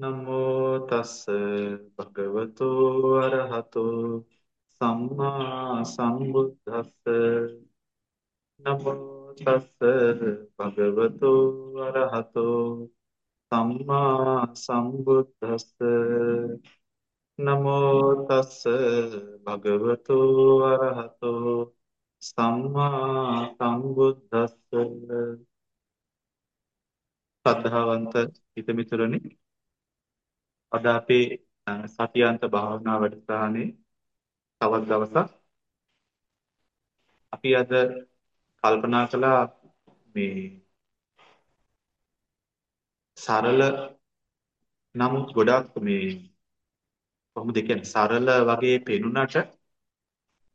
නමෝ තස්ස භගවතු අරහතෝ සම්මා සම්බුද්දස්ස නමෝ තස්ස භගවතු අරහතෝ සම්මා සම්බුද්දස්ස නමෝ තස්ස භගවතු අරහතෝ සම්මා සම්බුද්දස්ස සද්ධාවන්ත හිතමිතුරනි අද අපේ සතියන්ත භාවනා වැඩසටහනේ තවත් දවසක් අපි අද කල්පනා කළා මේ සරල නමුත් ගොඩක් මේ කොහොමද කියන්නේ සරල වගේ පෙනුනට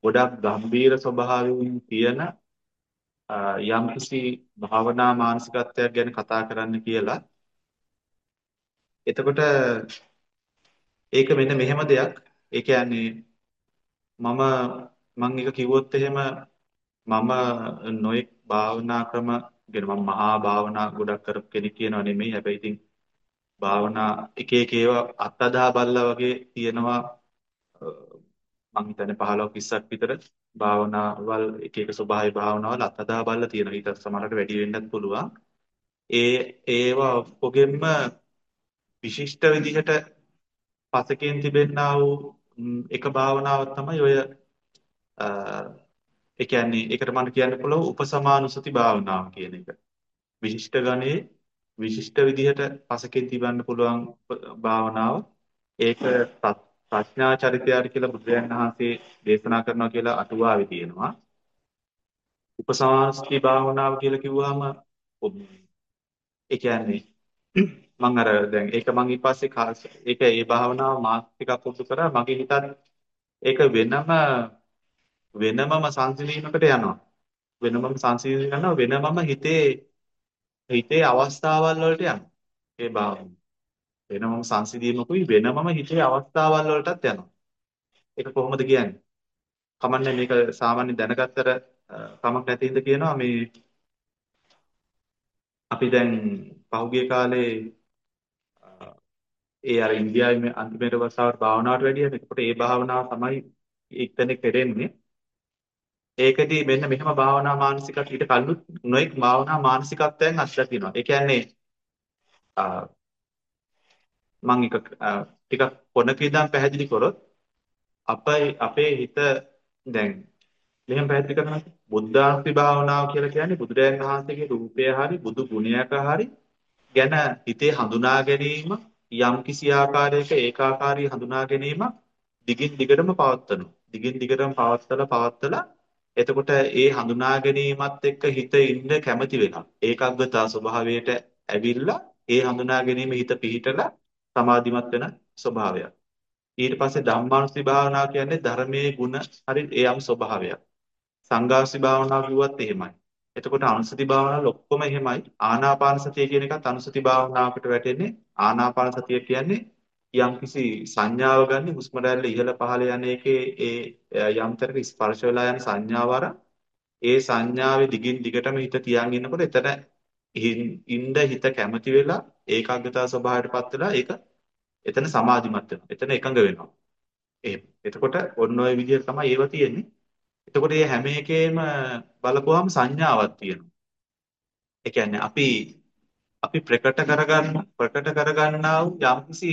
ගොඩක් ගම්භීර ස්වභාවයෙන් තියෙන යම්කිසි භාවනා මානසිකත්වයක් ගැන කතා කරන්න කියලා. එතකොට ඒක මෙන්න මෙහෙම දෙයක්. ඒ කියන්නේ මම මම එක කිව්වොත් එහෙම මම නොඑක් භාවනා ක්‍රම ගැන මම මහා භාවනා ගොඩක් කරපු කෙනෙක් කියනවා නෙමෙයි. හැබැයි ඉතින් භාවනා එක එක ඒවා අත්අදා බලලා වගේ තියෙනවා මම හිතන්නේ 15 20ක් විතර භාවනාවල් එක එක ස්වභාවය භාවනාවල් අත්අදා බලලා තියෙනවා. ඊට සමහරකට වැඩි වෙන්නත් පුළුවන්. ඒ ඒවා ඔගෙම්ම විශිෂ්ට විදිහට පසකෙන් තිබෙන්නා වූ එක භාවනාවක් තමයි ඔය ඒ කියන්නේ ඒකට මම කියන්න පුළුවන් උපසමානුසති භාවනාව කියන එක. විශිෂ්ට ගණයේ විශිෂ්ට විදිහට පසකෙන් තිබන්න පුළුවන් භාවනාව. ඒක ප්‍රඥා චරිතය කියලා බුදුරජාණන් වහන්සේ දේශනා කරනවා කියලා අටුවාවේ තියෙනවා. උපසමානුසති භාවනාව කියලා කිව්වහම ඒ කියන්නේ මම අර දැන් ඒක මම ඊපස්සේ ඒක ඒ භාවනාව මාස් ටිකක් පුරුදු කරා. මගේ හිතත් ඒක වෙනම වෙනමම සංසිඳීමකට යනවා. වෙනමම සංසිඳීම කරනවා වෙනමම හිතේ හිතේ අවස්ථාවල් වලට යනවා ඒ භාවනාව. වෙනමම සංසිඳීමකුයි වෙනමම හිතේ අවස්ථාවල් වලටත් යනවා. ඒක කොහොමද කියන්නේ? කමන්නේ මේක සාමාන්‍ය දැනගත්තර කමක් නැති හින්දා කියනවා මේ අපි දැන් පහුගිය කාලේ ඒ අර ඉන්දියාවේ අන්තිමේට වතාවට භාවනාවට වැඩියම එතකොට ඒ භාවනාව තමයි එක්තැනෙක් කරෙන්නේ ඒකදී මෙන්න මෙහෙම භාවනා මානසිකත් ඊට කලින් නොඑක් භාවනා මානසිකත්වයන් අත්දකින්නවා ඒ කියන්නේ මම එක ටිකක් පොණක ඉඳන් පැහැදිලි කරොත් අපේ අපේ හිත දැන් මෙහෙම පැහැදිලි කරනවා බුද්ධාන්ති භාවනාව කියලා කියන්නේ බුදුරජාණන් වහන්සේගේ රූපය හරි බුදු ගුණයක හරි ගැන හිතේ හඳුනා ගැනීම යම් කිසි ආකාරයක ඒකාකාරී හඳුනා ගැනීමක් දිගින් දිගටම පවත්වනවා. දිගින් දිගටම පවත්වලා පවත්වලා එතකොට ඒ හඳුනා ගැනීමත් එක්ක හිත ඉන්න කැමති වෙනවා. ඒකාග්‍රතා ස්වභාවයට ඇවිල්ලා ඒ හඳුනා ගැනීම හිත පිහිටලා සමාධිමත් වෙන ස්වභාවයක්. ඊට පස්සේ ධම්මානුස්සති භාවනාව කියන්නේ ධර්මයේ ගුණ හරි ඒ යම් ස්වභාවයක්. සංඝාසි භාවනාව කිව්වත් එහෙමයි. එතකොට අනුසති භාවනාවල ඔක්කොම එහෙමයි. ආනාපාන සතිය කියන එකත් අනුසති භාවනාවකට වැටෙන්නේ. ආනාපාන සතිය කියන්නේ යම්කිසි සංඥාව ගන්න හුස්ම රැල්ල ඉහළ පහළ යන එකේ ඒ යම්තරක ස්පර්ශ වෙලා යන සංඥාව අර ඒ සංඥාවේ දිගින් දිගටම හිත තියන් ඉන්නකොට එතන ඉන්න හිත කැමති වෙලා ඒකාග්‍රතාව ස්වභාවයටපත් වෙලා ඒක එතන සමාධිමත් වෙනවා. එතන එකඟ වෙනවා. එහෙම. එතකොට ඔන්න ඔය විදිහට තමයි ඒව තියෙන්නේ. එතකොට මේ හැම එකේම බලපුවාම සංඥාවක් තියෙනවා. ඒ කියන්නේ අපි අපි ප්‍රකට කරගන්න ප්‍රකට කරගන්නා වූ යම්කිසි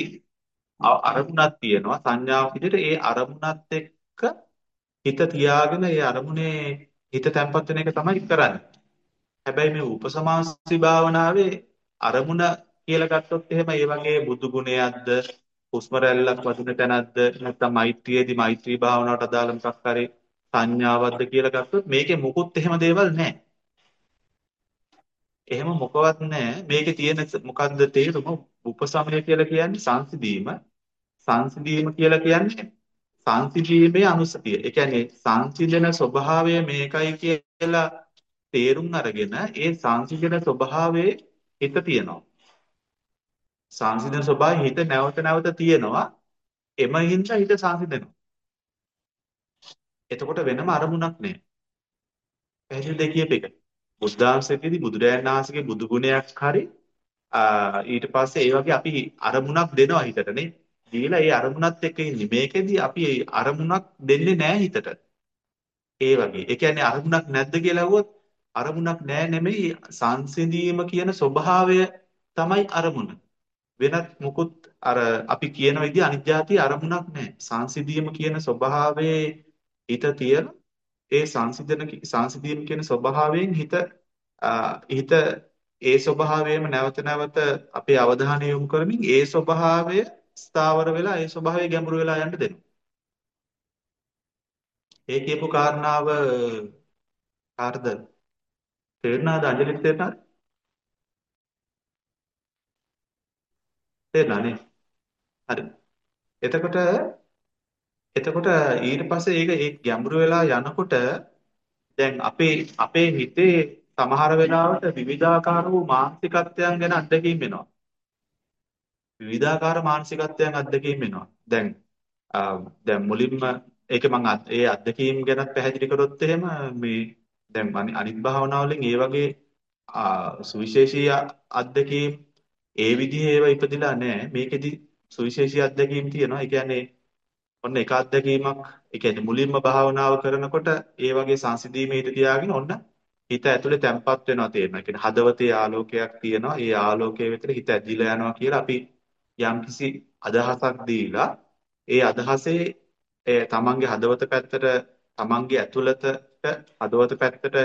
අරමුණක් තියෙනවා සංඥාවක් විදිහට ඒ අරමුණත් එක්ක හිත තියාගෙන ඒ අරමුණේ හිත තැම්පත් වෙන එක තමයි කරන්නේ. හැබැයි මේ උපසමාසි භාවනාවේ අරමුණ කියලා ගත්තොත් එහෙම ඒ වගේ බුදු ගුණයක්ද හුස්ම රැල්ලක් වදින තැනක්ද නැත්නම් මෛත්‍රියේදී මෛත්‍රී භාවනාවට අදාළ මොකක් හරි සංඥාවක්ද කියලා ගත්තොත් මේකේ මුකුත් එහෙම දේවල් නැහැ. එහෙම මොකවත් නැහැ. මේකේ තියෙන මොකද්ද තේරුම? උපසමය කියලා කියන්නේ සංසිඳීම. සංසිඳීම කියලා කියන්නේ සංසිඳීමේ අනුසතිය. ඒ කියන්නේ සංසිඳන ස්වභාවය මේකයි කියලා තේරුම් අරගෙන ඒ සංසිඳන ස්වභාවයේ හිත තියෙනවා. සංසිඳන ස්වභාවයේ හිත නැවත නැවත තියෙනවා. එම හින්දා හිත සංසිඳනවා. එතකොට වෙනම අරමුණක් නෑ. පැහැදිලිද කියප එක? බුද්ධාංශයේදී බුදුරජාණන් වහන්සේගේ බුදු ගුණයක් හරි ආ, ඊට පස්සේ ඒ වගේ අපි අරමුණක් දෙනවා හිතට නේ. දීලා ඒ අරමුණත් එක්ක ඉන්නේ. මේකෙදි අපි අරමුණක් දෙන්නේ නැහැ හිතට. ඒ වගේ. ඒ කියන්නේ අරමුණක් නැද්ද කියලා අහුවොත් අරමුණක් නැහැ නෙමෙයි සංසිඳීම කියන ස්වභාවය තමයි අරමුණ. වෙනත් මුකුත් අර අපි කියන විදිහ අනිත්‍යati අරමුණක් නැහැ. සංසිඳීම කියන ස්වභාවයේ හිත තියලා ඒ සංසිඳන සංසිඳීම කියන ස්වභාවයෙන් හිත හිත ඒ ස්වභාවයම නැවත නැවත අපේ අවධානය යොමු කරමින් ඒ ස්වභාවය ස්ථාවර වෙලා ඒ ස්වභාවය ගැඹුරු වෙලා යන්න දෙනවා. ඒ කියපු කාරණාව කාටද? තේරුණාද අංජලිට තේරුණාද? තේරුණා නේ? හරි. එතකොට එතකොට ඊට පස්සේ ඒක ඒ ගැඹුරු වෙලා යනකොට දැන් අපේ අපේ හිතේ සමහර වෙලාවට විවිධාකාර වූ මානසිකත්වයන් ගැන අත්දැකීම් වෙනවා. විවිධාකාර මානසිකත්වයන් අත්දැකීම් වෙනවා. දැන් දැන් මුලින්ම ඒක මම ඒ අත්දැකීම් ගැන පැහැදිලි කරොත් එහෙම මේ දැන් අනිත් භාවනාවලින් ඒ වගේ සුවිශේෂී අත්දැකීම් ඒ විදිහේ ඒවා ඉපදිලා නැහැ. මේකෙදි සුවිශේෂී අත්දැකීම් තියෙනවා. ඒ කියන්නේ ඔන්න එක අත්දැකීමක් ඒ කියන්නේ මුලින්ම භාවනාව කරනකොට ඒ වගේ සංසිඳීමේ හිත තියාගෙන ඔන්න හිත ඇතුලේ තැම්පත් වෙනවා තේරෙනවා. ඒ කියන්නේ හදවතේ ආලෝකයක් තියෙනවා. ඒ ආලෝකයේ විතර හිත ඇදිලා යනවා කියලා අපි යම්කිසි අදහසක් දීලා ඒ අදහසේ ඒ තමන්ගේ හදවත පැත්තට තමන්ගේ ඇතුළතට හදවත පැත්තට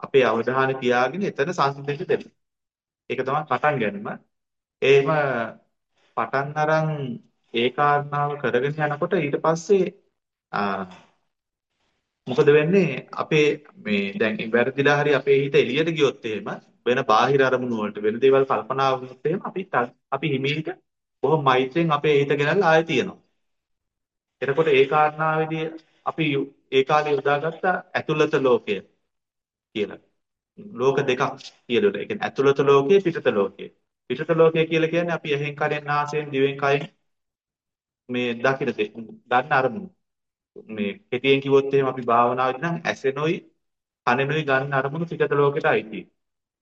අපේ අවධානය තියාගෙන එතන සංසිඳෙන්න දෙන්න. ඒක තමයි පටන් ගැනීම. එහෙම පටන් අරන් ඒ කාරණාව කරගෙන යනකොට ඊට පස්සේ මොකද වෙන්නේ අපේ මේ දැන් වැරදිලා හරි අපේ හිත එළියට ගියොත් එහෙම වෙන බාහිර අරමුණු වලට වෙන දේවල් කල්පනා වුණොත් එහෙම අපි අපි හිමීට බොහොම මෛත්‍රියෙන් අපේ හිත ගෙනල්ලා ආයෙ තියනවා. එතකොට ඒ කාරණාවේදී අපි ඒ කාලේ යොදාගත්ත ඇතුළත ලෝකය කියලා. ලෝක දෙකක් කියලා. ඒ කියන්නේ ඇතුළත ලෝකය පිටත ලෝකය. පිටත ලෝකය කියලා කියන්නේ අපි එහෙන් කරෙන් නාසයෙන් දිවෙන් කයින් මේ දකින දේ ගන්න අරමුණු. මේ කෙටියෙන් කිව්වොත් එහෙම අපි භාවනාවේදී නම් ඇසෙනොයි කනෙනොයි ගන්න අරමුණු පිටත ලෝකෙට අයිති.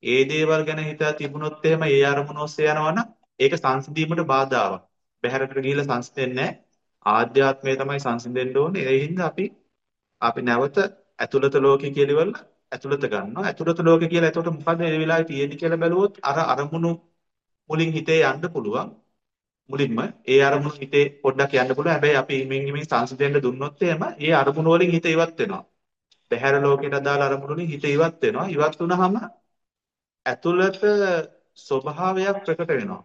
ඒ දේවල් ගැන හිතා තිබුණොත් එහෙම ඒ අරමුණ ඔස්සේ යනවනම් ඒක සංසිඳීමට බාධාවක්. බහැරට ගිහිල්ලා සංසිඳෙන්නේ නැහැ. ආධ්‍යාත්මය තමයි සංසිඳෙන්න ඕනේ. ඒ හින්දා අපි අපි නැවත ඇතුළත ලෝකෙ කියලා ඉවරලා ඇතුළත ගන්නවා. ඇතුළත ලෝකෙ කියලා එතකොට මොකද මේ වෙලාවේ තියෙන්නේ කියලා බැලුවොත් අර අරමුණු මුලින් හිතේ යන්න පුළුවන්. මුලින්ම ඒ අරමුණු හිතේ පොඩ්ඩක් යන්න පුළුවන්. හැබැයි අපි හිමින් හිමින් සංසිඳෙන්න දුන්නොත් එහෙම ඒ අරමුණු වලින් හිත ඉවත් වෙනවා. බහැර ලෝකයට අදාළ අරමුණු වලින් හිත ඉවත් වෙනවා. ඉවත් වුනහම ඇතුළත ස්වභාවයක් ප්‍රකට වෙනවා.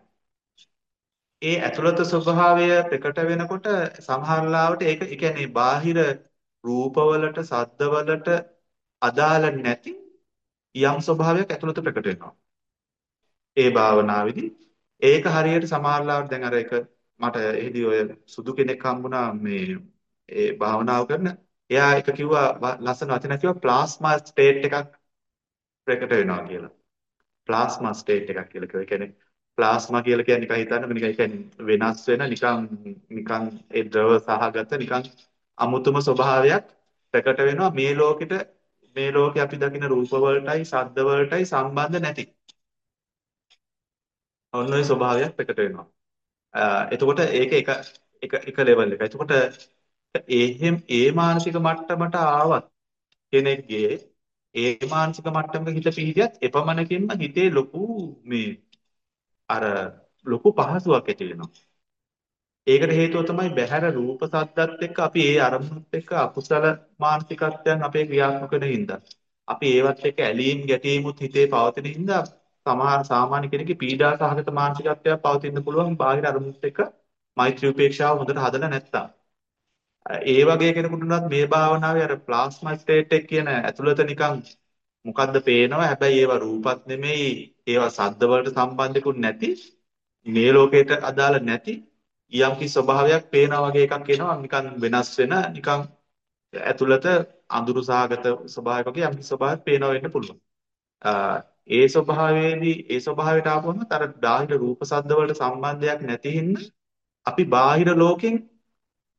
ඒ ඇතුළත ස්වභාවය ප්‍රකට වෙනකොට සමහර ලාවට ඒක ඒ කියන්නේ බාහිර රූපවලට සද්දවලට අදාළ නැති යම් ස්වභාවයක් ඇතුළත ප්‍රකට වෙනවා. ඒ භාවනාවේදී ඒක හරියට සමහර ලාවට දැන් අර එක මට එහිදී ඔය සුදු කෙනෙක් හම්බුණා මේ ඒ භාවනාව කරන එයා එක කිව්වා ලස්සන වචන කිව්වා ප්ලාස්මා ස්ටේට් එකක් ප්‍රකට වෙනවා කියලා. ප්ලාස්මා ස්ටේට් එකක් කියලා කිව්වා. ඒ කියන්නේ ප්ලාස්මා කියලා කියන්නේ නිකන් හිතන්න නිකන් කියන්නේ වෙනස් වෙන නිකන් නිකන් ඒ ද්‍රව සහගත නිකන් අමුතුම ස්වභාවයක් ප්‍රකට වෙනවා මේ ලෝකෙට මේ ලෝකේ අපි දකින රූප වලටයි ශබ්ද වලටයි සම්බන්ධ නැති. ඔන්න ඔය ස්වභාවයක් ප්‍රකට වෙනවා. එතකොට ඒක එක එක එක ලෙවල් එක. එතකොට එහෙම ඒ මානසික මට්ටමට ආවත් කෙනෙක්ගේ ඒ මානසික මට්ටමක හිත පිහිටියත් එපමණකින්ම හිතේ ලොකු මේ අර ලොකු පහසුවක් ඇති වෙනවා. ඒකට හේතුව තමයි බහැර රූප සද්දත් එක්ක අපි ඒ අරමුණුත් එක්ක අකුසල මානසිකත්වයන් අපේ ක්‍රියාත්මක වෙන හින්දා. අපි ඒවත් එක්ක ඇලීම් ගැටීමුත් හිතේ පවතින හින්දා සමහර සාමාන්‍ය කෙනෙක්ගේ පීඩා සහගත මානසිකත්වයක් පවතින්න පුළුවන් බාහිර අරමුණුත් එක්ක මෛත්‍රී උපේක්ෂාව හොඳට හදලා නැත්තම්. ඒ වගේ කෙනෙකුට උනත් මේ භාවනාවේ අර ප්ලාස්මා ස්ටේට් එක කියන ඇතුළත නිකන් මොකද්ද පේනවා හැබැයි ඒවා රූපත් නෙමෙයි ඒවා සද්ද වලට සම්බන්ධිකුත් නැති මේ ලෝකයට අදාළ නැති යම් කිසි ස්වභාවයක් පේනා වගේ එකක් එනවා නිකන් වෙනස් වෙන නිකන් ඇතුළත අඳුරු සහගත ස්වභාවයක් වගේ යම් කිසි ස්වභාවයක් පේනවා වෙන්න පුළුවන්. ඒ ස්වභාවයේදී ඒ ස්වභාවයට ආපුවම අර බාහිර රූප සද්ද වලට සම්බන්ධයක් නැති හින්දා අපි බාහිර ලෝකෙන්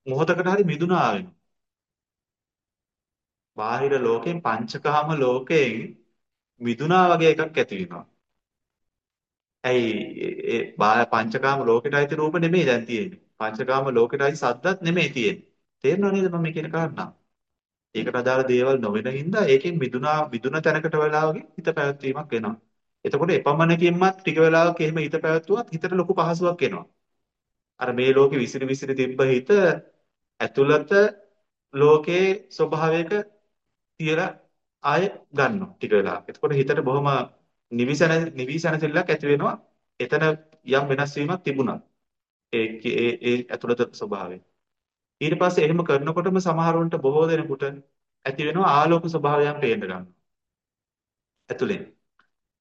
මොහොතකට හරි මිදුණා වෙනවා. බාහිර ලෝකෙන් පංචකාම ලෝකයෙන් මිදුණා වගේ එකක් ඇති වෙනවා. ඇයි ඒ ඒ බා- පංචකාම ලෝකෙට අයිති රූප නෙමෙයි දැන් තියෙන්නේ. පංචකාම ලෝකෙට අයිති සද්දත් නෙමෙයි තියෙන්නේ. තේරෙනව නේද මම මේ කියන කාරණා? ඒකට අදාළ දේවල් නොවන හින්දා ඒකෙන් මිදුණා මිදුණ තැනකට වෙලා වගේ හිත පැවැත්වීමක් වෙනවා. එතකොට එපමණකින්මත් ටික වෙලාවක එහෙම හිත පැවැත්වුවත් හිතට ලොකු පහසුවක් එනවා. අර මේ ලෝකෙ විසිරි විසිරි තිබ්බ හිත ඇතුළත ලෝකයේ ස්වභාවයක තියලා ආයෙ ගන්නවා ටික වෙලාවක්. එතකොට හිතට බොහොම නිවිසන නිවිසනසෙල්ලක් ඇති වෙනවා. එතන යම් වෙනස් වීමක් තිබුණා. ඒ ඒ ඒ ඇතුළත ස්වභාවය. ඊට පස්සේ එහෙම කරනකොටම සමහරවන්ට බොහෝ දෙනෙකුට ඇති වෙනවා ආලෝක ස්වභාවයන් පේන්න ගන්නවා. ඇතුලෙන්.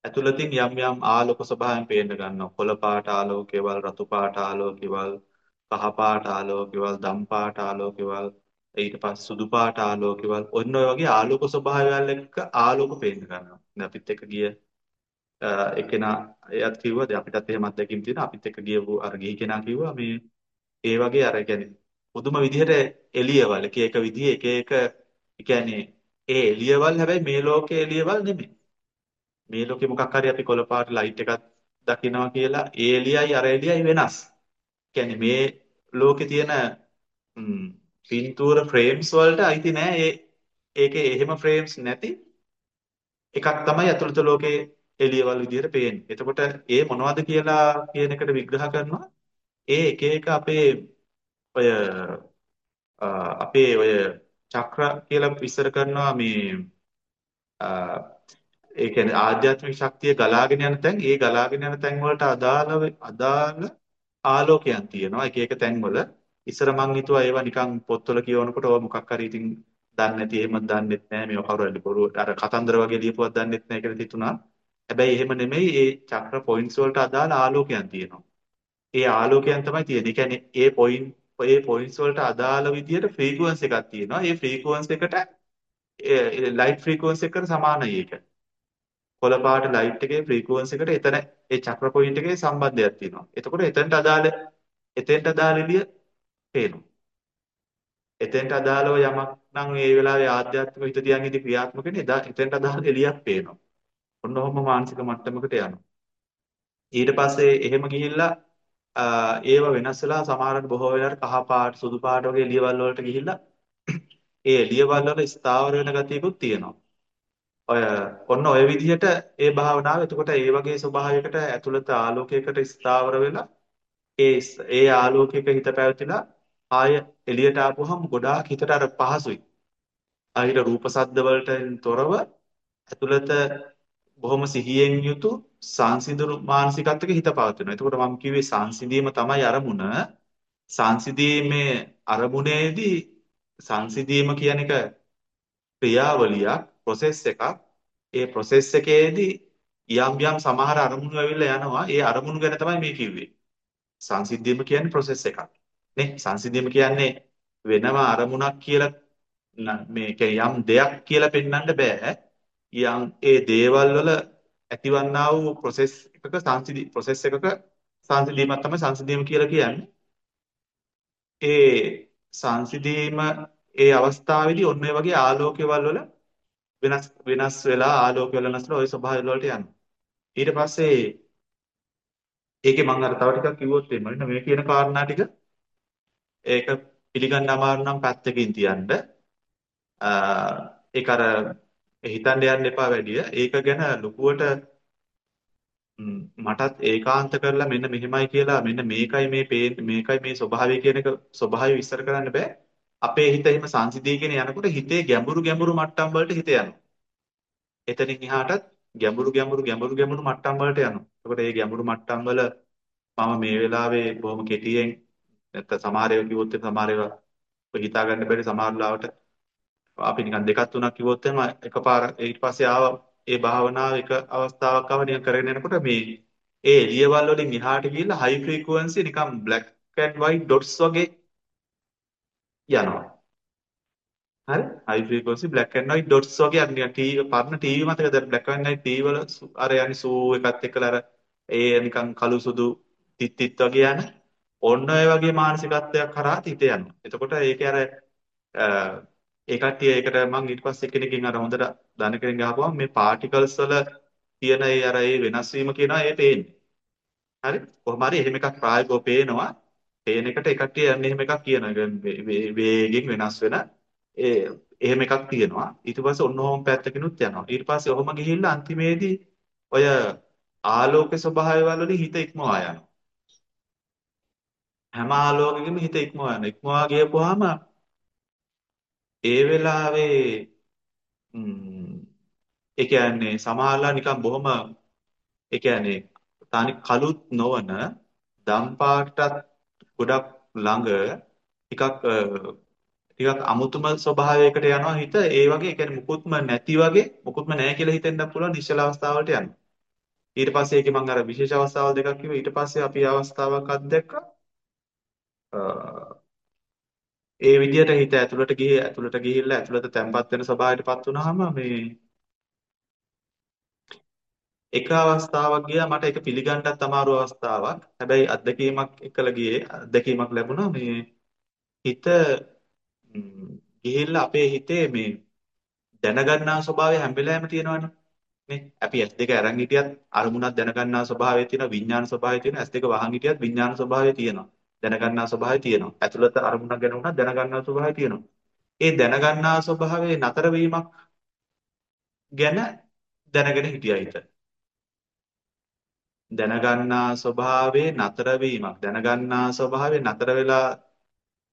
ඇතුළතින් යම් යම් ආලෝක ස්වභාවයන් පේන්න ගන්නවා. කොළ පාට ආලෝකයවල්, රතු පාට ආලෝකයවල්, කහ පාට ආලෝකයවල්, දම් පාට ආලෝකයවල්, ඊට පස්සේ සුදු පාට ආලෝකයවල්, ඔන්න ඔය වගේ ආලෝක ස්වභාවයල් එක්ක ආලෝක පේන්න ගන්නවා. දැන් අපිත් එක්ක ගිය එකනා එයත් කිව්වා දැන් අපිටත් එහෙම අත්දැකීම් තියෙනවා. අපිත් එක්ක ගියපු අර ගිහි කෙනා කිව්වා මේ ඒ වගේ අර කියන්නේ පුදුම විදිහට එළියවල් එක එක විදිහේ එක එක ඒ කියන්නේ ඒ එළියවල් හැබැයි මේ ලෝකයේ එළියවල් නෙමෙයි. මේ ලෝකේ මොකක් හරි අපි කොළ පාට ලයිට් එකක් දකිනවා කියලා ඒ එළියයි අර එළියයි වෙනස්. කියන්නේ මේ ලෝකේ තියෙන පින්තූර ෆ්‍රේම්ස් වලට අයිති නෑ ඒ ඒකේ එහෙම ෆ්‍රේම්ස් නැති එකක් තමයි අතුලත ලෝකේ එළියවල් විදිහට පේන්නේ. එතකොට ඒ මොනවද කියලා කියන එකට විග්‍රහ කරනවා. ඒ එක එක අපේ ඔය අපේ ඔය චක්‍ර කියලා විස්තර කරනවා මේ ඒ කියන්නේ ආධ්‍යාත්මික ශක්තිය ගලාගෙන යන තැන් ඒ ගලාගෙන යන තැන් වලට අදාළව අදාළ ආලෝකයන් තියෙනවා එක එක තැන් වල. ඉස්සර මං හිතුවා ඒවා නිකන් පොත්වල කියවනකොට ඔය මොකක් හරි ඉතින් දන්නේ නැති එහෙම දන්නෙත් නැහැ. මේව කවුරු හරි බොරු අර කතන්දර වගේ ලියපුවක් දන්නෙත් නැහැ කියලා හිතුණා. හැබැයි එහෙම නෙමෙයි ඒ චක්‍ර පොයින්ට්ස් වලට අදාළ ආලෝකයන් තියෙනවා. ඒ ආලෝකයන් තමයි තියෙන්නේ. ඒ කියන්නේ ඒ පොයින්ට් ඒ පොයින්ට්ස් වලට අදාළ විදියට ෆ්‍රීකවන්ස් එකක් තියෙනවා. ඒ ෆ්‍රීකවන්ස් එකට ලයිට් ෆ්‍රීකවන්ස් එකට සමානයි ඒක. කොළ පාට ලයිට් එකේ ෆ්‍රීකවන්ස් එකට එතන ඒ චක්‍ර පොයින්ට් එකේ සම්බන්ධයක් තියෙනවා. එතකොට එතනට අදාළ එතෙන්ට අදාළ එළිය පේනවා. එතෙන්ට අදාළව යමක් නම් ඒ වෙලාවේ ආධ්‍යාත්මික හිත තියන් ඉදි ක්‍රියාත්මක වෙන්නේ එදා එතෙන්ට අදාළ එළියක් පේනවා. ඔන්න ඔහොම මානසික මට්ටමකට යනවා. ඊට පස්සේ එහෙම ගිහිල්ලා ඒව වෙනස් වෙලා සමහරවිට බොහෝ වෙලාවට කහ පාට සුදු පාට වගේ එළියවල් වලට ගිහිල්ලා ඒ එළියවල් වල ස්ථාවර වෙන ගතියකුත් තියෙනවා. ඔය ඔන්න ඔය විදිහට ඒ භාවනාව එතකොට ඒ වගේ ස්වභාවයකට ඇතුළත ආලෝකයකට ස්ථාවර වෙලා ඒ ඒ ආලෝකයක හිත පැවතිලා ආය එළියට ආපුවහම ගොඩාක් හිතට අර පහසුයි. ආහිර රූප සද්ද වලට තොරව ඇතුළත බොහොම සිහියෙන් යුතු සංසිඳුණු මානසිකත්වයක හිත පවතිනවා. එතකොට මම කිව්වේ සංසිඳීම තමයි අරමුණ. සංසිඳීමේ අරමුණේදී සංසිඳීම කියන එක ක්‍රියාවලියක්, process එකක්. ඒ process එකේදී යම් යම් සමහර අරමුණු ඇවිල්ලා යනවා. ඒ අරමුණු ගැන තමයි මේ කිව්වේ. සංසිද්ධියම කියන්නේ process එකක්. නේ? සංසිද්ධියම කියන්නේ වෙනම අරමුණක් කියලා මේක යම් දෙයක් කියලා පෙන්වන්න බෑ. යම් ඒ දේවල් වල ඇතිවන්නා වූ process එකක සංසිඳි process එකක සංසිඳීමක් තමයි සංසිඳීම කියලා කියන්නේ. ඒ සංසිඳීම ඒ අවස්ථාවේදී ඔන්න ඔය වගේ ආලෝකයවල වල වෙනස් වෙනස් වෙලා ආලෝක වල වෙනස් වෙලා ওই ස්වභාවය වලට යනවා. ඊට පස්සේ ඒකේ මම අර තව ටිකක් කිව්වොත් එන්න මේ කියන කාරණා ටික ඒක පිළිගන්න අමාරු නම් පැත්තකින් තියන්න. ඒක අර හිතන්න යන්න එපා වැඩිය. ඒක ගැන ලොකුවට මටත් ඒකාන්ත කරලා මෙන්න මෙහෙමයි කියලා මෙන්න මේකයි මේ මේකයි මේ ස්වභාවය කියන එක ස්වභාවය විස්තර කරන්න බෑ. අපේ හිත එහෙම සංසිඳීගෙන යනකොට හිතේ ගැඹුරු ගැඹුරු මට්ටම් වලට හිත යනවා. එතනින් එහාටත් ගැඹුරු ගැඹුරු ගැඹුරු ගැඹුරු මට්ටම් වලට යනවා. එතකොට මේ ගැඹුරු මට්ටම් වල මම මේ වෙලාවේ බොහොම කෙටියෙන් නැත්නම් සමහර ඒවා කිව්වොත් සමහර ඒවා හිතා ගන්න බැරි සමහර ලාවට අපි නිකන් දෙකක් තුනක් කිව්වොත් එහෙම එකපාර ඊට පස්සේ ආව ඒ භාවනාව එක අවස්ථාවක් ආව නිකන් කරගෙන යනකොට මේ ඒ එළියවල් වලින් එහාට ගිහිල්ලා හයි ෆ්‍රීකවන්සි නිකන් බ්ලැක් ඇන්ඩ් වයිට් ඩොට්ස් වගේ යනවා. හරි? High frequency black and white dots වගේ අර නිකන් ටීවී පරණ ටීවී මතකද බ්ලැක් ඇන්ඩ් වයිට් ටීවී වල අර යන්නේ සූ එකත් එක්කලා අර ඒ නිකන් කළු සුදු තිත් තිත් වගේ යන ඔන්න ඔය වගේ මානසිකත්වයක් කරා හිත යනවා. එතකොට ඒකේ අර ඒ කට්ටිය ඒකට මම ඊට පස්සේ කෙනකින් අර හොඳට දන කෙනෙක් ගහපුවම මේ පාටිකල්ස් වල තියෙන ඒ අර ඒ වෙනස් වීම කියනවා ඒ පේන්නේ. හරි? කොහොම හරි එහෙම එකක් ප්‍රායෝගිකව පේනවා. පේන එකට එකට යන්නේ එහෙම එකක් කියනවා වේගෙන් වෙනස් වෙන ඒ එහෙම එකක් තියෙනවා. ඊට පස්සේ ඔන්න ඔහොම පැත්තකිනුත් යනවා. ඊට පස්සේ ඔහොම ගිහිල්ලා අන්තිමේදී ඔය ආලෝක ස්වභාවය වලින් හිත ඉක්මවා යනවා. හැම ආලෝකයකම හිත ඉක්මවා යනවා. ඉක්මවා ගියපුවාම ඒ වෙලාවේ ඒ කියන්නේ සමහරලා නිකන් බොහොම ඒ කියන්නේ තනි කළුත් නොවන දම් පාටත් ගොඩක් ළඟ ටිකක් ටිකක් අමුතුම ස්වභාවයකට යනවා හිත. ඒ වගේ කියන්නේ මුකුත්ම නැති වගේ මුකුත්ම නැහැ කියලා හිතෙන්නත් පුළුවන් නිශ්චල අවස්ථාවලට යනවා ඊට පස්සේ ඒකේ මම අර විශේෂ අවස්ථාවල් දෙකක් කිව්වා. ඊට පස්සේ අපි අවස්ථාවක් අත්දැක්කා. ඒ විදිහට හිත ඇතුළට ගිහී ඇතුළට ගිහිල්ලා ඇතුළත තැම්පත් වෙන ස්වභාවයටපත් වුනහම මේ එක අවස්ථාවක් ගියා. මට ඒක පිළිගන්නත් අමාරු අවස්ථාවක්. හැබැයි අත්දැකීමක් එක්කලා ගියේ. අත්දැකීමක් ලැබුණා. මේ හිත ගිහිල්ලා අපේ හිතේ මේ දැනගන්නා ස්වභාවය හැම වෙලාවෙම තියෙනවනේ. නේ අපි S2 අරන් හිටියත් අරමුණක් දැනගන්නා ස්වභාවය තියෙනවා. විඥාන ස්වභාවය තියෙනවා. S2 වහන් හිටියත් විඥාන ස්වභාවය තියෙනවා. දැනගන්නා ස්වභාවය තියෙනවා. ඇතුළත අරමුණක් ගැන උනත් දැනගන්නා ස්වභාවය තියෙනවා. ඒ දැනගන්නා ස්වභාවයේ නතර වීමක් ගැන දැනගෙන හිටියා හිත. දැනගන්නා ස්වභාවයේ නතර වීමක්. දැනගන්නා ස්වභාවයේ නතර වෙලා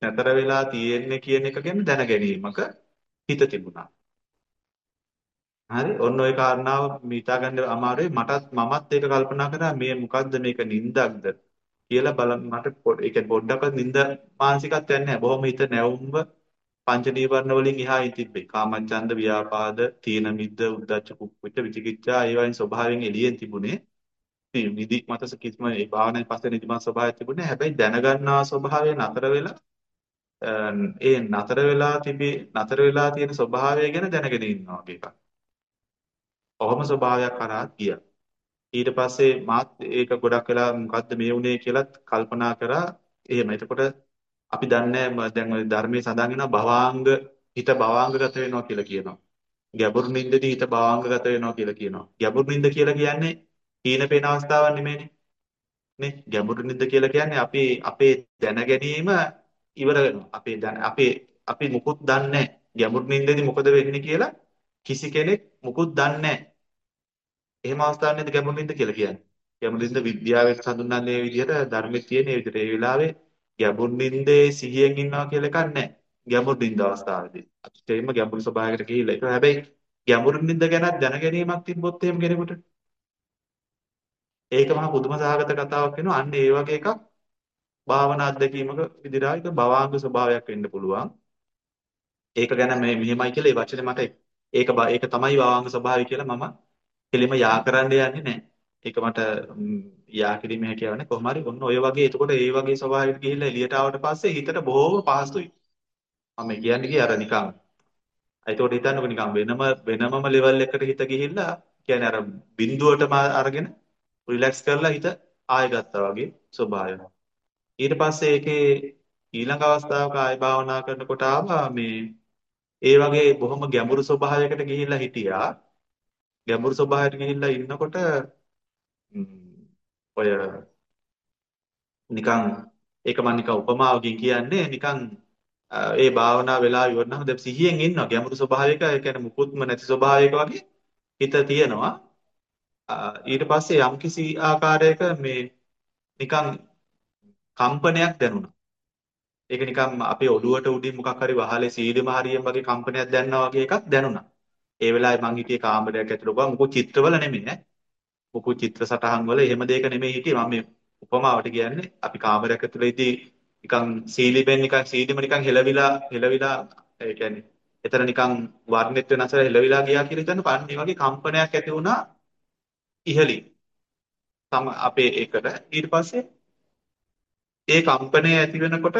නතර වෙලා තියෙන්නේ කියන එක ගැන දැන ගැනීමක හිත තිබුණා. හරි? ඔන්න ඔය කාරණාව හිතා ගන්න අමාරුයි. මටත් මමත් ඒක කල්පනා කරා මේ මොකද්ද මේක නින්දක්ද? කියලා බලන්න මට ඒ කියන්නේ පොඩ්ඩක්වත් නින්ද මානසිකත්වයක් නැහැ බොහොම හිත නැවුම්ව පංච නීවරණ වලින් එහායින් තිබ්බේ කාමච්ඡන්ද ව්‍යාපාද තීන මිද්ද උද්ධච්ච කුක්කුච්ච විචිකිච්ඡා ඒ වයින් ස්වභාවයෙන් එළියෙන් තිබුණේ නිදි මතස කිසිම ඒ භාවනාවේ පස්සේ නිදිමත් ස්වභාවයක් තිබුණේ හැබැයි දැනගන්නා ස්වභාවය නතර වෙලා ඒ නතර වෙලා තිබේ නතර වෙලා තියෙන ස්වභාවය ගැන දැනගෙන ඉන්නවා වගේ එකක්. ඔහොම ස්වභාවයක් කරා ගියා. ඊට පස්සේ මාත් ඒක ගොඩක් වෙලා මොකද්ද මේ වුනේ කියලාත් කල්පනා කරා. එහෙම. එතකොට අපි දන්නේ දැන් ඔය ධර්මයේ සඳහන් වෙනවා භවාංග හිත භවාංගගත වෙනවා කියලා කියනවා. ගැඹුරු නිින්දදී හිත භවාංගගත වෙනවා කියලා කියනවා. ගැඹුරු නිින්ද කියලා කියන්නේ හීන පේන අවස්ථාවක් නෙමෙයිනේ. නේ? ගැඹුරු නිින්ද කියලා කියන්නේ අපි අපේ දැන ගැනීම ඉවර වෙනවා. අපේ අපේ අපි මුකුත් දන්නේ නැහැ. ගැඹුරු නිින්දේදී මොකද වෙන්නේ කියලා කිසි කෙනෙක් මුකුත් දන්නේ නැහැ. එහෙම අවස්ථාවක් නේද ගැඹුරු නිින්ද කියලා කියන්නේ. ගැඹුරු නිින්ද විද්‍යාවෙන් හඳුන්වන්නේ මේ විදිහට ධර්මයේ තියෙන මේ විදිහට. ඒ වෙලාවේ ගැඹුරු නිින්දේ සිහියෙන් ඉන්නවා කියලා එකක් නැහැ. ගැඹුරු නිින්ද අවස්ථාවේදී. අතිශයින්ම ගැඹුරු ස්වභාවයකට ගිහිල්ලා. ඒක හැබැයි ගැඹුරු නිින්ද ගැන දැන ගැනීමක් තිබ්බොත් එහෙම කෙනෙකුට ඒක මහා පුදුම සහගත කතාවක් වෙනවා. අන්න ඒ වගේ එකක් භාවනා අත්දැකීමක විදිහට ඒක භවාංග ස්වභාවයක් වෙන්න පුළුවන්. ඒක ගැන මේ මෙහෙමයි කියලා ඒ වචනේ මට ඒක ඒක තමයි භවාංග ස්වභාවය කියලා මම කෙලිම යා කරන්න යන්නේ නැහැ. ඒක මට යා කිරීමේ හැකියාව නැහැ. කොහොම හරි ඔන්න ඔය වගේ එතකොට ඒ වගේ ස්වභාවයකට ගිහිල්ලා එළියට ආවට පස්සේ හිතට බොහොම පහසුයි. මම කියන්නේ කිය අර නිකන් ඒතකොට හිතන්නකො නිකන් වෙනම වෙනමම ලෙවල් එකකට හිත ගිහිල්ලා කියන්නේ අර බිඳුවටම අරගෙන රිලැක්ස් කරලා හිත ආයෙ ගත්තා වගේ ස්වභාවය. ඊට පස්සේ ඒකේ ඊළඟ අවස්ථාවක ආයෙ භාවනා කරනකොට ආවා මේ ඒ වගේ බොහොම ගැඹුරු ස්වභාවයකට ගිහිල්ලා හිටියා. ගැඹුරු ස්වභාවයට ගිහිල්ලා ඉන්නකොට ඔය නිකන් ඒක මම නිකන් උපමාවකින් කියන්නේ නිකන් ඒ භාවනා වෙලා ඉවරනම දැන් සිහියෙන් ඉන්නවා ගැඹුරු ස්වභාවයක ඒ කියන්නේ මුකුත්ම නැති ස්වභාවයක වගේ හිත තියෙනවා ඊට පස්සේ යම්කිසි ආකාරයක මේ නිකන් කම්පනයක් දැනුණා. ඒක නිකන් අපේ ඔළුවට උඩින් මොකක් හරි වහලේ සීලිම හරියම් වගේ කම්පනයක් දැනනවා වගේ එකක් දැනුණා. ඒ වෙලාවේ මං හිටියේ කාමරයක් ඇතුළේ. ගියා මොකෝ චිත්‍රවල නෙමෙයි ඈ. මොකෝ චිත්‍ර සටහන් වල එහෙම දෙයක නෙමෙයි හිටියේ. මම මේ උපමාවට කියන්නේ අපි කාමරයක් ඇතුළේදී නිකන් සීලිපෙන් නිකන් සීලිම නිකන් හෙලවිලා හෙලවිලා ඒ කියන්නේ එතන නිකන් වර්ණෙත් වෙනසට හෙලවිලා ගියා කියලා හිතන්නකො අන්න ඒ වගේ කම්පනයක් ඇති වුණා ඉහළින්. තම අපේ ඒකට ඊට පස්සේ ඒ කම්පනය ඇති වෙනකොට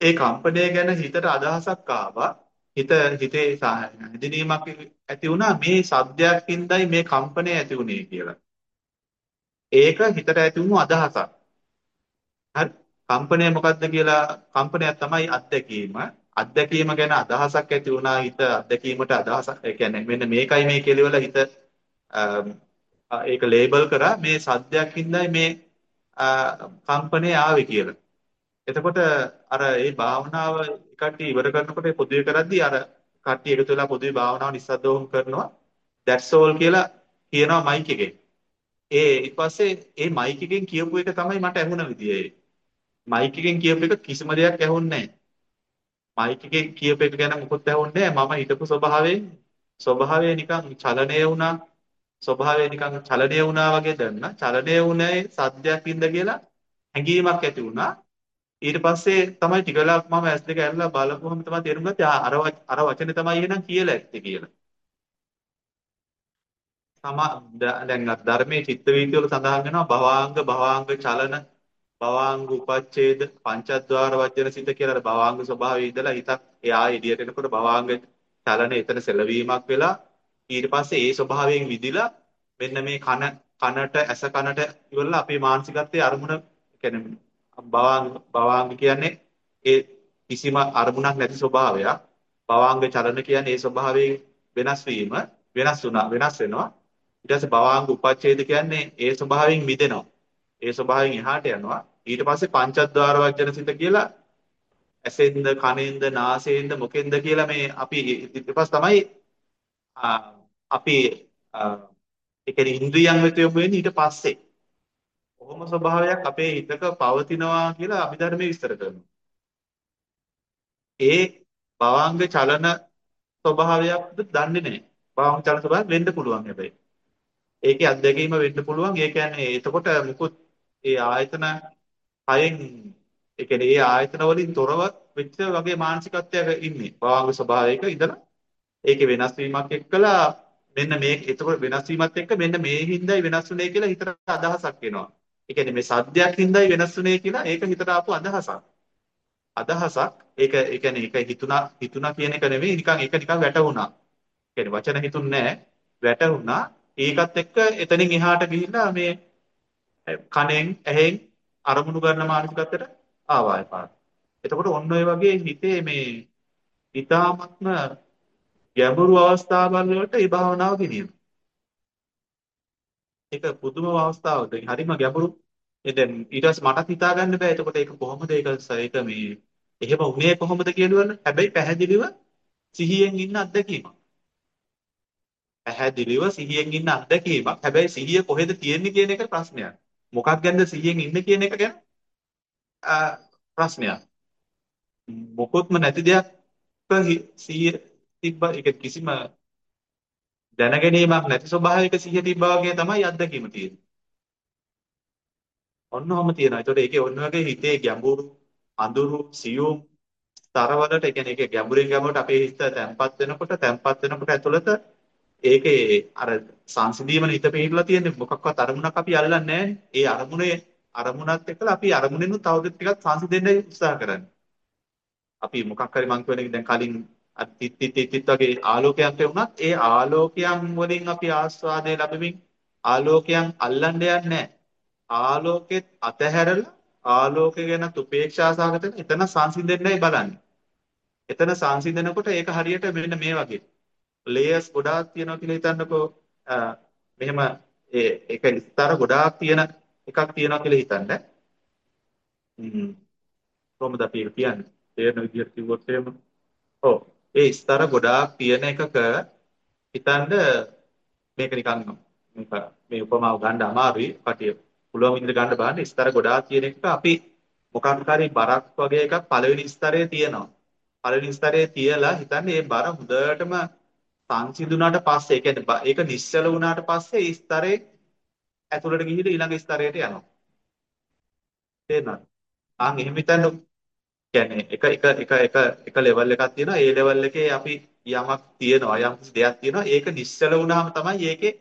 ඒ කම්පනය ගැන හිතට අදහසක් ආවා. හිත හිතේ හැදිනීමක් ඇති වුණා මේ සද්දයක්ින්දයි මේ කම්පනය ඇති වුණේ කියලා. ඒක හිතට ඇති වුණු අදහසක්. හරි කම්පනය මොකද්ද කියලා කම්පනයක් තමයි අත්දැකීම. අත්දැකීම ගැන අදහසක් ඇති වුණා හිත අත්දැකීමට අදහසක් ඒ කියන්නේ මෙන්න මේකයි මේ කෙලවල හිත ඒක ලේබල් කරා මේ සද්දයක් හින්දායි මේ කම්පණය ආවේ කියලා. එතකොට අර ඒ භාවනාව කට්ටිය ඉවර කරනකොට පොදුවේ කරද්දී අර කට්ටිය එකතු වෙලා පොදුවේ භාවනාව නිස්සද්දවම කරනවා. that's all කියලා කියනවා මයික් එකෙන්. ඒ ඊට පස්සේ ඒ මයික් එකෙන් කියපු එක තමයි මට ඇහුණ විදිය. මයික් එකෙන් කියපු එක කිසිම දෙයක් ඇහුන්නේ නැහැ. මයික් එකෙන් කියපු එක ගැන මොකොත් ඇහුන්නේ නැහැ. මම හිතපු ස්වභාවයෙන් ස්වභාවය නිකන් චලනය වුණා. ස්වභාවය නිකන් චලනය වුණා වගේ දැනුණා. චලනය වුණේ සද්දයක් ඉඳ කියලා හැඟීමක් ඇති වුණා. ඊට පස්සේ තමයි ටික වෙලාවක් මම ඇස් දෙක ඇරලා බලපුවම තමයි තේරුම් ගත්තේ අර අර වචනේ තමයි එහෙනම් කියලා ඇත්තේ කියලා. තමා දැන් ධර්මයේ චිත්ත වීති වල සඳහන් වෙනවා භවාංග භවාංග චලන භවාංග උපච්ඡේද පංචද්වාර වජ්ජන සිත කියලා භවාංග ස්වභාවයේ ඉඳලා හිතක් එයා එළියට එනකොට භවාංග චලන එතන සෙලවීමක් වෙලා ඊට පස්සේ ඒ ස්වභාවයෙන් විදිලා මෙන්න මේ කන කනට ඇස කනට ඉවරලා අපේ මානසිකත්වයේ අරමුණ කියන්නේ භවාංග භවාංග කියන්නේ ඒ කිසිම අරමුණක් නැති ස්වභාවයක්. භවාංග චලන කියන්නේ ඒ ස්වභාවයෙන් වෙනස් වීම වෙනස් වුණා වෙනස් වෙනවා. ඊට පස්සේ භවාංග උපච්ඡේද කියන්නේ ඒ ස්වභාවයෙන් මිදෙනවා. ඒ ස්වභාවයෙන් එහාට යනවා. ඊට පස්සේ පංචද්වාර වජ්ජන සිත කියලා ඇසෙන්ද කනෙන්ද නාසයෙන්ද මොකෙන්ද කියලා මේ අපි ඊට පස්සේ තමයි අපි ඒ කියන්නේ ඉන්ද්‍රියයන් වෙත යොමු වෙන්නේ ඊට පස්සේ. කොහොම ස්වභාවයක් අපේ හිතක පවතිනවා කියලා අභිධර්මයේ විස්තර කරනවා. ඒ භවංග චලන ස්වභාවයක්ද දන්නේ නැහැ. භවංග චලන ස්වභාවයක් වෙන්න පුළුවන් හැබැයි. ඒකේ අත්දැකීම වෙන්න පුළුවන්. ඒ කියන්නේ එතකොට මුකුත් ඒ ආයතන හයෙන් ඒ කියන්නේ ඒ ආයතන වලින් තොරව වෙච්ච වගේ මානසිකත්වයක ඉන්නේ. භවංග ස්වභාවයක ඉඳලා ඒකේ වෙනස් වීමක් එක්කලා මෙන්න මේ එතකොට වෙනස් වීමත් එක්ක මෙන්න මේ හින්දායි වෙනස් වුනේ කියලා හිතට අදහසක් එනවා. ඒ කියන්නේ මේ සද්දයක් හින්දායි වෙනස් වුනේ කියලා ඒක හිතට ආපු අදහසක්. අදහසක් ඒක ඒ කියන්නේ ඒක හිතුණා හිතුණා කියන එක නෙමෙයි නිකන් ඒක නිකන් වැටුණා. ඒ කියන්නේ වචන හිතුන්නේ නැහැ වැටුණා. ඒකත් එක්ක එතනින් එහාට ගිහිල්ලා මේ කනෙන් ඇහෙන් අරමුණු ගන්න මානසිකත්වයට ආවා එපාර. එතකොට ඔන්න ඔය වගේ හිතේ මේ ඊ타මත්ම ගැඹුරු අවස්ථාවල් වලට ඒ භාවනාව ගෙනියනවා. ඒක පුදුම අවස්ථාවක්. හරිම ගැඹුරු. ඒ දැන් ඊට පස්සේ මටත් හිතා ගන්න බෑ. එතකොට ඒක කොහොමද ඒක ඒක මේ එහෙම උනේ කොහොමද කියනවනේ. හැබැයි පැහැදිලිව සිහියෙන් ඉන්න අත්දැකීමක්. පැහැදිලිව සිහියෙන් ඉන්න අත්දැකීමක්. හැබැයි සිහිය කොහෙද තියෙන්නේ කියන එක ප්‍රශ්නයක්. මොකක් ගැනද සිහියෙන් ඉන්න කියන එක ගැන ප්‍රශ්නයක්. මොකොත්ම නැති දෙයක් සිහිය තිබ්බ ඒක කිසිම දැනගැනීමක් නැති ස්වභාවයක සිහිය තිබ්බා වගේ තමයි අත්දැකීම තියෙන්නේ. ඔන්නෝම තියෙනවා. ඒතකොට ඒකේ ඔන්න වගේ හිතේ ගැඹුරු අඳුරු සියුම් ස්තරවලට ඒ කියන්නේ ඒකේ ගැඹුරින් ගැඹුරට අපේ හිත තැම්පත් වෙනකොට තැම්පත් වෙනකොට ඇතුළත ඒකේ අර සංසිඳීමන හිත පිළිලා තියෙන්නේ මොකක්වත් අරමුණක් අපි අල්ලන්නේ නැහැ. ඒ අරමුණේ අරමුණත් එක්කලා අපි අරමුණෙන් තවද ටිකක් සංසිඳෙන්න උත්සාහ කරන්නේ. අපි මොකක් හරි මං කියන්නේ දැන් කලින් තිත් තිත් තිත් වගේ ආලෝකයක් වුණත් ඒ ආලෝකයන් වලින් අපි ආස්වාදය ලැබෙමින් ආලෝකයන් අල්ලන්න යන්නේ නැහැ. ආලෝකෙත් අතහැරලා ආලෝකය ගැන උපේක්ෂා සහගතව එතන සංසිඳෙන්නයි බලන්නේ. එතන සංසිඳනකොට ඒක හරියට මෙන්න මේ වගේ. ලේයර්ස් ගොඩාක් තියෙනවා කියලා හිතන්නකෝ. මෙහෙම ඒ ඒක ස්තර ගොඩාක් තියෙන එකක් තියෙනවා කියලා හිතන්න. හ්ම්. කොහොමද අපි කියන්නේ? තේරෙන විදිහට කිව්වොත් එහෙම. ඔව්. ඒ ස්තර ගොඩාක් තියෙන එකක හිතන්න මේක නිකන් මේක මේ උපමාව ගන්න අමාරුයි. කටිය පුළුවන් විදිහට ගන්න බලන්න ස්තර ගොඩාක් තියෙන එක අපි මොකක් හරි බරක් වගේ එකක් පළවෙනි ස්තරයේ තියෙනවා. පළවෙනි ස්තරයේ තියලා හිතන්නේ මේ බර හොඳටම සංසිඳුණාට පස්සේ ඒ කියන්නේ ඒක නිශ්චල වුණාට පස්සේ ඒ ස්තරේ ඇතුළට ගිහිල්ලා ඊළඟ ස්තරයට යනවා. තේරෙනවද? ආන් එහෙම හිතන්න කියන්නේ එක එක එක එක එක ලෙවල් එකක් තියෙනවා. ඒ ලෙවල් එකේ අපි යමක් තියෙනවා. යම් දෙයක් තියෙනවා. ඒක නිශ්චල වුණාම තමයි ඒකේ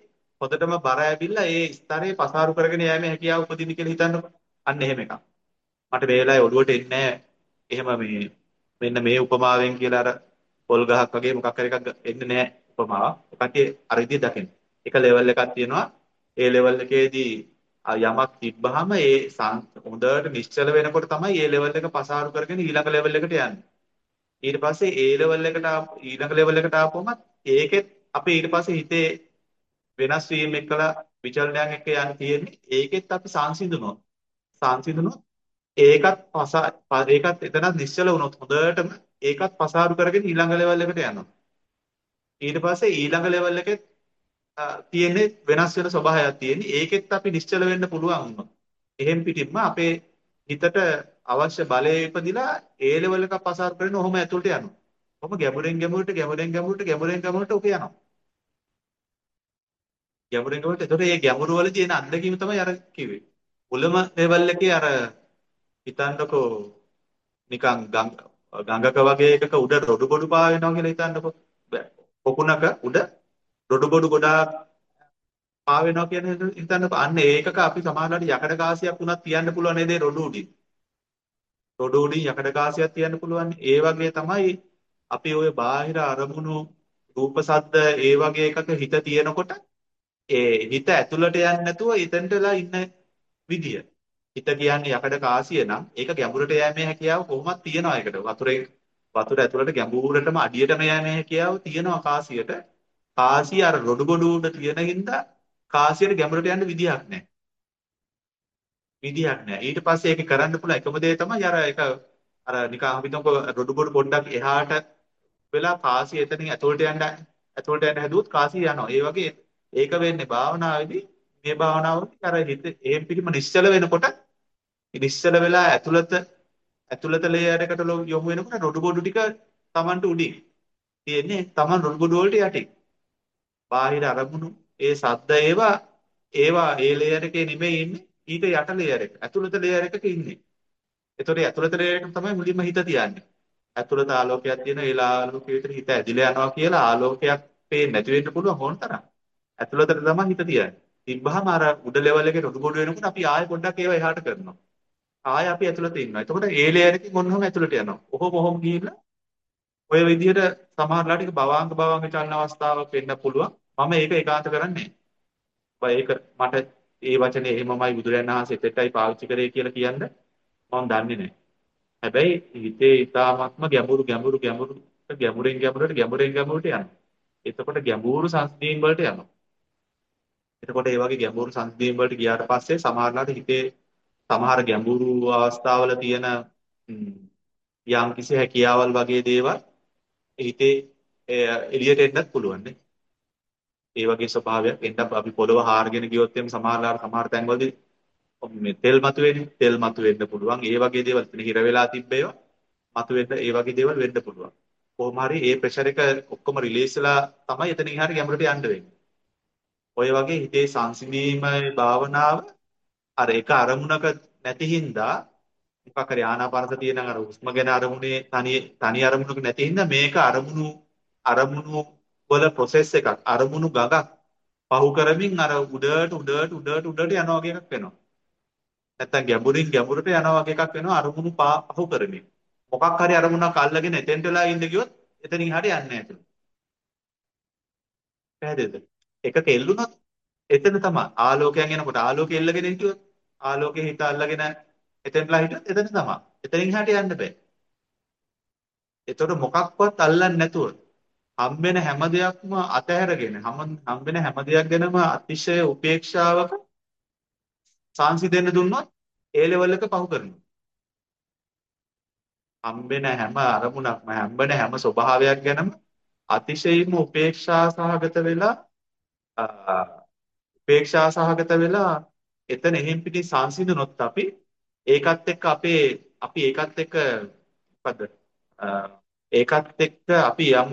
හොඳටම බර ඇවිල්ලා ඒ ස්තරේ පසාරු කරගෙන යෑමේ හැකියාව උපදින්න කියලා හිතන්නකො. අන්න එහෙම එකක්. මට මේ වෙලාවේ ඔළුවට එන්නේ එහෙම මේ මෙන්න මේ උපමාවෙන් කියලා අර පොල් ගහක් වගේ මොකක් හරි එකක් එන්නේ නැහැ උපමාව. කට්ටිය අර විදිහට දකින්න. එක ලෙවල් එකක් තියෙනවා. ඒ ලෙවල් එකේදී යමක් තිබ්බහම ඒ හොඳට නිශ්චල වෙනකොට තමයි ඒ ලෙවල් එක පසාරු කරගෙන ඊළඟ ලෙවල් එකට යන්නේ. ඊට පස්සේ ඒ ලෙවල් එකට ඊළඟ ලෙවල් එකට ආපුවම ඒකෙත් අපේ ඊට පස්සේ හිතේ වෙනස් වීම එක්කලා විචලනයන් එක්ක යන්නේ තියෙන්නේ. ඒකෙත් අපි සංසිඳුනොත් සංසිඳුනොත් ඒකත් පස ඒකත් එතන නිශ්චල වුණොත් හොඳටම ඒකත් පසාරු කරගෙන ඊළඟ ලෙවල් එකට යනවා. ඊට පස්සේ ඊළඟ ලෙවල් එකේ තියෙන්නේ වෙනස් වෙන ස්වභාවයක් තියෙන්නේ. ඒකෙත් අපි නිශ්චල වෙන්න පුළුවන් වුණා. එහෙම් පිටින්ම අපේ හිතට අවශ්‍ය බලය ඉපදිලා ඒ ලෙවල් එක පසාරු කරගෙන ඔහොම ඇතුළට යනවා. ඔහොම ගැඹුරෙන් ගැඹුරට ගැඹුරෙන් ගැඹුරට ගැඹුරෙන් ගැඹුරට ඔක යනවා. ගැඹුරෙන් ගැඹුරට එතකොට මේ ගැඹුරු වල තියෙන අත්දැකීම තමයි අර කිව්වේ. මුලම ලෙවල් එකේ අර හිතන්නකෝ නිකන් ගඟක වගේ එකක උඩ රොඩු බොඩු පා වෙනවා කියලා හිතන්නකෝ. පොකුණක උඩ රොඩු බොඩු ගොඩාක් පා වෙනවා කියන හිතන්නකෝ. අන්න ඒකක අපි සමානලාට යකඩ කාසියක් උනත් තියන්න පුළුවන් නේද රොඩු උඩින්. රොඩු උඩින් යකඩ කාසියක් තියන්න පුළුවන්. ඒ වගේ තමයි අපි ওই බාහිර අරමුණු රූප සද්ද ඒ වගේ එකක හිත තියෙනකොට ඒ හිත ඇතුළට යන්නේ නැතුව එතනටලා ඉන්න විදිය. හිත කියන්නේ යකඩ කාසිය නම් ඒක ගැඹුරට යෑමේ හැකියාව කොහොමද තියනවා ඒකට. වතුරේ වතුර ඇතුළට ගැඹුරටම අඩියටම යෑමේ හැකියාව තියෙනවා කාසියට. කාසිය අර රොඩු බොඩු උඩ තියෙන හින්දා කාසියට ගැඹුරට යන්න විදියක් නැහැ. විදියක් නැහැ. ඊට පස්සේ ඒක කරන්න පුළුවන් එකම දේ තමයි අර ඒක අර නිකන් අපි හිතමුකෝ රොඩු බොඩු පොඩ්ඩක් එහාට වෙලා කාසිය එතනින් ඇතුළට යන්න ඇතුළට යන්න හැදුවොත් කාසිය යනවා. ඒ වගේ ඒක වෙන්නේ භාවනාවේදී මේ භාවනාවේදී අර හිත එහෙම් පිටිම නිශ්චල වෙනකොට නිශ්චල වෙලා ඇතුළත ඇතුළත ලේයර් එකට යොමු වෙනකොට රොඩු බොඩු ටික Tamanට උඩින් තියෙන්නේ Taman රොඩු බොඩු වලට යටින්. බාහිර අරමුණු ඒ සද්ද ඒවා ඒවා ඒ ලේයර් එකේ නෙමෙයි ඉන්නේ ඊට යට ලේයර් එක. ඇතුළත ලේයර් එකක ඉන්නේ. ඒතකොට ඇතුළත ලේයර් එක තමයි මුලින්ම හිත තියන්නේ. ඇතුළත ආලෝකයක් තියෙන ඒ ආලෝකයට හිත ඇදිලා යනවා කියලා ආලෝකයක් පේන්නේ නැති වෙන්න පුළුවන් ඕන තරම්. ඇතුළතට තමයි හිත තියන්නේ. තිබ්බහම අර උඩ ලෙවල් එකේ රොඩු බොඩු වෙනකොට අපි ආයෙ පොඩ්ඩක් ඒවා එහාට කරනවා. ආයෙ අපි ඇතුළත ඉන්නවා. එතකොට ඒ ලේයර් එකකින් ඔන්නෝම ඇතුළට යනවා. ඔහොම ඔහොම ගිහිල්ලා ඔය විදිහට සමහරලාට ඒක භවාංග භවාංග චලන අවස්ථාවක් වෙන්න පුළුවන්. මම ඒක ඒකාන්ත කරන්නේ නැහැ. ඒක මට ඒ වචනේ එහෙමමයි බුදුරජාණන් වහන්සේ එතෙටයි පාවිච්චි කරේ කියලා කියන්න මම දන්නේ නැහැ. හැබැයි හිතේ ඊ타ත්ම ගැඹුරු ගැඹුරු ගැඹුරු ගැඹුරෙන් ගැඹුරට ගැඹුරෙන් ගැඹුරට යනවා. එතකොට ගැඹුරු සංස්දීන් වලට යනවා. එතකොට ඒ වගේ ගැඹුරු සංස්දීන් වලට ගියාට පස්සේ සමහරලාට හිතේ සමහර ගැඹුරු අවස්ථාවල තියෙන යම් කිසි හැකියාවල් වගේ දේවල් හිතේ එළියට එන්නත් පුළුවන් නේ. ඒ වගේ ස්වභාවයක් එන්න අපි පොළව හාරගෙන ගියොත් එම් සමහරලාට සමහර තැන්වලදී මේ තෙල් මතුවෙන්නේ තෙල් මතුවෙන්න පුළුවන්. ඒ වගේ දේවල් එතන හිර වෙලා තිබ්බේවා මතුවෙන්න ඒ වගේ දේවල් වෙන්න පුළුවන්. කොහොම හරි ඒ ප්‍රෙෂර් එක ඔක්කොම රිලීස් වෙලා තමයි එතනින් හරිය ගැඹුරට යන්න වෙන්නේ. ඔය වගේ හිතේ සංසිඳීමේ භාවනාව අර එක අරමුණක නැති හින්දා මොකක් හරි ආනාපාන සතිය නම් අර හුස්ම ගැන අරමුණේ තනි තනි අරමුණක නැති හින්දා මේක අරමුණු අරමුණු වල process එකක් අරමුණු ගඟක් පහු කරමින් අර උඩට උඩට උඩට උඩට යනවා වගේ එකක් වෙනවා. නැත්තම් ගැඹුරින් ගැඹුරට යනවා වගේ එකක් වෙනවා අරමුණු පහු කරමින්. මොකක් හරි අරමුණක් අල්ලගෙන එතෙන්ට වෙලා ඉන්න ගියොත් එතනින් හරිය යන්නේ නැහැ. පැහැදිලිද? එකක එල්ලුනොත් එතන තමයි ආලෝකයෙන් එනකොට ආලෝකය එල්ලගෙන හිටියොත් ආලෝකයේ හිත අල්ලගෙන එතනලා හිටියොත් එතන තමයි. එතනින් එහාට යන්න බෑ. එතකොට මොකක්වත් අල්ලන්නේ නැතුව හම්බෙන හැම දෙයක්ම අතහැරගෙන හම්බෙන හැම දෙයක් ගැනම අතිශය උපේක්ෂාවක සංසිඳෙන්න දුන්නොත් ඒ ලෙවල් එක පහු කරනවා. හම්බෙන හැම අරමුණක්ම හම්බෙන හැම ස්වභාවයක් ගැනම අතිශයින්ම උපේක්ෂා සහගත වෙලා උපේක්ෂා සහගත වෙලා එතන එහෙම් පිටි සංසිඳනොත් අපි ඒකත් එක්ක අපේ අපි ඒකත් එක්ක මොකද ඒකත් එක්ක අපි යම්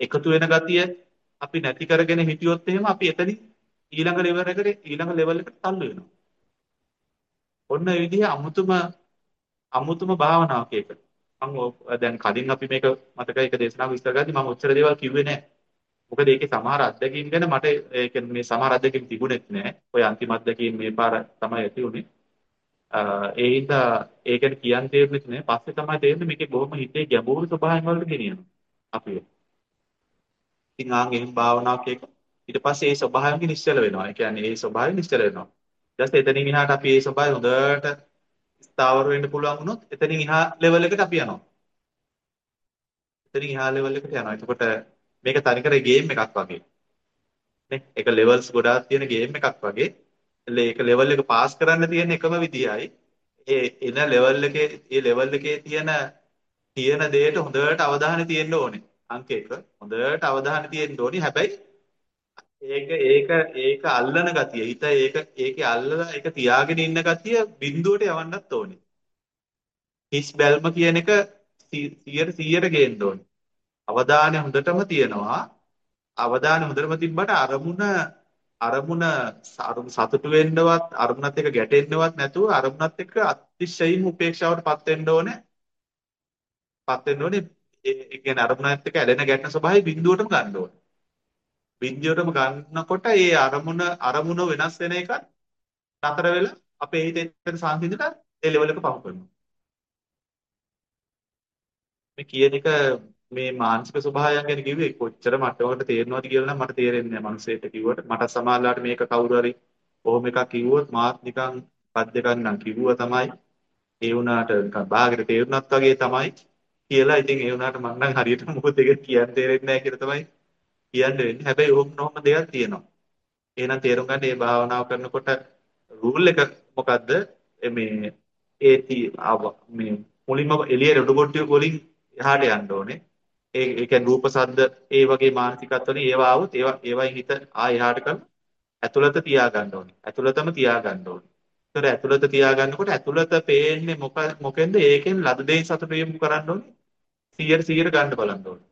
එකතු වෙන ගතිය අපි නැති කරගෙන හිටියොත් එහෙම අපි එතනින් ඊළඟ ලෙවල් එකට ඊළඟ ලෙවල් එකට තල්ලු වෙනවා. ඔන්න ඒ විදිහ අමුතුම අමුතුම භාවනාවක් ඒක. මම දැන් කලින් අපි මේක මතකයි එක දේශනාවක් විස්තර කරද්දි මම ඔච්චර දේවල් කිව්වේ නැහැ. මොකද ඒකේ සමහර අත්දැකීම් ගැන මට ඒ කියන්නේ මේ සමහර අත්දැකීම් තිබුණෙත් නැහැ. ඔය අන්තිම අත්දැකීම් මේ පාර තමයි ඇති උනේ. ඒ හින්දා ඒ ගැන කියන්න තේරුනේ නැහැ. පස්සේ තමයි තේරෙන්නේ මේකේ බොහොම හිතේ ගැඹුරු ස්වභාවයන් වලට ගෙනියනවා. අපි. ඉතින් ආන් එහෙම භාවනාවක් එක ඊට පස්සේ ඒ ස්වභාවයෙන් නිශ්චල වෙනවා. ඒ කියන්නේ ඒ ස්වභාවයෙන් නිශ්චල වෙනවා. ඊට පස්සේ එතනින් එහාට අපි ඒ ස්වභාවය හොඳට ස්ථාවර වෙන්න පුළුවන් වුණොත් එතනින් එහා ලෙවල් එකට අපි යනවා. එතනින් එහා ලෙවල් එකට යනවා. එතකොට මේක තනිකර ගේම් එකක් වගේ. නේ. ඒක ලෙවල්ස් ගොඩාක් තියෙන ගේම් එකක් වගේ. ඒක ලෙවල් එක පාස් කරන්න තියෙන එකම විදියයි. ඒ එන ලෙවල් එකේ ඒ ලෙවල් එකේ තියෙන තියෙන දෙයට හොඳට අවධානය තියෙන්න ඕනේ. අංක එක හොඳට අවධානය තියෙන්න ඕනේ. හැබැයි ඒක ඒක ඒක අල්ලන ගතිය. හිත ඒක ඒකේ අල්ලලා ඒක තියාගෙන ඉන්න ගතිය බිඳුවට යවන්නත් ඕනේ. හිස් බැල්ම කියන එක 100ට 100ට ගේන්න ඕනේ. අවධානය හොඳටම තියෙනවා. අවධානය හොඳටම තිබ්බට අරමුණ අරමුණ සතුටු වෙන්නවත් අරමුණත් එක්ක ගැටෙන්නවත් නැතුව අරමුණත් එක්ක අතිශයින් උපේක්ෂාවට පත් වෙන්න ඕනේ. පත් වෙන්න ඕනේ. ඒ කියන්නේ අරමුණත් එක්ක ඇලෙන ගැටෙන ස්වභාවය බිඳුවටම ගන්න ඕනේ. බිඳුවටම ගන්නකොට ඒ අරමුණ අරමුණ වෙනස් වෙන එක නතර වෙලා අපේ හිතේ සංසිඳිට ඒ ලෙවල් එක පහු කරනවා. මේ කියන එක මේ මානසික ස්වභාවයන් ගැන කිව්වේ කොච්චර මට්ටමකට තේරෙනවද කියලා නම් මට තේරෙන්නේ නැහැ මනුස්සයෙක්ට කිව්වට. මට සමාජලාට මේක කවුරු හරි කොහොම එකක් කිව්වොත් මාත් නිකන් පද දෙකක් නම් කිව්වා තමයි. ඒ වුණාට නිකන් බාහිර තේරුණත් වගේ තමයි කියලා. ඉතින් ඒ වුණාට මම නම් හරියට මොකද ඒක කියන්න තේරෙන්නේ නැහැ කියලා තමයි කියන්න වෙන්නේ. හැබැයි ඕක නොම දෙයක් තියෙනවා. එහෙනම් තේරුම් ගන්න මේ භාවනාව කරනකොට රූල් එක මොකද්ද? මේ ඒ මේ මුලින්ම එළියට උඩ කොට්ටිය වලින් එහාට යන්න ඕනේ. ඒ ඒ කියන්නේ රූප සද්ද ඒ වගේ මානසිකත්වනේ ඒවා આવුත් ඒවා ඒවයින් හිත ආය එහාට කරන ඇතුළත තියා ගන්න ඕනේ. ඇතුළතම තියා ගන්න ඕනේ. ඒතර ඇතුළත තියා ගන්නකොට ඇතුළත පේන්නේ මොක මොකෙන්ද ඒකෙන් ලද දෙයින් සතුට වීම කරන්න ඕනේ. 100 100 ගන්න බලන්න ඕනේ.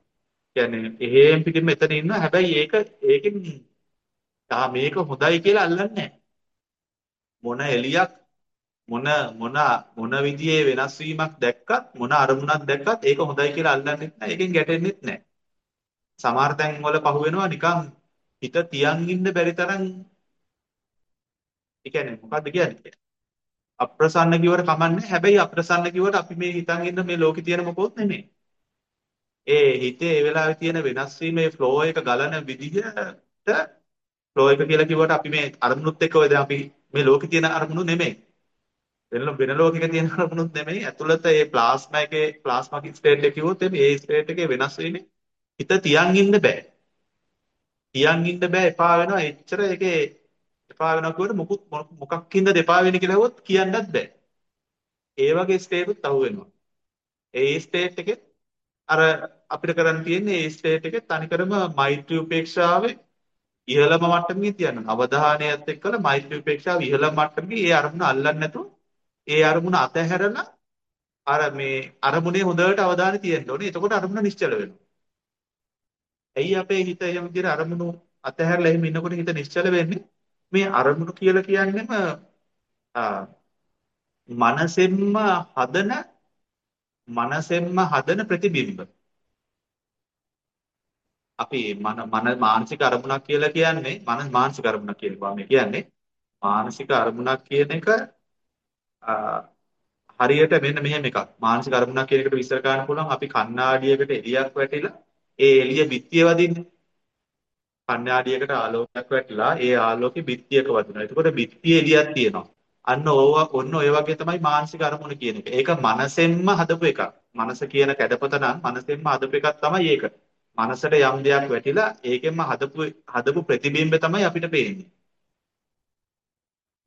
කියන්නේ එහෙම් පිටින් මෙතන ඉන්නවා හැබැයි ඒක ඒකෙන් තා මේක හොඳයි කියලා අල්ලන්නේ මොන එලියක් මොන මොන මොන විදිහේ වෙනස් වීමක් දැක්කත් මොන අරමුණක් දැක්කත් ඒක හොඳයි කියලා අල්ලන්නෙත් නැහැ. ඒකෙන් ගැටෙන්නෙත් නැහැ. සමහර තැන් වල පහු වෙනවා නිකන් හිත තියන් ඉන්න බැරි තරම් ඒ කියන්නේ මොකද්ද කියන්නේ? අප්‍රසන්න කිව්වට කමන්නේ. හැබැයි අප්‍රසන්න කිව්වට අපි මේ හිතන් ඉන්න මේ ලෝකේ තියෙන මොකොත් නෙමෙයි. ඒ හිතේ ඒ වෙලාවේ තියෙන වෙනස් වීමේ ෆ්ලෝ එක ගලන විදිහට ෆ්ලෝ එක කියලා කිව්වට අපි මේ අරමුණුත් එක්ක ඔය දැන් අපි මේ ලෝකේ තියෙන අරමුණු නෙමෙයි. වෙන වෙන ලෝකයක තියෙන අරමුණුත් නෙමෙයි. ඇතුළත ඒ ප්ලාස්මා එකේ ප්ලාස්මා ස්ටේට් එක කිව්වොත් මේ ස්ටේට් එකේ වෙනස් වෙන්නේ හිත තියන් ඉන්න බෑ. තියන් ඉන්න බෑ එපා වෙනවා. එච්චර ඒකේ එපා වෙනවා කියවට මොකුත් මොකක් හින්දාද එපා වෙන්නේ කියලා හෙවොත් කියන්නත් බෑ. ඒ වගේ ස්ටේට් උත් අහු වෙනවා. ඒ ස්ටේට් එකේ අර අපිට කරන්න තියෙන්නේ ඒ ස්ටේට් එකේ තනිකරම මෛත්‍රී උපේක්ෂාවේ ඉහළම මට්ටමකින් තියන්න. අවධානයත් එක්කලා මෛත්‍රී උපේක්ෂාව ඉහළම මට්ටමකින් ඒ අරමුණ අල්ලන්නේ නැතුව ඒ අරමුණ අතහැරලා අර මේ අරමුණේ හොඳට අවධානය තියෙන්න ඕනේ. එතකොට අරමුණ නිශ්චල වෙනවා. ඇයි අපේ හිත එහෙම විදිහට අරමුණු අතහැරලා එහෙම ඉන්නකොට හිත නිශ්චල වෙන්නේ? මේ අරමුණු කියලා කියන්නේම මනසෙන්ම හදන මනසෙන්ම හදන ප්‍රතිබිම්බ. අපි මන මන මානසික අරමුණක් කියලා කියන්නේ මන මානසික අරමුණක් කියනවා මේ කියන්නේ මානසික අරමුණක් කියන එක හරියට මෙන්න මෙහෙම එකක්. මානසික අරමුණක් කියන එකට විස්තර කරන්න පුළුවන්. අපි කණ්ණාඩියකට එළියක් වැටිලා ඒ එළිය බිත්තිය වදින්නේ. කණ්ණාඩියකට ආලෝකයක් වැටිලා ඒ ආලෝකෙ බිත්තියක වදිනවා. එතකොට බිත්තිය එළියක් තියෙනවා. අන්න ඕවා ඔන්න ඔය වගේ තමයි මානසික අරමුණ කියන එක. ඒක මනසෙන්ම හදපු එකක්. මනස කියන කැඩපත නම් මනසෙන්ම හදපු එකක් තමයි ඒක. මනසට යම් දෙයක් වැටිලා ඒකෙන්ම හදපු හදපු ප්‍රතිබිම්බ තමයි අපිට පේන්නේ.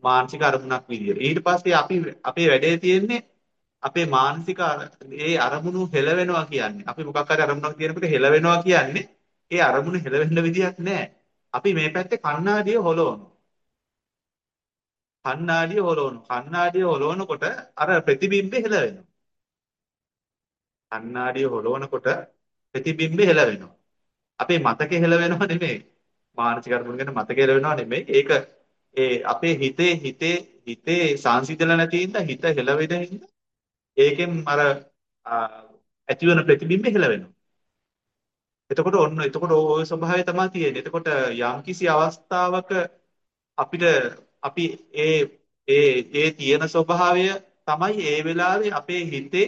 මානසික අරමුණක් විදියට. ඊට පස්සේ අපි අපේ වැඩේ තියෙන්නේ අපේ මානසික ඒ අරමුණු හෙලවෙනවා කියන්නේ. අපි මොකක් හරි අරමුණක් තියෙනකොට හෙලවෙනවා කියන්නේ ඒ අරමුණ හෙලවෙන්න විදියක් නැහැ. අපි මේ පැත්තේ කණ්ණාඩිය හොලවනවා. කණ්ණාඩිය හොලවනවා. කණ්ණාඩිය හොලවනකොට අර ප්‍රතිබිම්බේ හෙලවෙනවා. කණ්ණාඩිය හොලවනකොට ප්‍රතිබිම්බේ හෙලවෙනවා. අපේ මතකේ හෙලවෙනව නෙමෙයි. මානසික අරමුණ ගැන මතකේ හෙලවෙනව නෙමෙයි. ඒක ඒ අපේ හිතේ හිතේ හිතේ සංසිඳලා නැති හින්දා හිත හෙලවෙන හින්දා ඒකෙන් අර ඇතිවන ප්‍රතිබිම්බ හෙලවෙනවා. එතකොට ඔන්න එතකොට ওই ස්වභාවය තමයි තියෙන්නේ. එතකොට යම්කිසි අවස්ථාවක අපිට අපි ඒ ඒ ඒ තියෙන ස්වභාවය තමයි ඒ වෙලාවේ අපේ හිතේ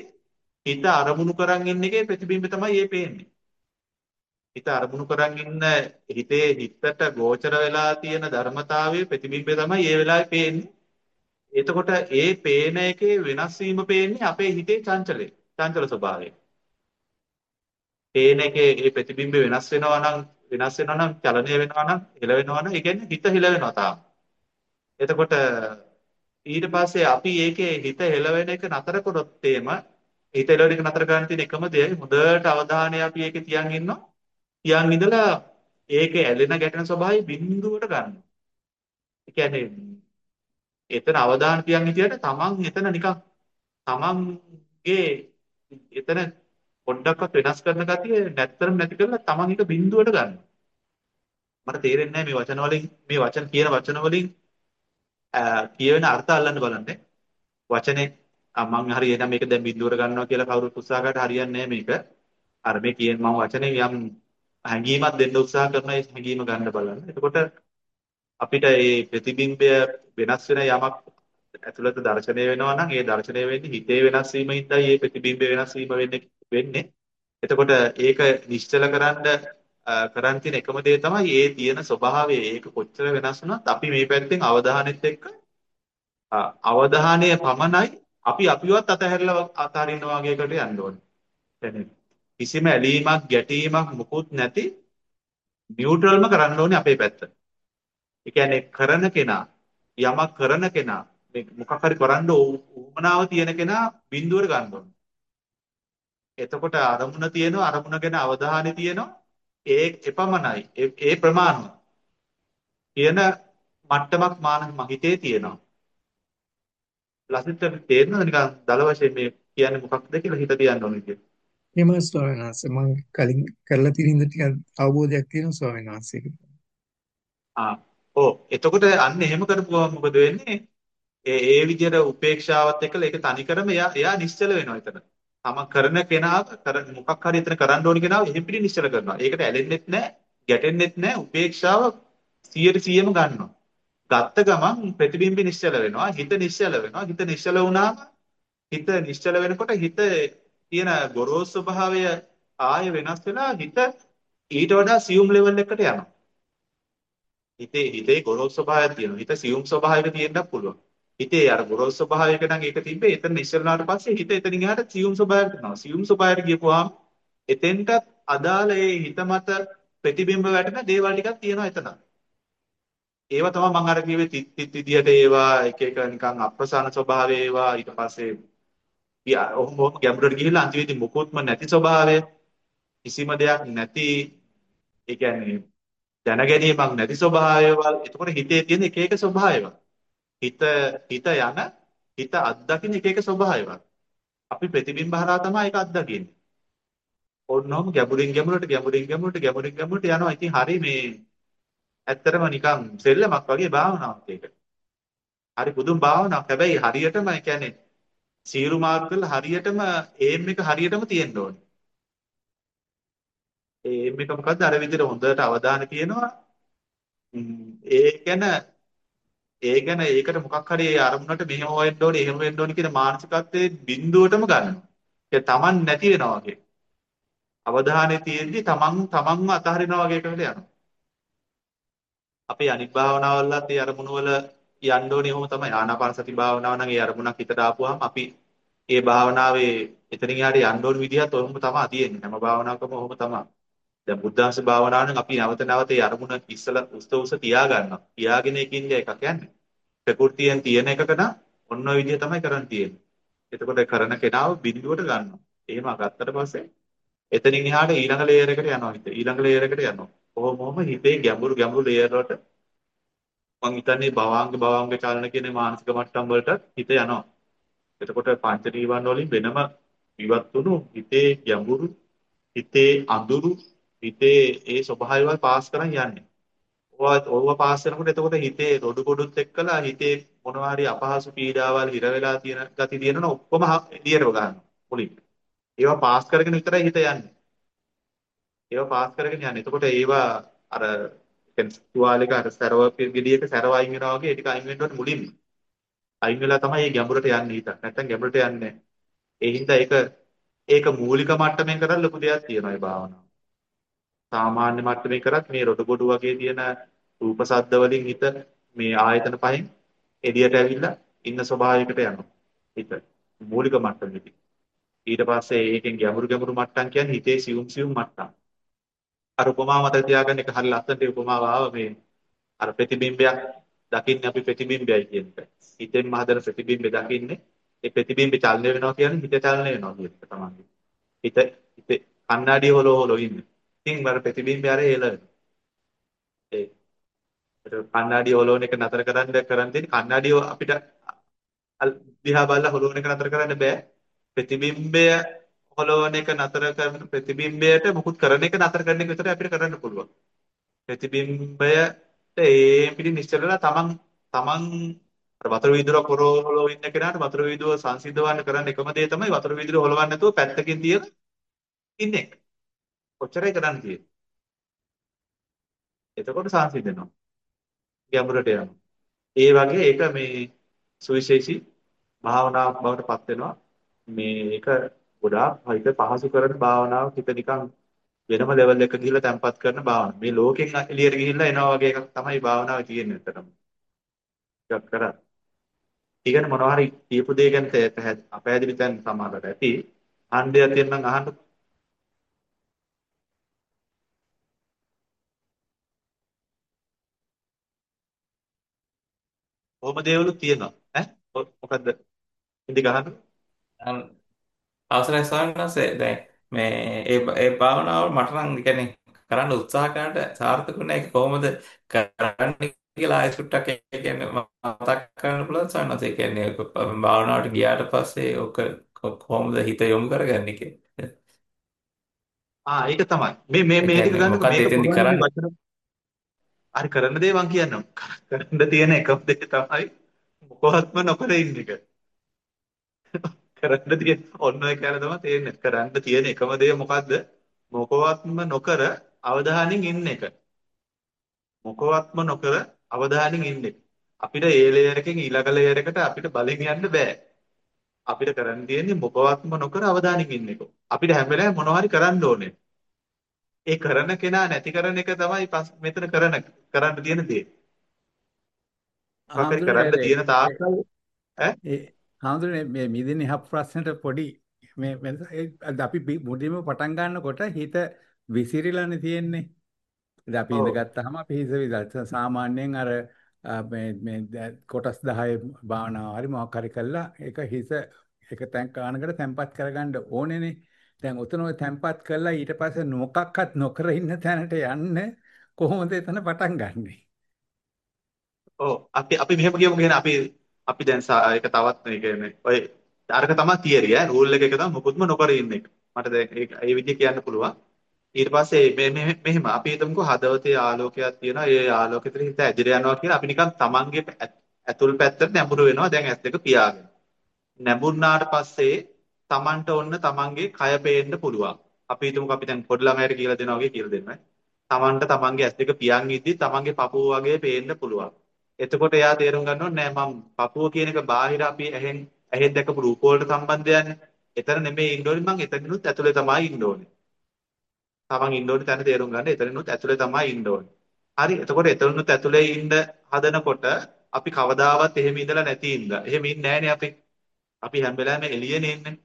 හිත අරමුණු කරන් ඉන්න එකේ ප්‍රතිබිම්බ තමයි ඒ පේන්නේ. හිත අරමුණු කරන් ඉන්න හිතේ හිතට ගෝචර වෙලා තියෙන ධර්මතාවයේ ප්‍රතිබිම්බය තමයි ඒ වෙලාවේ පේන්නේ. එතකොට ඒ පේන එකේ වෙනස් වීම පේන්නේ අපේ හිතේ චංචලය, චංචල ස්වභාවය. පේන එකේ ඒ ප්‍රතිබිම්බය වෙනස් වෙනවා නම් වෙනස් වෙනවා නම් චලනය වෙනවා නම් හෙල වෙනවා නම් ඒ කියන්නේ හිත හෙල වෙනවා තාම. එතකොට ඊට පස්සේ අපි ඒකේ හිත හෙලවෙන එක නතර කරොත් එම හිත හෙලවෙන එක නතර කරන්න තියෙන එකම දේ හොඳට අවධානය අපි ඒකේ තියන් ඉන්නවා. තියන් ඉඳලා ඒකේ ඇලෙන ගැටෙන ස්වභාවය බිඳුවට ගන්නවා. ඒ කියන්නේ එතන අවධානය තියන් හිටියට තමන් එතන නිකන් තමන්ගේ එතන පොඩ්ඩක්වත් වෙනස් කරන ගතිය නැත්තරම නැති කරලා තමන් එක බිඳුවට ගන්නවා. මට තේරෙන්නේ නැහැ මේ වචන වලින් මේ වචන කියන වචන වලින් කියවෙන අර්ථ අල්ලන්න බලන්නේ. වචනේ මම හරියට මේක දැන් බිඳුවට ගන්නවා කියලා කවුරුත් උත්සාහ කරලා හරියන්නේ මේක. අර මේ කියන මම වචනේ යම් හැඟීමක් දෙන්න උත්සාහ කරන ඒ හැඟීම ගන්න බලන්න. එතකොට අපිට මේ ප්‍රතිබිම්බය වෙනස් වෙන යමක් ඇතුළත දර්ශනය වෙනවා නම් ඒ දර්ශනය වෙන්නේ හිතේ වෙනස් වීමින්දයි මේ ප්‍රතිබිම්බය වෙනස් වීම වෙන්නේ වෙන්නේ. එතකොට ඒක නිශ්චල කරන්න කරන් තියෙන එකම දේ තමයි ඒ තියෙන ස්වභාවය ඒක කොච්චර වෙනස් වුණත් අපි මේ පැත්තෙන් අවධානෙත් එක්ක අවධානය පමණයි අපි අපිවත් අතහැරලා අතාරිනවා වගේ එකට යන්න ඕනේ. කිසිම ඇලීමක් ගැටීමක් මුකුත් නැති නියුට්‍රල්ම කරන්න ඕනේ අපේ පැත්ත. ඒ කියන්නේ කරන කෙනා යමක් කරන කෙනා මොකක් හරි කරන්න උවමනාව තියෙන කෙනා බිඳුවර ගන්න ඕනේ. එතකොට අරමුණ තියෙනවා අරමුණ ගැන අවධානය තියෙනවා ඒ එපමණයි ඒ ප්‍රමාණය කියන මට්ටමක් මානසික හිතේ තියෙනවා. ලසිත තේරෙනවද නිකන් දල වශයෙන් මේ කියන්නේ මොකක්ද කියලා හිත තියන්න ඕනේ කියලා. එහෙමයි ස්වාමීන් වහන්සේ මම කලින් කරලා තියෙන ඉඳ ටික අවබෝධයක් තියෙනවා ස්වාමීන් වහන්සේ. ආ ඔව් එතකොට අන්න එහෙම කරපුවම මොකද වෙන්නේ? ඒ ඒ විදිහට උපේක්ෂාවත් එක්කලා ඒක තනිකරම එයා එයා නිශ්චල වෙනවා එතන. තම කරන කෙනා මොකක් හරි එතන කරන්න ඕන කෙනාව එහෙම් පිළි නිශ්චල කරනවා. ඒකට ඇලෙන්නෙත් නැහැ, ගැටෙන්නෙත් නැහැ. උපේක්ෂාව 100%ම ගන්නවා. ගත්ත ගමන් ප්‍රතිබිම්බ නිශ්චල වෙනවා. හිත නිශ්චල වෙනවා. හිත නිශ්චල වුණාම හිත නිශ්චල වෙනකොට හිත තියෙන ගොරෝසු ස්වභාවය ආය වෙනස් වෙලා හිත ඊට වඩා සියුම් ලෙවල් එකකට යනවා. හිතේ හිතේ ගොරෝසු ස්වභාවයක් තියෙනවා. හිත සියුම් ස්වභාවයක තියෙන්නත් පුළුවන්. හිතේ අර ගොරෝසු ස්වභාවයක නම් ඒක තිබ්බේ එතන ඉස්සරලාට පස්සේ හිත එතනින් එහාට සියුම් ස්වභාවයකට යනවා. සියුම් ස්වභාවයට ගියපුවාම එතෙන්ට අදාළ ඒ හිත මත ප්‍රතිබිම්බ වැටෙන දේවල් ටිකක් තියෙනවා එතන. ඒවා තමයි මම අර කිව්වේ තිත් තිත් විදියට ඒවා එක එක නිකන් අප්‍රසන්න ස්වභාවය ඒවා ඊට පස්සේ යා ඔහොම ඔහොම ගැඹුරට ගිහිල්ලා අන්තිමේදී මුකුත්ම නැති ස්වභාවය කිසිම දෙයක් නැති ඒ කියන්නේ දැනගැනීමක් නැති ස්වභාවයවල්. එතකොට හිතේ තියෙන එක එක ස්වභාවයවල්. හිත හිත යන හිත අත්දකින්න එක එක ස්වභාවයවල්. අපි ප්‍රතිබිම්බ හරහා තමයි ඒක අත්දකින්නේ. ඕනෝම ගැඹුරින් ගැඹුරට ගැඹුරින් ගැඹුරට ගැඹුරින් ගැඹුරට යනවා. ඉතින් හරි මේ ඇත්තටම නිකන් සෙල්ලමක් වගේ භාවනාවක් ඒක හරි පුදුම භාවනාවක්. හැබැයි හරියටම කියන්නේ සීරු මාර්ග කරලා හරියටම ඒම් එක හරියටම තියෙන්න ඕනේ. ඒ ඒම් එක මොකද්ද? අර විදිහට හොඳට අවධානය තියෙනවා. ඒ ගැන ඒ ගැන ඒකට මොකක් හරි අරමුණට මෙහෙම වෙන්න ඕනේ, එහෙම වෙන්න ඕනේ කියන මානසිකත්වයේ බිඳුවටම ගන්නවා. ඒ තමන් නැති වෙනවා වගේ. අවධානය තියෙද්දි තමන් තමන්ව අතහරිනවා වගේ එකකට යනවා. අපේ අනිත් භාවනාවල්ලත් ඒ අරමුණු වල යන්න ඕනේ එහෙම තමයි. ආනාපාන සති භාවනාව නම් ඒ අරමුණක් හිතට ආපුවාම අපි ඒ භාවනාවේ එතනින් යාට යන්න ඕන විදිහත් ඔහොම තමයි තියෙන්නේ. හැම භාවනාවකම ඔහොම තමයි. දැන් බුද්ධාංශ භාවනාව නම් අපි නැවත නැවත ඒ අරමුණ ඉස්සලා උස්ත උස තියා ගන්නවා තියාගෙන එකින් එකක් යන්නේ. ප්‍රകൃතියෙන් තියෙන එකක නම් ඔන්න ඔය විදිහ තමයි කරන් තියෙන්නේ. එතකොට කරන කෙනාව බිඳුවට ගන්නවා. එහෙම ගත්තට පස්සේ එතනින් එහාට ඊළඟ ලේයර් එකට යනවා හිත. ඊළඟ ලේයර් එකට යනවා. කොහොම කොහොම හිතේ ගැඹුරු ගැඹුරු ලේයර් වලට මං හිතන්නේ භවාංග භවාංග චලන කියන මානසික මට්ටම් වලට හිත යනවා. එතකොට පංච නීවරණ වලින් වෙනම විවත් වුණු හිතේ ගැඹුරු හිතේ අඳුරු හිතේ ඒ ස්වභාවයවල් පාස් කරන් යන්නේ. ඕවා ඕවා පාස් කරනකොට එතකොට හිතේ රොඩු කොඩුත් එක්කලා හිතේ මොනවා හරි අපහසු පීඩාවල් හිර වෙලා තියෙන ගති තියෙනවා ඔක්කොම එළියට ගන්නවා මුලින්. ඒවා පාස් කරගෙන විතරයි හිත යන්නේ. ඒවා පාස් කරගෙන යන්නේ. එතකොට ඒවා අර කියන්නේ තුවාලයක අර සරව ගෙඩියක සරව අයින් වෙනවා වගේ ඒ ටික අයින් වෙන්න ඕනේ මුලින්ම. අයින් වෙලා තමයි මේ ගැඹුරට යන්නේ හිත. නැත්තම් ගැඹුරට යන්නේ ඒ හින්දා ඒක ඒක මූලික මට්ටමින් කරලා ලොකු දෙයක් තියෙනවා ඒ භාවනාව. සාමාන්‍ය මට්ටමින් කරත් මේ රොඩ ගොඩ වගේ තියෙන රූප සද්ද වලින් හිත මේ ආයතන පහෙන් එළියට ඇවිල්ලා ඉන්න ස්වභාවයකට යනවා. හිත මූලික මට්ටමේදී. ඊට පස්සේ ඒකෙන් ගැඹුරු ගැඹුරු මට්ටම් කියන්නේ හිතේ සියුම් සියුම් මට්ටම්. අර උපමාව මතක තියාගන්න එක හරිය ලස්සනට උපමාව ආව මේ අර ප්‍රතිබිම්බයක් දකින්නේ අපි ප්‍රතිබිම්බයයි කියන එක. හිතෙන්ම හදන ප්‍රතිබිම්බය දකින්නේ ඒ ප්‍රතිබිම්බේ චලනය වෙනවා කියන්නේ හිත චලනය වෙනවා කියන එක තමයි. හිත හිත කණ්ණාඩිය හොලෝ හොලෝ ඉන්නේ. ඉතින් අර ප්‍රතිබිම්බය අර එළවෙනවා. ඒ කණ්ණාඩිය හොලෝන එක නතර කරන්න කරන් තියෙන්නේ කණ්ණාඩිය අපිට දිහා බලලා හොලෝන එක නතර කරන්න බෑ. ප්‍රතිබිම්බය හොලෝන එක නතර කරන ප්‍රතිබිම්බයට මුකුත් කරන එක නතර කරන එක විතරයි අපිට කරන්න පුළුවන්. ප්‍රතිබිම්බයට ඒ පිළි නිශ්චලලා තමන් තමන් අර වතුර වීදුරක් හොලෝ ඉන්න කෙනාට වතුර වීදුව සංසිඳවන්න කරන්න එකම දේ තමයි වතුර වීදුර හොලවන්න නැතුව පැත්තකින් තියලා ඉන්නේ. කොච්චරයි කරන්න තියෙන්නේ. එතකොට සංසිඳෙනවා. ගැඹුරට යනවා. ඒ වගේ ඒක මේ සුවිශේෂී භාවනාවක් බවට පත් වෙනවා. මේක ගොඩාක් හිත පහසු කරන භාවනාවක් හිත නිකන් වෙනම ලෙවල් එක ගිහිල්ලා තැම්පත් කරන භාවනාව. මේ ලෝකෙන් එළියට ගිහිල්ලා එනවා වගේ එකක් තමයි භාවනාවේ තියෙන්නේ ඇත්තටම. ටිකක් කරා. ඊගෙන මොනවා හරි කියපු දේ ගැන අපහැදිලි තැන් සමහරකට ඇති. අහන්න දෙයක් තියෙනම් අහන්න. කොහොම දේවලුත් තියෙනවා. ඈ මොකද්ද? ඉඳි ගහන්න. අවසරයි ස්වාමීන් වහන්සේ දැන් මේ ඒ ඒ භාවනාව මට නම් කියන්නේ කරන්න උත්සාහ කරනට සාර්ථකුනේ ඒක කොහොමද කරන්නේ කියලා ආයෙ සුට්ටක් ඒ කියන්නේ මතක් කරන්න පුළුවන් ස්වාමීන් වහන්සේ කියන්නේ භාවනාවට ගියාට පස්සේ ඔක කොහොමද හිත යොමු කරගන්නේ කියලා. ආ ඒක තමයි. මේ මේ මේ ටික ගන්න මේක එතෙන්දි කරන්නේ හරි කරන්න දේ මං කියන්නම්. කරන්න තියෙන එකම දේ තමයි මොකවත්ම නොකර ඉන්න එක. කරන්න තියෙන ඔන්න ඔය කියලා තමයි තේරෙන්නේ. කරන්න තියෙන එකම දේ මොකද්ද? මොකවත්ම නොකර අවධානයෙන් ඉන්න එක. මොකවත්ම නොකර අවධානයෙන් ඉන්න එක. අපිට ඒ ලේයර් එකෙන් ඊළඟ ලේයර් එකට අපිට බලෙන් යන්න බෑ. අපිට කරන්න තියෙන්නේ මොකවත්ම නොකර අවධානයෙන් ඉන්න එක. අපිට හැම වෙලාවෙම මොනවා හරි කරන්න ඕනේ. ඒ කරන කෙනා නැති කරන එක තමයි මෙතන කරන කරන්න තියෙන දේ. කරන්න තියෙන තාක්කල් ඈ හාමුදුරනේ මේ මිදින්නේ හප් ප්‍රශ්නෙට පොඩි මේ අපි මුලින්ම පටන් ගන්නකොට හිත විසිරිලානේ තියෙන්නේ. ඉතින් අපි ඉඳගත්තාම අපි හිත විදල් සාමාන්‍යයෙන් අර මේ මේ කොටස් 10 භාවනාව හරි මොකක් හරි කළා ඒක හිත එක තැන් කාණකට තැම්පත් කරගන්න ඕනේනේ. දැන් උතන ඔය තැම්පත් කළා ඊට පස්සේ මොකක්වත් නොකර ඉන්න තැනට යන්න කොහොමද එතන පටන් ගන්නෙ? ඔව් අපි අපි මෙහෙම කියමු කියන්නේ අපි අපි දැන් ඒක තවත් මේ කියන්නේ ඔය අරක තමයි තියරි ඈ රූල් එක එක තමයි මොකුත්ම නොකර ඉන්න එක. මට දැන් ඒක ඒ විදිහ කියන්න පුළුවන්. ඊට පස්සේ මේ මෙහෙම අපි හිතමුකෝ හදවතේ ආලෝකයක් තියෙනවා. ඒ ආලෝකෙට හිත ඇදිර යනවා කියලා අපි නිකන් තමන්ගේ ඇතුල් පැත්තට නැඹුරු වෙනවා. දැන් ඇස් දෙක පියාගෙන. නැඹුරුනාට පස්සේ තමන්ට ඔන්න තමන්ගේ කය පේන්න පුළුවන්. අපි හිතමුකෝ අපි දැන් පොඩි ළමයට කියලා දෙනවා වගේ කියලා දෙන්න. තමන්ට තමන්ගේ ඇස් දෙක පියන් ඉද්දි තමන්ගේ පපුව වගේ පේන්න පුළුවන්. එතකොට එයා තේරුම් ගන්න ඕනේ නෑ මම පපුව කියන එක බාහිර අපි ඇහෙන් ඇහෙන් දැකපු රූප වලට සම්බන්ධයන්නේ. එතන නෙමෙයි ඉන්න ඕනේ මං එතනිනුත් ඇතුලේ තමයි ඉන්න ඕනේ. තමන් ඉන්න ඕනේ තැන තේරුම් ගන්න එතනිනුත් ඇතුලේ තමයි ඉන්න ඕනේ. හරි එතකොට එතනිනුත් ඇතුලේ ඉන්න හදනකොට අපි කවදාවත් එහෙම ඉඳලා නැති ඉඳලා. එහෙම ඉන්නේ නෑනේ අපි. අපි හැම වෙලාවෙම එළියනේ ඉන්නේ.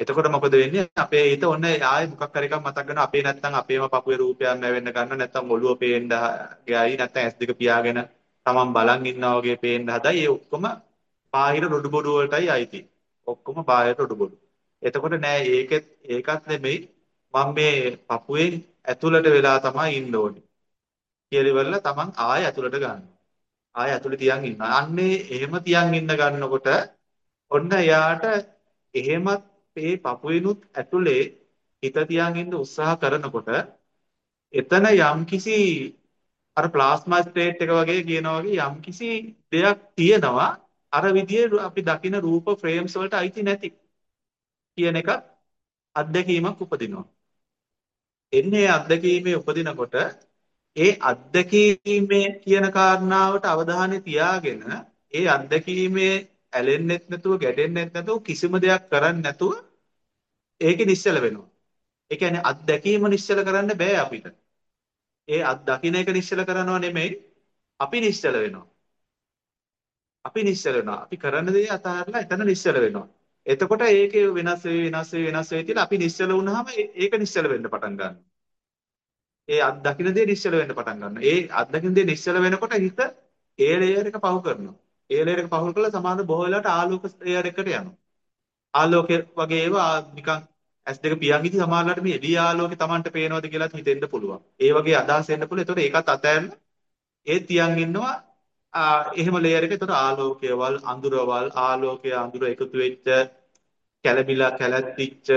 එතකොට මොකද වෙන්නේ? අපේ හිත ඔන්න ආයේ මොකක් හරි එකක් මතක් කරනවා. අපේ නැත්තම් අපේම පපුවේ රූපයක් නැවෙන්න ගන්න නැත්තම් ඔළුව පේන්න ගියයි නැත්තම් ඇස් දෙක පියාගෙන තමන් බලන් ඉන්නා වගේ පේන්න හදයි. ඒ ඔක්කොම බාහිර රොඩු බොඩු වලටයි අයිති. ඔක්කොම බාහිර රොඩු බොඩු. එතකොට නෑ ඒකෙත් ඒකත් නෙමෙයි මම මේ පපුවෙන් ඇතුළට වෙලා තමයි ඉන්න ඕනේ. කියලා ඉවරලා තමන් ආයෙ ඇතුළට ගන්නවා. ආයෙ ඇතුළේ තියන් ඉන්නවා. අන්නේ එහෙම තියන් ඉන්න ගන්නකොට ඔන්න එයාට එහෙමත් මේ පපුවෙනුත් ඇතුලේ හිත තියන් ඉන්න උත්සාහ කරනකොට එතන යම්කිසි අර ප්ලාස්මා ස්ටේට් එක වගේ කියනවා වගේ යම්කිසි දෙයක් තියෙනවා අර විදිහේ අපි දකින රූප ෆ්‍රේම්ස් වලට අයිති නැති කියන එක අත්දැකීමක් උපදිනවා. එන්නේ අත්දැකීමේ උපදිනකොට ඒ අත්දැකීමේ කියන කාරණාවට අවධානය තියාගෙන ඒ අත්දැකීමේ ඇලෙන්නෙත් නැතුව ගැටෙන්නෙත් නැතුව කිසිම දෙයක් කරන්නේ නැතුව ඒකේ නිශ්චල වෙනවා. ඒ කියන්නේ අත්දැකීම නිශ්චල කරන්න බෑ අපිට. ඒ අත් දකින්න එක නිශ්චල කරනවා නෙමෙයි අපි නිශ්චල වෙනවා. අපි නිශ්චල වෙනවා. අපි කරන දේ අතහැරලා එතන නිශ්චල වෙනවා. එතකොට ඒකේ වෙනස් වෙයි වෙනස් වෙයි වෙනස් වෙයි කියලා අපි නිශ්චල වුණාම ඒක නිශ්චල වෙන්න පටන් ගන්නවා. ඒ අත් දකින්න දේ නිශ්චල වෙන්න පටන් ගන්නවා. ඒ අත් දකින්න දේ නිශ්චල වෙනකොට හිත ඒ ලේයර් එක පහු කරනවා. ඒ ලේයර් එක පහු කරලා සමාන බොහෝ වෙලාවට ආලෝක ලේයර් එකට යනවා. ආලෝකය වගේ ඒවා නිකන් ඇස් දෙක පියාගිදි සමහරවිට මේ එළිය ආලෝකේ Tamanට පේනවද කියලාත් හිතෙන්න පුළුවන්. ඒ වගේ අදහස් එන්න පුළුවන්. ඒතකොට ඒකත් අතෑරලා ඒ තියන් ඉන්නවා එහෙම ලේයර් එක. ඒතකොට ආලෝකයවල් අඳුරවල් ආලෝකය අඳුර එකතු වෙච්ච කැළඹිලා කැළැත්තිච්ච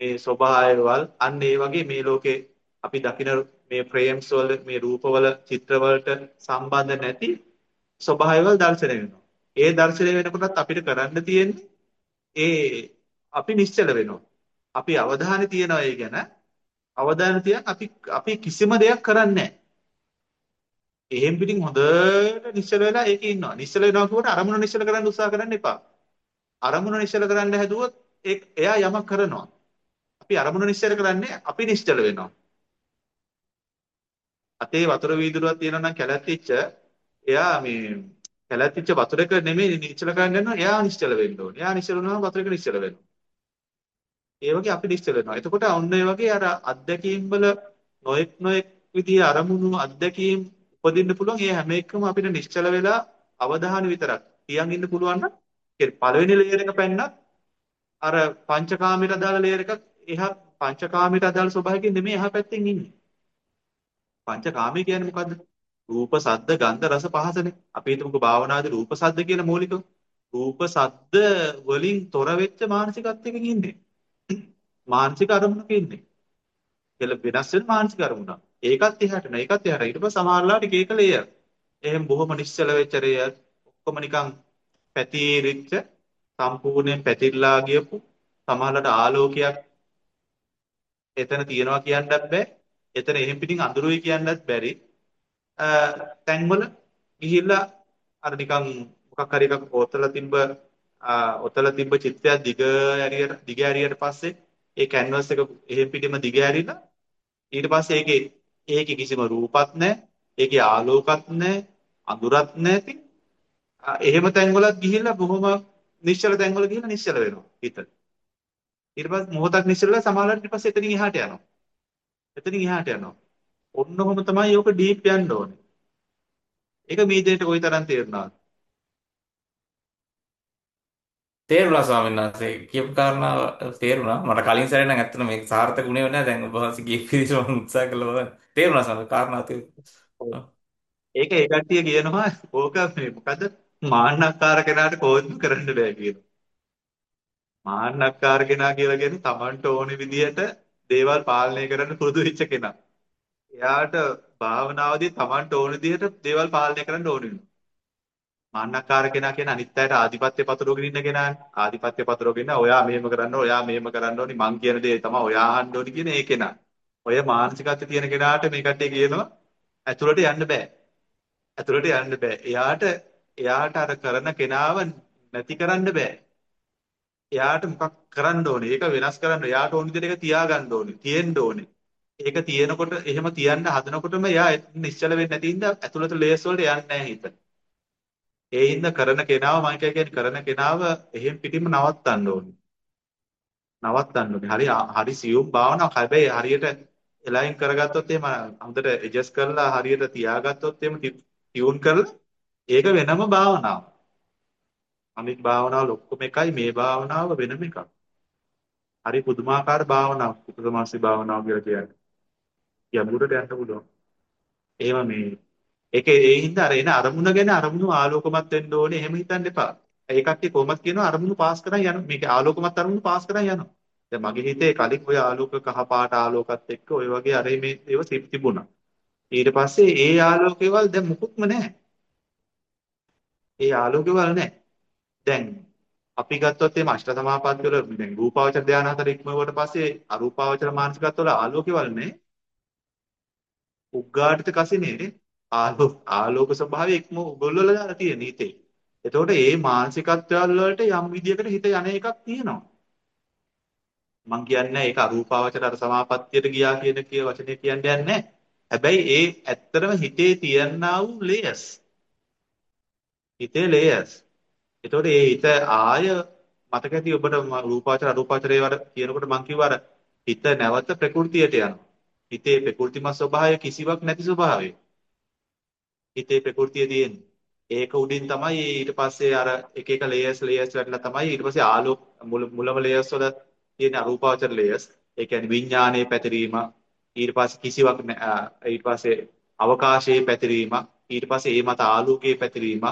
මේ ස්වභාවයවල් අන්න ඒ වගේ මේ ලෝකේ අපි දකින මේ ෆ්‍රේම්ස් වල මේ රූපවල චිත්‍රවලට සම්බන්ධ නැති ස්වභාවයවල් දැర్శණය වෙනවා. ඒ දැర్శණය වෙනකොටත් අපිට කරන්න තියෙන්නේ ඒ අපි නිශ්චල වෙනවා. අපි අවධානය තියනවා ඒ ගැන. අවධානය තියන් අපි අපි කිසිම දෙයක් කරන්නේ නැහැ. එහෙම් පිටින් හොඳට නිශ්චල වෙලා ඒකේ ඉන්නවා. නිශ්චල වෙනවා කියුවට අරමුණ නිශ්චල කරන්න උත්සාහ කරන්න එපා. අරමුණ නිශ්චල කරන්න හැදුවොත් එයා යමක් කරනවා. අපි අරමුණ නිශ්චල කරන්නේ අපි නිශ්චල වෙනවා. අතේ වතුර වීදුරුවක් තියෙනවා නම් කැලැත්තිච්ච එයා මේ කැලැත්තිච්ච වතුරක නෙමෙයි නිශ්චල කරන්න යනවා එයා නිශ්චල වෙන්න ඕනේ. එයා නිශ්චල වුණාම වතුරක නිශ්චල වෙනවා. ඒ වගේ අපි නිශ්චල වෙනවා. එතකොට ඔන්න ඒ වගේ අර අත්දැකීම් වල නොඑක් නොඑක් විදිහේ අරමුණු අත්දැකීම් උපදින්න පුළුවන්. ඒ හැම එකම අපිට නිශ්චල වෙලා අවධානය විතරක් තියන් ඉන්න පුළුවන් නම් පළවෙනි ලේයර් එක පැන්නත් අර පංචකාමයට අදාළ ලේයර් එකක් එහා පංචකාමයට අදාළ ස්වභාවයකින් නෙමෙයි එහා පැත්තෙන් ඉන්නේ. පංචකාමය කියන්නේ මොකද්ද? රූප, සද්ද, ගන්ධ, රස, පහසනේ. අපි හිතමුකෝ භාවනාදී රූප, සද්ද කියන මූලිකව. රූප, සද්ද වලින් තොර වෙච්ච මානසිකත්වයකින් ඉන්නේ. මානසික අරමුණක ඉන්නේ. කියලා වෙනස් වෙන මානසික අරමුණක්. ඒකත් එහාට නෑ. ඒකත් එහාට. ඊට පස්සේ සමහරලාට එක එක ලේයර්. එහෙම බොහොම නිශ්චල වෙච්ච ලේයර්. ඔක්කොම නිකන් පැතිරිච්ච සම්පූර්ණයෙන් පැතිරලා ගියපු සමහරලාට ආලෝකයක් එතන තියනවා කියන්නත් බෑ. එතන එහෙම් පිටින් අඳුරුයි කියන්නත් බැරි. තැන්වල ගිහිල්ලා අර නිකන් මොකක් හරි එකක් ඔතල තිබ්බ ඔතල තිබ්බ චිත්‍රයක් දිග ඇරියට දිග ඇරියට පස්සේ ඒ කැන්වස් එක එහෙම් පිටින්ම දිග ඇරිලා ඊට පස්සේ ඒකේ ඒකේ කිසිම රූපත් නැහැ ඒකේ ආලෝකත් නැහැ අඳුරත් නැති එහෙම තැන්වලත් ගිහිල්ලා බොහොම නිශ්චල තැන්වල ගිහිල්ලා නිශ්චල වෙනවා හිත ඊට පස්සේ මොහොතක් නිශ්චලලා සමාලලට ඊට පස්සේ එතනින් එහාට යනවා එතනින් එහාට යනවා. ඔන්න ඔහොම තමයි යෝක ඩීප් යන්න ඕනේ. ඒක මේ දෙයට කොයිතරම් තේරුණාද? තේරුණා ස්වාමීන් වහන්සේ කියපු කාරණාව තේරුණා. මට කලින් සැරේ නම් ඇත්තට මේක සාර්ථක වුණේ නැහැ. දැන් ඔබ වහන්සේ කියපු විදිහට මම උත්සාහ කළා බලන්න. තේරුණා ස්වාමීන් කාරණාව තේරුණා. ඒක ඒ කට්ටිය කියනවා ඕක මේ මොකද මාන්නක්කාර කෙනාට කොහොමද කරන්න බෑ කියනවා. මාන්නක්කාර කෙනා කියලා කියන්නේ Tamanට ඕනේ විදිහට දේවල් පාලනය කරන්න පුරුදු වෙච්ච කෙනා. එයාට භාවනාවේදී Tamanට ඕන විදිහට දේවල් පාලනය කරන්න ඕන වෙනවා. මාන්නකාර කෙනා කියන අනිත් අයට ආධිපත්‍ය පතුරවගෙන ඉන්න කෙනානේ. ආධිපත්‍ය පතුරවගෙන ඔයා මෙහෙම කරන්න ඔයා මෙහෙම කරන්න ඕනි මං කියන දේ තමයි ඔයා අහන්න ඕනි කියන ඒ කෙනා. ඔය මානසිකත්වය තියෙන කෙනාට මේ කට්ටිය කියනවා ඇතුළට යන්න බෑ. ඇතුළට යන්න බෑ. එයාට එයාට අර කරන කෙනාව නැති කරන්න බෑ. එයාට මොකක් කරන්න ඕනේ? ඒක වෙනස් කරන්න. එයාට ඕන විදිහට ඒක තියාගන්න ඕනේ. තියෙන්න ඕනේ. ඒක තියෙනකොට එහෙම තියන්න හදනකොටම එයා නිශ්චල වෙන්නේ නැති හින්දා ඇතුළත ලේස් වලට යන්නේ නැහැ හිත. ඒ හින්දා කරන කෙනාව මම කියන්නේ කරන කෙනාව එහෙම් පිටින්ම නවත්තන්න ඕනේ. නවත්තන්න ඕනේ. හරි හරි සියුම් භාවනාවක්. හැබැයි හරියට එලයින් කරගත්තොත් එහෙම හොඳට ඇඩ්ජස්ට් කරලා හරියට තියාගත්තොත් එහෙම ටියුන් කරලා ඒක වෙනම භාවනාවක්. අනිත් භාවනාවල ඔක්කොම එකයි මේ භාවනාව වෙනම එකක්. හරි පුදුමාකාර භාවනාවක්. උපසමාසි භාවනාව කියලා කියන්නේ. යමුරට යන්න පුළුවන්. එහෙම මේ ඒක ඒ හින්දා අර එන අරමුණ ගැන අරමුණු ආලෝකමත් වෙන්න ඕනේ. එහෙම හිතන්න එපා. ඒ කට්ටිය කොහොමද කියනවා අරමුණු පාස් කරන් යන මේක ආලෝකමත් අරමුණු පාස් කරන් යනවා. දැන් මගේ හිතේ කලින් ඔය ආලෝක කහ පාට ආලෝකත් එක්ක ඔය වගේ අර මේ ඒව තිබුණා. ඊට පස්සේ ඒ ආලෝකේවල් දැන් මුකුත්ම නැහැ. ඒ ආලෝකේවල් නැහැ. දැන් අපි ගත්තොත් එimhe අෂ්ට සමාපatti වල දැන් රූපාවචර ධානය හතර ඉක්මවුවට පස්සේ අරූපාවචර මානසිකත්ව වල ආලෝකවල නේ උග්ගාටිත කසිනේ ආලෝක ආලෝක ස්වභාවය ඉක්ම උගොල්ලල දාලා තියෙන හිතේ. එතකොට මේ මානසිකත්වවල වලට යම් විදියකට හිත යන එකක් තියෙනවා. මං කියන්නේ ඒක අරූපාවචර අර සමාපත්තියට ගියා කියන කිය වචනේ කියන්නේ නැහැ. හැබැයි ඒ ඇත්තටම හිතේ තියනා වූ ලේයර්ස්. හිතේ ලේයර්ස්. එතකොට ඒ හිත ආය මතක ඇති ඔබට රූපාවචර අරූපාවචරේ වර කියනකොට මම කිව්වා අර හිත නැවත ප්‍රകൃතියට යනවා. හිතේ ප්‍රකෘතිමත් ස්වභාවය කිසිවක් නැති ස්වභාවය. හිතේ ප්‍රകൃතිය තියෙන්නේ. ඒක උඩින් තමයි ඊට පස්සේ අර එක එක ලේයර්ස් ලේයර්ස් වැටලා තමයි ඊට පස්සේ ආලෝක මුලම ලේයර්ස් වල තියෙන අරූපාවචර ලේයර්ස්. ඒ කියන්නේ විඥානයේ පැතිරීම ඊට පස්සේ කිසිවක් ඊට පස්සේ අවකාශයේ පැතිරීම ඊට පස්සේ ඒ මත ආලෝකයේ පැතිරීම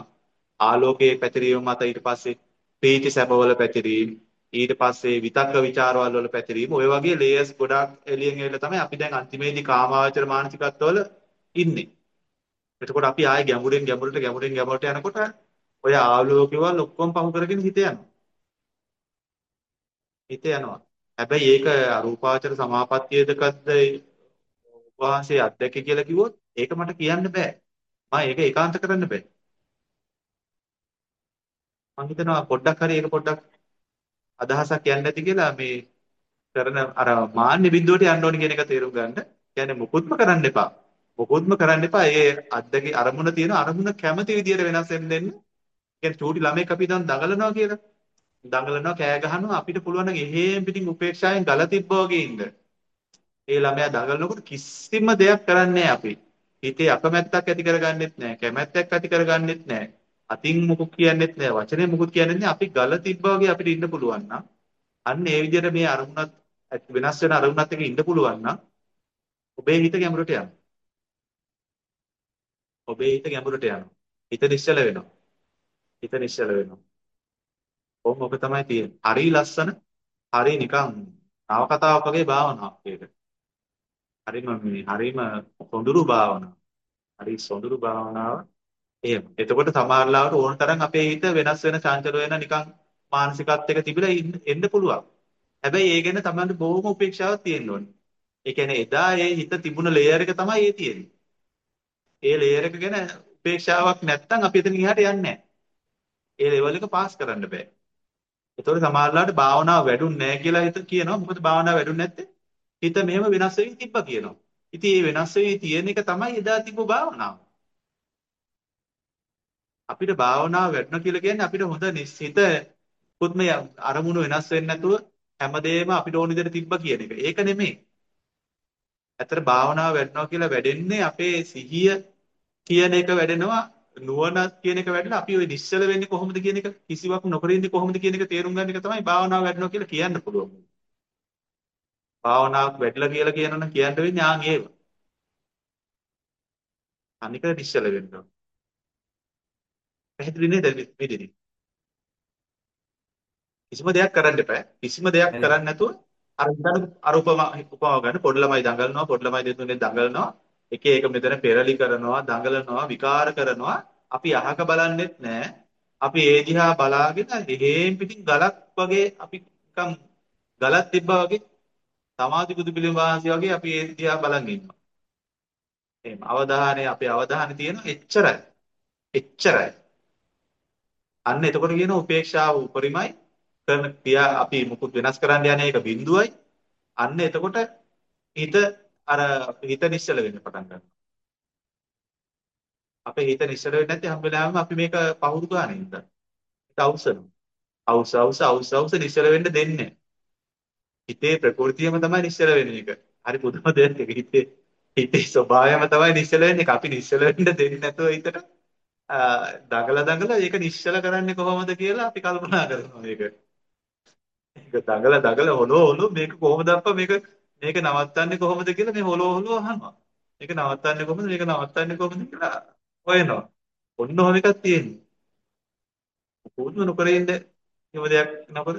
ආලෝකයේ පැතිරීම මත ඊට පස්සේ ප්‍රීති සැපවල පැතිරීම ඊට පස්සේ විතක්ක ਵਿਚාරවල වල පැතිරීම ඔය වගේ ලේයර්ස් ගොඩාක් එළියෙන් එවිලා තමයි අපි දැන් අන්තිමේදී කාමාවචර මානසිකත්වවල ඉන්නේ එතකොට අපි ආයේ ගැඹුරෙන් ගැඹුරට ගැඹුරෙන් ගැඹුරට යනකොට ඔය ආලෝකේවල් ඔක්කොම පහු කරගෙන හිත යනවා. හිත යනවා. හැබැයි ඒක අරූපාවචර සමාපත්තියදකද්ද වහන්සේ අත්දැකේ කියලා කිව්වොත් ඒක මට කියන්න බෑ. මම ඒක ඒකාන්ත කරන්න බෑ. මම හිතනවා පොඩ්ඩක් හරි ඒක පොඩ්ඩක් අදහසක් යන්නේ නැති කියලා මේ කරන අර මාන්නේ බිඳුවට යන්න ඕනි කියන එක තේරුම් ගන්න. කියන්නේ මුකුත්ම කරන්න එපා. මොකොත්ම කරන්න එපා. ඒ අද්දගේ අරමුණ තියෙන අරමුණ කැමති විදියට වෙනස් වෙන්න දෙන්න. කියන්නේ චූටි ළමෙක් අපි දැන් දඟලනවා කියලා. දඟලනවා කෑ ගහනවා අපිට පුළුවන් නම් එහෙම් පිටින් උපේක්ෂාවෙන් ගල තිබ්බා වගේ ඉන්න. ඒ ළමයා දඟලනකොට කිසිම දෙයක් කරන්නේ අපි. හිතේ අකමැත්තක් ඇති කරගන්නෙත් නැහැ. කැමැත්තක් ඇති කරගන්නෙත් නැහැ. අතින් මුකුත් කියන්නෙත් නැහැ. වචනේ මුකුත් කියන්නෙත් නැහැ. අපි ගල තිබ්බා වගේ අපිට ඉන්න පුළුවන් නම් අන්න ඒ විදිහට මේ අරමුණත් වෙනස් වෙන අරමුණත් එක්ක ඉන්න පුළුවන් නම් ඔබේ හිත ගැඹුරට යනවා. ඔබේ හිත ගැඹුරට යනවා. හිත නිශ්චල වෙනවා. හිත නිශ්චල වෙනවා. කොහොම ඔබ තමයි තියෙන්නේ. හරි ලස්සන, හරි නිකන් නව කතාවක් වගේ භාවනාවක් ඒක. හරිම මේ හරිම සොඳුරු භාවනාවක්. හරි සොඳුරු භාවනාව. එහෙම. එතකොට සමහරලාවට ඕන තරම් අපේ හිත වෙනස් වෙන චංචල වෙන නිකන් මානසිකත්වයක තිබිලා එන්න පුළුවන්. හැබැයි ඒ ගැන තමයි බොහොම උපේක්ෂාවක් තියෙන්න ඕනේ. ඒ කියන්නේ එදා ඒ හිත තිබුණ ලේයර් එක තමයි ඒ තියෙන්නේ. ඒ ලේයර් එක ගැන උපේක්ෂාවක් නැත්නම් අපි එතන ඉහට යන්නේ නැහැ. ඒ ලෙවල් එක පාස් කරන්න බෑ. ඒතකොට සමහරලාට භාවනාව වැඩුන්නේ නැහැ කියලා හිත කියනවා. මොකද භාවනාව වැඩුන්නේ නැත්තේ? හිත මෙහෙම වෙනස් වෙවි තිබ්බා කියනවා. ඉතින් මේ වෙනස් වෙවි තියෙන එක තමයි එදා තිබ්බ භාවනාව. අපිට භාවනාව වැඩන කියලා කියන්නේ අපිට හොඳ නිශ්චිත පුත්ම අරමුණු වෙනස් වෙන්නේ නැතුව හැමදේම අපිට ඕන විදිහට තිබ්බ කියන එක. ඒක නෙමෙයි. ඇත්තට භාවනාව වැඩනවා කියලා වැඩෙන්නේ අපේ සිහිය කියන එක වැඩෙනවා නුවණ කියන එක වැඩිලා අපි ওই නිශ්චල වෙන්නේ කොහොමද කියන එක කිසිවක් නොකර ඉන්නේ කොහොමද කියන එක තේරුම් ගන්න එක තමයි භාවනාව වැඩනවා කියලා කියන්න පුළුවන්. භාවනාවක් වැඩිලා කියලා කියනවනම් කියන්න වෙන්නේ ආන් ඒව. අනික නිශ්චල වෙන්න. පැහැදිලි නේද මෙතනදී? කිසිම දෙයක් කරන්න එපා. කිසිම දෙයක් කරන්නේ නැතුව අර ගන්න අර උපමා උපමාව ගන්න පොඩි ළමයි දඟලනවා පොඩි ළමයි දෙතුනේ දඟලනවා. එක එක මෙතන පෙරලි කරනවා දඟලනවා විකාර කරනවා. අපි අහක බලන්නෙත් නැහැ අපි ඒ දිහා බලාගෙන එහෙම් පිටින් ගලක් වගේ අපි නිකන් ගලක් තිබ්බා වගේ සමාධි බුදු පිළිම වහන්සේ වගේ අපි ඒ දිහා බලන් ඉන්නවා. එහෙම අවධානය අපේ අවධානය තියෙන එච්චරයි. එච්චරයි. අන්න එතකොට කියන උපේක්ෂාව උපරිමයි. කරන ක්‍රියා අපි මුකුත් වෙනස් කරන්න යන්නේ ඒක බිඳුවයි අන්න එතකොට හිත අර හිත නිශ්චල වෙන්න පටන් ගන්නවා. අපේ හිත නිශ්චල වෙන්නේ නැති හැම වෙලාවෙම අපි මේක පහුරු ගන්න ඉඳ. ඒක අවසන. අවස අවස අවස අවස නිශ්චල වෙන්න දෙන්නේ. හිතේ ප්‍රകൃතියම තමයි නිශ්චල වෙන එක. හරි පුදුම දෙයක් ඒක හිතේ හිතේ ස්වභාවයම තමයි නිශ්චල වෙන්නේ. අපි නිශ්චල වෙන්න දෙන්නේ නැතුව හිතට දඟල දඟල ඒක නිශ්චල කරන්නේ කොහොමද කියලා අපි කල්පනා කරනවා මේක. ඒක දඟල දඟල හොලෝ හොලෝ මේක කොහොමද අප්පා මේක මේක නවත්තන්නේ කොහොමද කියලා මේ හොලෝ හොලෝ අහනවා. මේක නවත්තන්නේ කොහොමද? මේක නවත්තන්නේ කොහොමද කියලා හොයනවා. ඔන්න ඔහොම එකක් තියෙනවා. කොහොමද නොකර ඉන්නේ? එහෙම දෙයක් නොකර.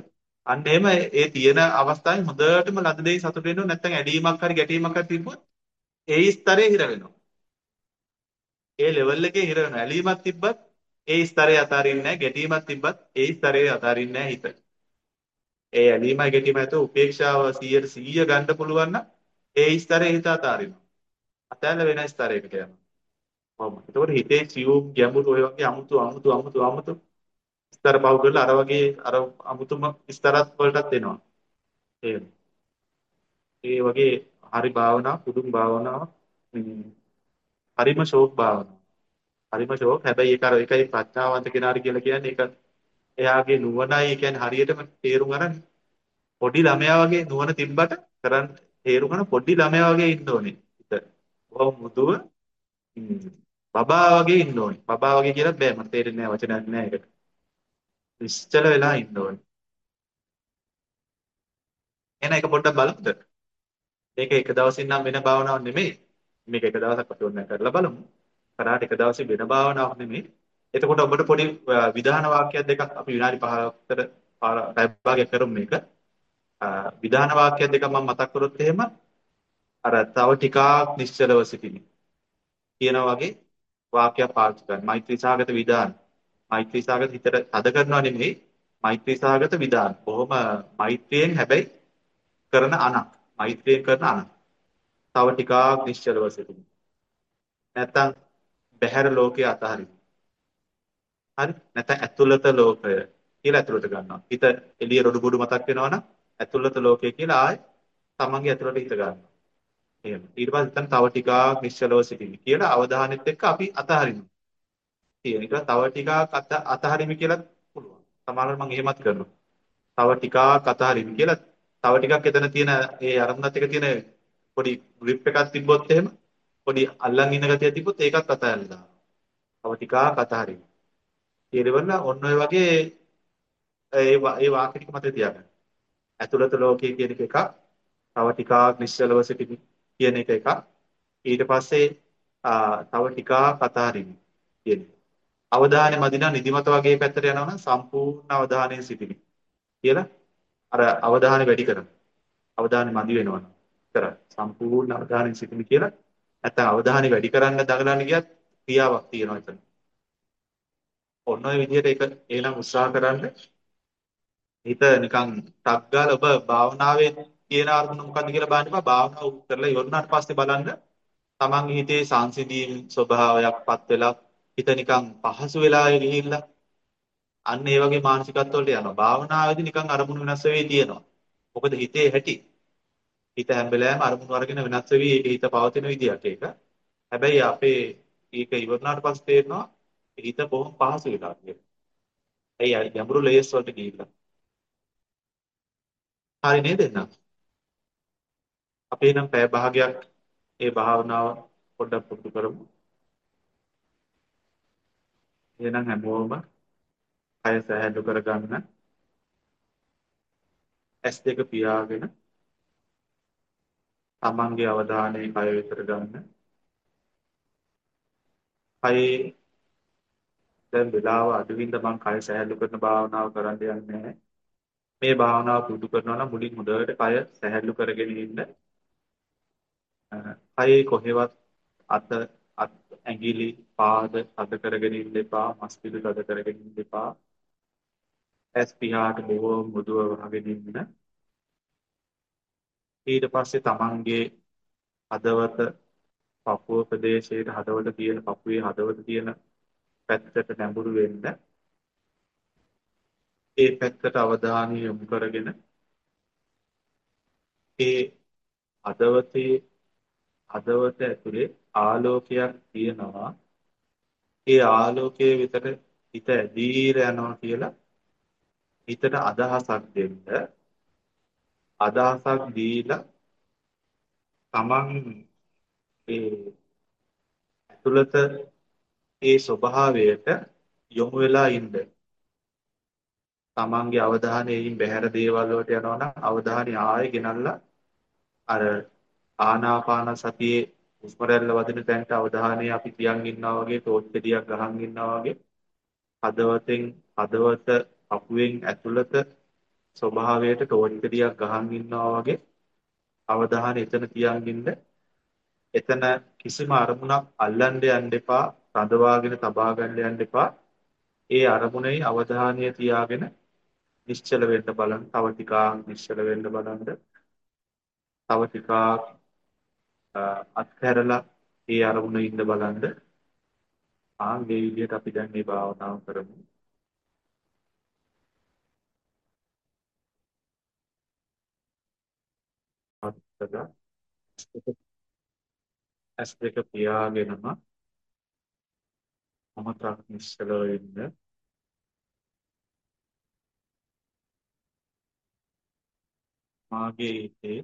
අන්න එහෙම ඒ තියෙන අවස්ථාවේ හොඳටම ලද දෙයි සතුට වෙනවා නැත්නම් ඇලීමක් හරි ගැටීමක් හරි තිබ්බොත් ඒ ස්තරේ හිර වෙනවා. ඒ ලෙවල් එකේ හිර වෙනවා. ඇලීමක් තිබ්බත් ඒ ස්තරේ අතාරින්නේ නැහැ. ගැටීමක් තිබ්බත් ඒ ස්තරේ අතාරින්නේ නැහැ හිත. ඒ ඇලීමයි ගැටීමයි ඇතුව උපේක්ෂාව 100ට 100 ගන්න පුළුවන් නම් ඒ ස්තරේ හිත අතාරිනවා. අතෑරලා වෙන ස්තරයකට යනවා. කොහොමද? එතකොට හිතේ සියුම් ගැඹුරු ඔය වගේ අමුතු අමුතු අමුතු අමුතු ස්තර පහු කරලා අර වගේ අර අමුතුම ස්තරත් වලටත් එනවා. ඒ ඒ වගේ හරි භාවනා පුදුම භාවනාව හරිම ෂෝක් භාවනාව. හරිම ෂෝක්. හැබැයි ඒක අර එකයි ප්‍රඥාවන්ත කෙනාට කියලා කියන්නේ ඒක එයාගේ නුවණයි කියන්නේ හරියටම තේරුම් අරන් පොඩි ළමයා වගේ නුවණ තිබ්බට කරන්න තේරුම් පොඩි ළමයා වගේ ඉන්න ඕනේ. හිත. බොහොම මුදුව බබා වගේ ඉන්න ඕනේ. බබා වගේ කියලා බෑ මට තේරෙන්නේ නැහැ වචනයක් නෑ ඒකට. නිශ්චල වෙලා ඉන්න ඕනේ. එහෙනම් ඒක පොඩ්ඩක් බලමුද? මේක එක දවසින් නම් වෙන භාවනාවක් නෙමෙයි. මේක එක දවසක් අපි ඕන කරලා බලමු. කරාට එක දවසේ වෙන භාවනාවක් නෙමෙයි. එතකොට ඔබට පොඩි විධාන වාක්‍යයක් දෙකක් අපි විනාඩි 5ක් විතර පැය භාගයක් කරමු මේක. විධාන වාක්‍ය දෙකක් මම මතක් කරොත් එහෙම අර තව ටිකක් නිශ්චලව සිටින්න කියන වගේ වාක්‍යයක් පාවිච්චි කරන්න. මෛත්‍රී සාගත විධාන. මෛත්‍රී සාගත හිතට තද කරනවා නෙමෙයි. මෛත්‍රී සාගත විධාන. බොහොම මෛත්‍රියෙන් හැබැයි කරන අනක්. මෛත්‍රියෙන් කරන අනක්. තව ටිකක් නිශ්චලව සිටින්න. නැත්තම් බහැර ලෝකයේ අතහරින්න. හරි? නැත්නම් ඇතුළත ලෝකය කියලා ඇතුළට ගන්නවා. හිත එළිය රොඩු බොඩු මතක් වෙනවනම් ඇතුළත ලෝකය කියලා ආයෙ තමන්ගේ ඇතුළට හිත ගන්නවා. එහෙම. ඊට පස්සේ එතන තව ටිකක් නිශ්චලව සිටින්න කියලා අවධානෙත් එක්ක අපි අතහරිනවා. කියන එක තව ටිකක් අතහරිමි කියලා පුළුවන්. සමහරවිට මම එහෙමත් කරනවා. තව ටිකක් අතහරිමි කියලා තව ටිකක් එතන තියෙන ඒ අරමුණත් එක තියෙන පොඩි ග්‍රිප් එකක් තිබ්බොත් එහෙම පොඩි අල්ලන් ඉන්න ගතිය තිබ්බොත් ඒකත් අතහැරලා දානවා. තව ටිකක් අතහරින්න. ඊළඟට ඔන්න ඔය වගේ ඒ ඒ වාක්‍ය ටික මතක තියාගන්න. ඇතුළත ලෝකයේ කියන එක එකක්. තව ටිකක් නිශ්චලව සිටින කියන එක එකක්. ඊට පස්සේ තව ටිකක් අතහරින්න කියන එක. අවධානය මදිනා නිදිමත වගේ පැත්තට යනවා නම් සම්පූර්ණ අවධානයෙන් සිටින්න කියලා අර අවධානය වැඩි කරනවා. අවධානය මදි වෙනවා. කරා සම්පූර්ණ අවධානයෙන් සිටින්න කියලා නැත්නම් අවධානය වැඩි කරන්න දඟලන්න ගියත් ක්‍රියාවක් තියෙනවා එතන. ඔන්න ඔය විදිහට ඒක එනම් උත්සාහ කරන්න හිත නිකන් ටක් ගාලා ඔබ භාවනාවේ තියෙන අරමුණ මොකද්ද කියලා බලන්න එපා. භාවනාව කරලා ඉවරනාට පස්සේ බලන්න තමන්ගේ හිතේ සංසිඳීම් ස්වභාවයක්පත් වෙලා හිත නිකන් පහසු වෙලා ගිහිල්ලා අන්න ඒ වගේ මානසිකත්ව වලට යනවා. භාවනාවේදී නිකන් අරමුණු වෙනස් වෙවි තියෙනවා. මොකද හිතේ හැටි. හිත හැම වෙලාවෙම අරමුණු අරගෙන වෙනස් වෙවි හිත පවතින විදියක් ඒක. හැබැයි අපේ ඒක ඉවරනාට පස්සේ තේරෙනවා හිත බොහොම පහසු වෙලා කියලා. ඇයි ගැඹුරු ලේස් වලට ගිහිල්ලා. හරි නේද එහෙනම්? අපි එහෙනම් පැය භාගයක් ඒ භාවනාව පොඩ්ඩක් පුරුදු කරමු. එහෙනම් හැමෝම කය සැහැල්ලු කරගන්න. S2 පියාගෙන තමන්ගේ අවධානය කය වෙතට ගන්න. කයේ දැන් වෙලාව අඩුවින්ද මම කය සැහැල්ලු කරන භාවනාව කරන්න යන්නේ නැහැ. මේ භාවනාව පුරුදු කරනවා නම් මුලින් හොඳට කය සැහැල්ලු කරගෙන ඉන්න. කයේ කොහෙවත් අත අත් ඇඟිලි පාද අද කරගෙන ඉන්න එපා. මස් පිඩු අද කරගෙන ඉන්න එපා. ඇස් පියාට බොහෝ මෘදුව වහගෙන ඉන්න. ඊට පස්සේ තමන්ගේ හදවත පපුව ප්‍රදේශයේ හදවත තියෙන පපුවේ හදවත තියෙන පැත්තට නැඹුරු වෙන්න ඒ පැත්තට අවධානය යොමු කරගෙන ඒ හදවතේ හදවත ඇතුලේ ආලෝකයක් තියෙනවා. ඒ ආලෝකයේ විතර හිත ඇදීර යනවා කියලා හිතට අදහසක් දෙන්න. අදහසක් දීලා තමන් ඒ ඇතුළත ඒ ස්වභාවයට යොමු වෙලා ඉන්න. තමන්ගේ අවධානය එයින් බැහැර දේවල් වලට යනවා නම් අවධානය ආයෙ ගෙනල්ලා අර ආනාපාන සතියේ හුස්ම රැල්ල වදින තැනට අවධානය අපි තියන් ඉන්නවා වගේ ටෝච් දෙයක් ගහන් ඉන්නවා වගේ හදවතෙන් හදවත අපුවෙන් ඇතුළත ස්වභාවයට ටෝච් දෙයක් ගහන් ඉන්නවා වගේ අවධානය එතන තියන් ඉන්න එතන කිසිම අරමුණක් අල්ලන්න යන්න එපා රඳවාගෙන තබා ගන්න යන්න එපා. ඒ අරමුණේ අවධානය තියාගෙන නිශ්චල වෙන්න බලන්න. තව ටිකක් නිශ්චල වෙන්න බලන්න. තව ටිකක් අත්හැරලා ඒ අරමුණේ ඉන්න බලන්න. ආ මේ විදිහට අපි දැන් මේ භාවනාව කරමු. අත්තද ඇස් දෙක පියාගෙනම මොහොතක් නිශ්චලව ඉන්න. මාගේ හිතේ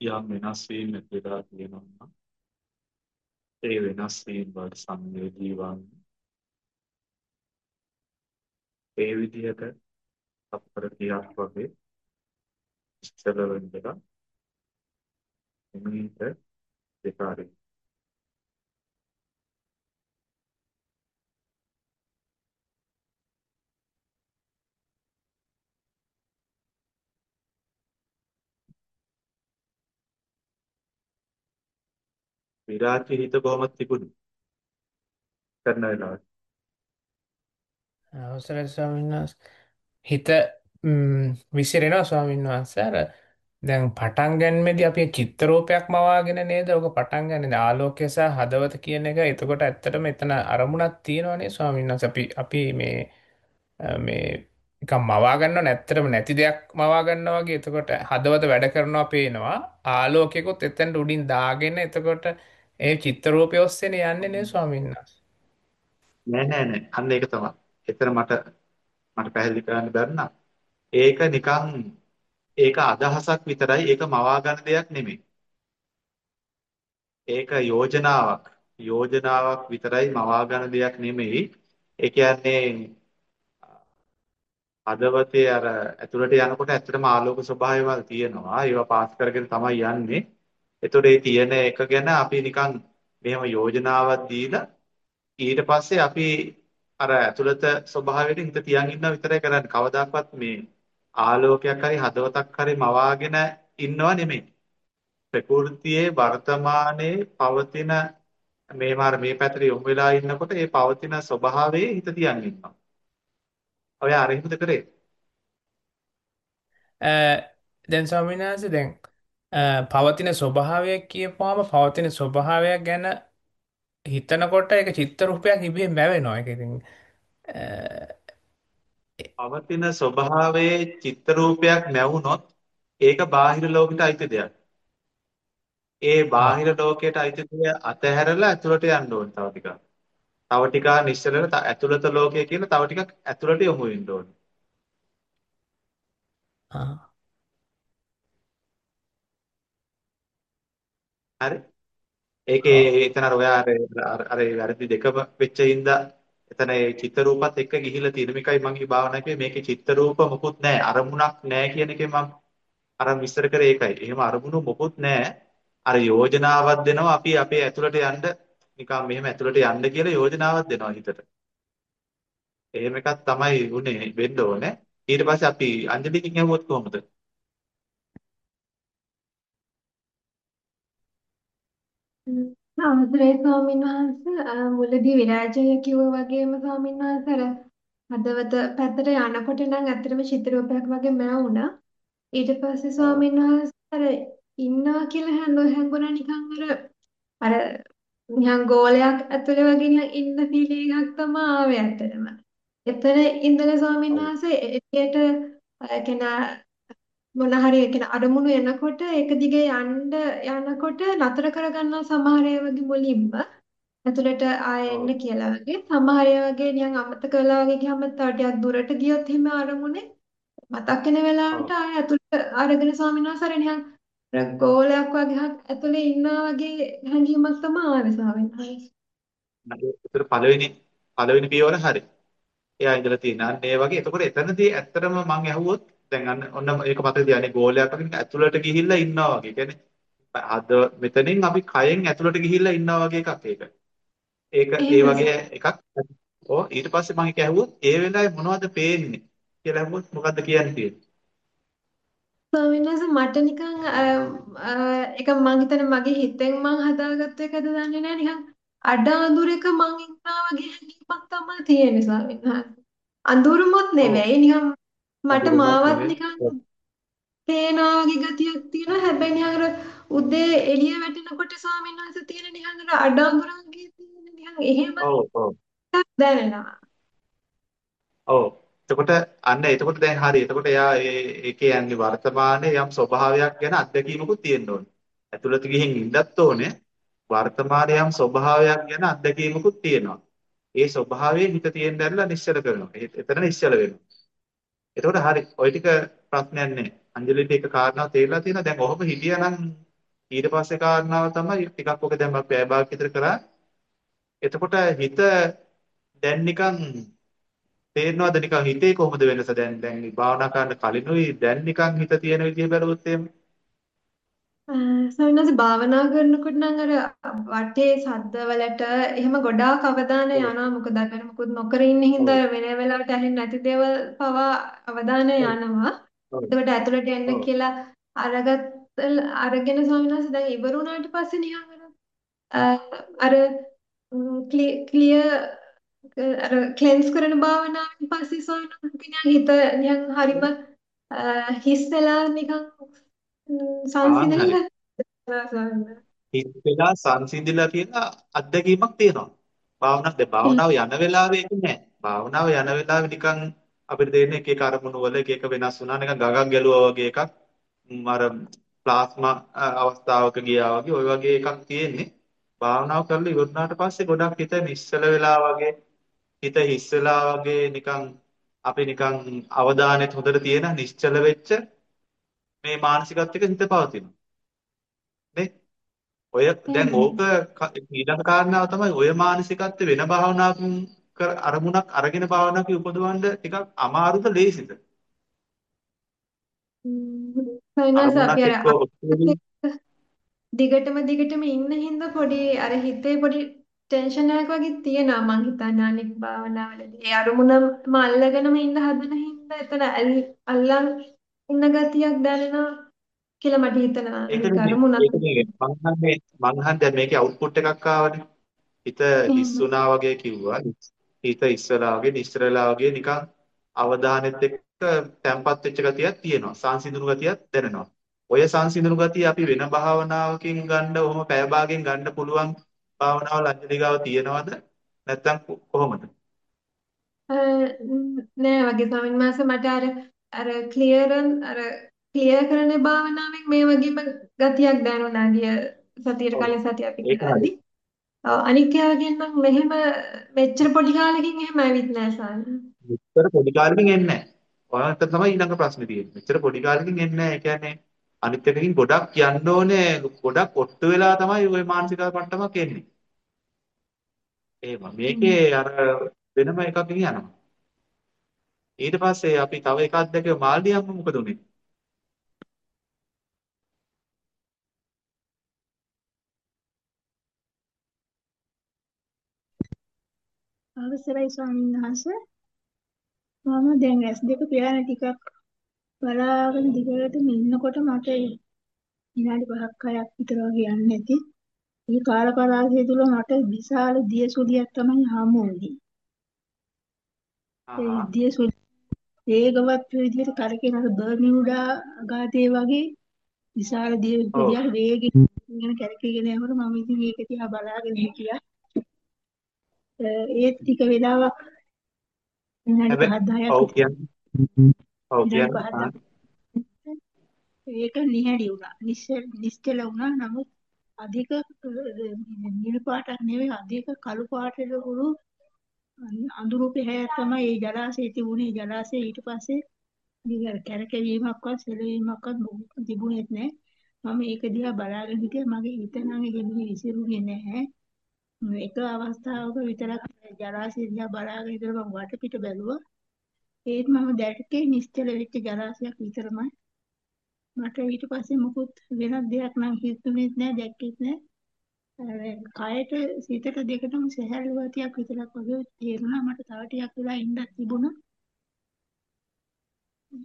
යම් වෙනස් වීම් ඇති වෙලා තියෙනවා නම් ඒ වෙනස් වීම් වලට සංවේදී වන්න ඒ විදිහට තත්පර 30ක් වගේ ඉස්සර වෙන්නලා එමෙහිට දෙපාරේ විරාජ්‍ය හිත කොහොමද තිබුණේ කරන වෙලාවට අවසරයි ස්වාමීන් වහන්සේ. හිත ම්, විසිරෙනවා ස්වාමීන් වහන්සේ. අර දැන් පටන් ගන්නෙදී අපි චිත්ත රූපයක් මවාගෙන නේද? ඔක පටන් ගන්නේ ආලෝකය සහ හදවත කියන එක. එතකොට ඇත්තටම එතන අරමුණක් තියෙනවනේ ස්වාමීන් වහන්සේ. අපි අපි මේ අ, මේ නිකන් මවා ගන්නව නැත්තටම නැති දෙයක් මවා ගන්නවා වගේ. එතකොට හදවත වැඩ කරනවා පේනවා. ආලෝකයකොත් එතනට උඩින් දාගෙන එතකොට ඒ චිත්ත රූපය ඔස්සේනේ යන්නේ නේ ස්වාමීන් වහන්සේ. නෑ නෑ නෑ අන්න ඒක තමයි එතන මට මට පැහැදිලි කරන්න බැරි නම් ඒක නිකන් ඒක අදහසක් විතරයි ඒක මවා ගන්න දෙයක් නෙමෙයි ඒක යෝජනාවක් යෝජනාවක් විතරයි මවා ගන්න දෙයක් නෙමෙයි ඒ කියන්නේ හදවතේ අර ඇතුළට යනකොට ඇත්තටම ආලෝක ස්වභාවයවල් තියෙනවා. ඒවා පාස් කරගෙන තමයි යන්නේ. එතකොට ඒ තියෙන එක ගැන අපි නිකන් මෙහෙම යෝජනාවක් දීලා ඊට පස්සේ අපි අර ඇතුළත ස්වභාවයට හිත තියන් ඉන්න විතරයි කරන්නේ. කවදාකවත් මේ ආලෝකයක් හරි හදවතක් හරි මවාගෙන ඉන්නව නෙමෙයි. ප්‍රകൃතියේ වර්තමානයේ පවතින මේ මාර මේ පැත්තට යොමු වෙලා ඉන්නකොට ඒ පවතින ස්වභාවයේ හිත තියන් ඉන්නවා. ඔය අර එහෙමද කරේ? අ, දැන් ස්වාමීන් වහන්සේ දැන් අ, පවතින ස්වභාවය කියපුවාම පවතින ස්වභාවයක් ගැන හිතනකොට ඒක චිත්ත රූපයක් ඉබේ මැවෙනවා. ඒක ඉතින් අ, පවතින ස්වභාවයේ චිත්ත රූපයක් නැවුනොත් ඒක බාහිර ලෝකෙට අයිති දෙයක්. ඒ ආ, බාහිර ලෝකයට අයිති දේ අතහැරලා ඇතුළට යන්න ඕන තව ටිකක්. තව ටිකක් නිශ්චලව ඇතුළත ලෝකය කියලා තව ටිකක් ඇතුළට යොමු වෙන්න ඕන. ආ. හරි? ඒකේ. එතන අර ඔයා අර අර වැරදි දෙකම වෙච්ච හින්දා එතන ඒ චිත්ත රූපත් එක්ක ගිහිල්ලා තියෙන මේකයි මම මේ භාවනා කිව්වේ මේකේ චිත්ත රූප මොකුත් නැහැ අරමුණක් නැහැ කියන එකේ මම අර විස්තර කරේ ඒකයි. එහෙම අරමුණු මොකුත් නැහැ. අර යෝජනාවක් දෙනවා අපි අපේ ඇතුළට යන්න නිකන් මෙහෙම ඇතුළට යන්න කියලා යෝජනාවක් දෙනවා හිතට. එහෙම එකක් තමයි උනේ වෙන්න ඕනේ. ඊට පස්සේ අපි අංජලිකින් ඇහුවොත් කොහොමද? අවසරයි ස්වාමීන් වහන්සේ අ, මුලදී විරාජය කිව්වා වගේම ස්වාමීන් වහන්සේ අර හදවත පැත්තට යනකොට නම් ඇත්තටම චිත්‍රූපයක් වගේ මෑවුණා. ඊට පස්සේ ඔව්. ස්වාමීන් වහන්සේ අර ඉන්නවා කියලා හැඟ හැඟුණා නිකන් අර අර නිකන් ගෝලයක් ඇතුලේ වගේ නිකන් ඉන්න ෆීලිං එකක් තමයි ආවේ ඇත්තටම. එතන ඉඳලා ස්වාමීන් ඔව්. වහන්සේ එළියට අ, කියන්නේ මොන හරි ඒ කියන්නේ අරමුණු එනකොට ඒක දිගේ යන්න යනකොට නතර කරගන්නවා සමහර අය වගේ මුලින්ම ඇතුළට ආයෙ. එන්න කියලා වගේ සමහර අය වගේ නිකන් අමතක වෙලා වගේ ගියාම තව ටිකක් දුරට ගියොත් එහෙම අරමුණේ මතක් වෙන වෙලාවට. ආයෙ ඇතුළට අරගෙන ස්වාමීන් වහන්සේ නිකන් ගෝලයක් වගේ ඇතුලේ ඉන්නා වගේ හැඟීමක් තමයි ආවේ ස්වාමීන් වහන්සේ. ඒතර පළවෙනි පළවෙනි පියවර හරි. එයා ඉඳලා තියෙන අන්න ඒ වගේ. එතකොට එතනදී ඇත්තටම මම ඇහුවොත් දැන් ඔන්න ඒක මතක තියාගන්න ගෝලයක් වගේ ඇතුළට ගිහිල්ලා ඉන්නවා වගේ. කියන්නේ අද මෙතනින් අපි කයෙන් ඇතුළට ගිහිල්ලා ඉන්නවා වගේ එකක් ඒක. ඒක ඒ වගේ එකක්. ඔව් ඊට පස්සේ මම ඒක ඇහුවොත් ඒ වෙලාවේ මොනවද පේන්නේ කියලා ඇහුවොත් මොකද්ද කියන්න තියෙන්නේ? ස්වාමීන් වහන්සේ මට නිකන් ඒක මං හිතන්නේ මගේ හිතෙන් මං හදාගත්ත එකද දන්නේ නැහැ නිකන් අඩ අඳුරක මං ඉන්නා වගේ හැඟීමක් තමයි තියෙන්නේ ස්වාමීන් වහන්සේ. අඳුරමුත්. නෙවෙයි නිකන් මට මාවත්. නිකන් ඔව්. පේනා වගේ ගතියක් තියෙනවා. හැබැයි නිකන් අර උදේ එළිය වැටෙනකොට ස්වාමීන් වහන්සේ තියෙන නිකන් අර අඩ අඳුරන්ගේ තියෙන නිකන් එහෙම ඔව් ඔව්. දැනෙනවා. ඔව්. එතකොට අන්න එතකොට දැන් හරි. එතකොට එයා ඒ ඒකේ යන්නේ වර්තමානයේ යම් ස්වභාවයක් ගැන අත්දැකීමකුත් තියෙන්න ඕනේ. ඇතුළත ගිහින් ඉන්නත් ඕනේ. වර්තමානයේ යම් ස්වභාවයක් ගැන අත්දැකීමකුත් තියෙනවා. ඒ ස්වභාවයේ හිත තියෙන්න ඇරලා නිශ්චල කරනවා. එතන නිශ්චල වෙනවා. එතකොට හරි. ওই ටික ප්‍රශ්නයක් නැහැ. අංජලිට එක කාරණාව තේරලා තියෙනවා. දැන් ඔහොම හිටියානම් ඊට පස්සේ කාරණාව තමයි ටිකක් ඔක දැන් මම පැය භාගයක් විතර කරා. එතකොට හිත දැන් නිකන් තේරෙනවද නිකන් හිතේ කොහොමද වෙනස දැන් දැන් භාවනා කරන්න කලිනුයි දැන් නිකන් හිත තියෙන විදිහ බැලුවොත් එහෙම සවිනාස භාවනා කරනකොට නම් අර වටේ සද්දවලට එහෙම ගොඩාක් අවධානය යනවා. මොකද අර මොකුත් නොකර ඉන්න හින්දා වෙන වෙලාවට ඇහෙන්නේ නැති දේවල් පවා අවධානය යනවා. එතකොට ඇතුළට එන්න කියලා අරගත් අරගෙන ස්වාමීන් දැන් ඉවරුණාට පස්සේ නිකන් අර ක්ලියර් අර ක්ලෙන්ස් කරන භාවනාවෙන් පස්සේ ස්වාමීන් හිත නිකන් හරිම හිස් වෙලා නිකන් සංසිඳලා හිත වෙලා සංසිඳිලා කියලා අත්දැකීමක් තියෙනවා. භාවනාවක් දැන් භාවනාව යන වෙලාවේ ඒක නෑ. භාවනාව යන වෙලාවේ නිකන් අපිට තේරෙන එක එක අරමුණු වල එක එක වෙනස් වුණා නිකන් ගගක් ගැලුවා වගේ එකක් අර ප්ලාස්මා අවස්ථාවක ගියා වගේ ওই වගේ එකක් තියෙන්නේ. භාවනාව කරලා ඉවරනාට පස්සේ ගොඩක් හිත නිශ්චල වෙලා වගේ හිත හිස් වෙලා වගේ නිකන් අපි නිකන් අවධානයත් හොඳට තියෙන නිශ්චල වෙච්ච මේ මානසිකත්වයක හිත පවතිනවා. නේ? ඔය දැන් ඕක ඊළඟ කාරණාව තමයි ඔය මානසිකත්වය වෙන භාවනාවකින් අරමුණක් අරගෙන භාවනාවක උපදවන්න ටිකක් අමාරුද ලේසිද? දිගටම දිගටම ඉන්න හින්දා පොඩි අර හිතේ පොඩි ටෙන්ෂන් එකක් වගේ තියෙනවා මං හිතන්නේ අනික් භාවනාවලදී. ඒ අරමුණම අල්ලගෙනම ඉන්න හදන හින්දා එතන අල්ලන් ඉන්න ගතියක් දැනෙනවා කියලා මට හිතෙනවා. ඒක අරමුණ ඒක මං හන්නේ මං හන්නේ දැන් මේකේ අවුට්පුට් එකක් ආවනේ. හිත ඉස්සුනා වගේ කිව්වා. හිත ඉස්සලා වගේ නිස්සරලා වගේ නිකන් අවධානෙත් එක්ක තැම්පත් වෙච්ච ගතියක් තියෙනවා. සංසිඳුණු ගතියක් දැනෙනවා. ඔය සංසිඳුණු ගතිය අපි වෙන භාවනාවකින් ගන්න ඔහොම පැය භාගයෙන් ගන්න පුළුවන් භාවනාවල් අංජලි ගාව තියෙනවද? නැත්නම් කොහොමද? නෑ වගේ ස්වාමීන් වහන්සේ මට අර අර ක්ලියරන් අර ක්ලියර් කරන භාවනාවෙන් මේ වගේම ගතියක් දැනුණා ගිය සතියට කලින් සතිය අපි කරද්දී. ඔව් අනික් ඒවාගෙන් නම් මෙහෙම මෙච්චර පොඩි කාලෙකින් එහෙම ඇවිත් නෑ සාන. මෙච්චර පොඩි කාලෙකින් එන්නේ නෑ. ඔයාලට තමයි ඊළඟ ප්‍රශ්නේ තියෙන්නේ. මෙච්චර පොඩි කාලෙකින් එන්නේ නෑ. ඒ කියන්නේ අනිත් එකකින් ගොඩක් යන්න ඕනේ ගොඩක් ඔට්ටු වෙලා තමයි ওই මානසික මට්ටමක් එන්නේ. එහෙම මේකේ අර වෙනම එකකින් යනවා. ඊට පස්සේ අපි තව එකක් දැක්කේ මාල්දියම්ම මොකද උනේ? අවසරයි ස්වාමීන් වහන්සේ මම දැන් S2 පියාගෙන ටිකක් බලාගෙන දිගටම ඉන්නකොට මට විනාඩි 5ක් 6ක් විතර වගේ යන්නේ නැති. ඒ කාලපරාසය තුල මට විශාල දියසුලියක් තමයි හමු වුනේ. ඒ දියසුලිය වේගවත් විදිහට කරකින අර බර්මියුඩා අගාතේ වගේ විශාල දියසුලියක් වේගෙන් ඉගෙන කරකගෙන යනකොට මම ඉතින් ඒක දිහා බලාගෙන හිටියා. ඒත් ටික වෙලාවක් විනාඩි 5 10ක් ඔව් කියන්නේ ඔව් කියන්නේ ඒක නිහැඩි වුණා. නිශ්චල වුණා. නමුත් අධික නිල් පාටක් නෙවෙයි අධික කළු පාටට උරු අඳුරු පෙහැයක් තමයි ඒ ජලාශයේ තිබුණේ. ජලාශයේ ඊට පස්සේ කැරකෙවීමක්වත් සෙලවීමක්වත් තිබුණෙත් නැහැ. මම ඒක දිහා බලාගෙන හිටියා. මගේ හිත නම් එහෙම විසිරුනේ නැහැ. එක අවස්ථාවක විතරක් ජලාශය දිහා බලාගෙන ඉඳලා මම වටපිට බැලුවා. ඒත් මම දැක්කේ නිශ්චල වෙච්ච ජලාශයක් විතරමයි. මට ඊට පස්සේ මුකුත් වෙනත් දෙයක් නම් හිතුනේත් නෑ දැක්කෙත් නෑ. කයට සිතට දෙකටම සැහැල්ලු ගතියක් විතරක් වගේ තේරුණා. මට තව ටිකක් වෙලා ඉන්නත් තිබුණා.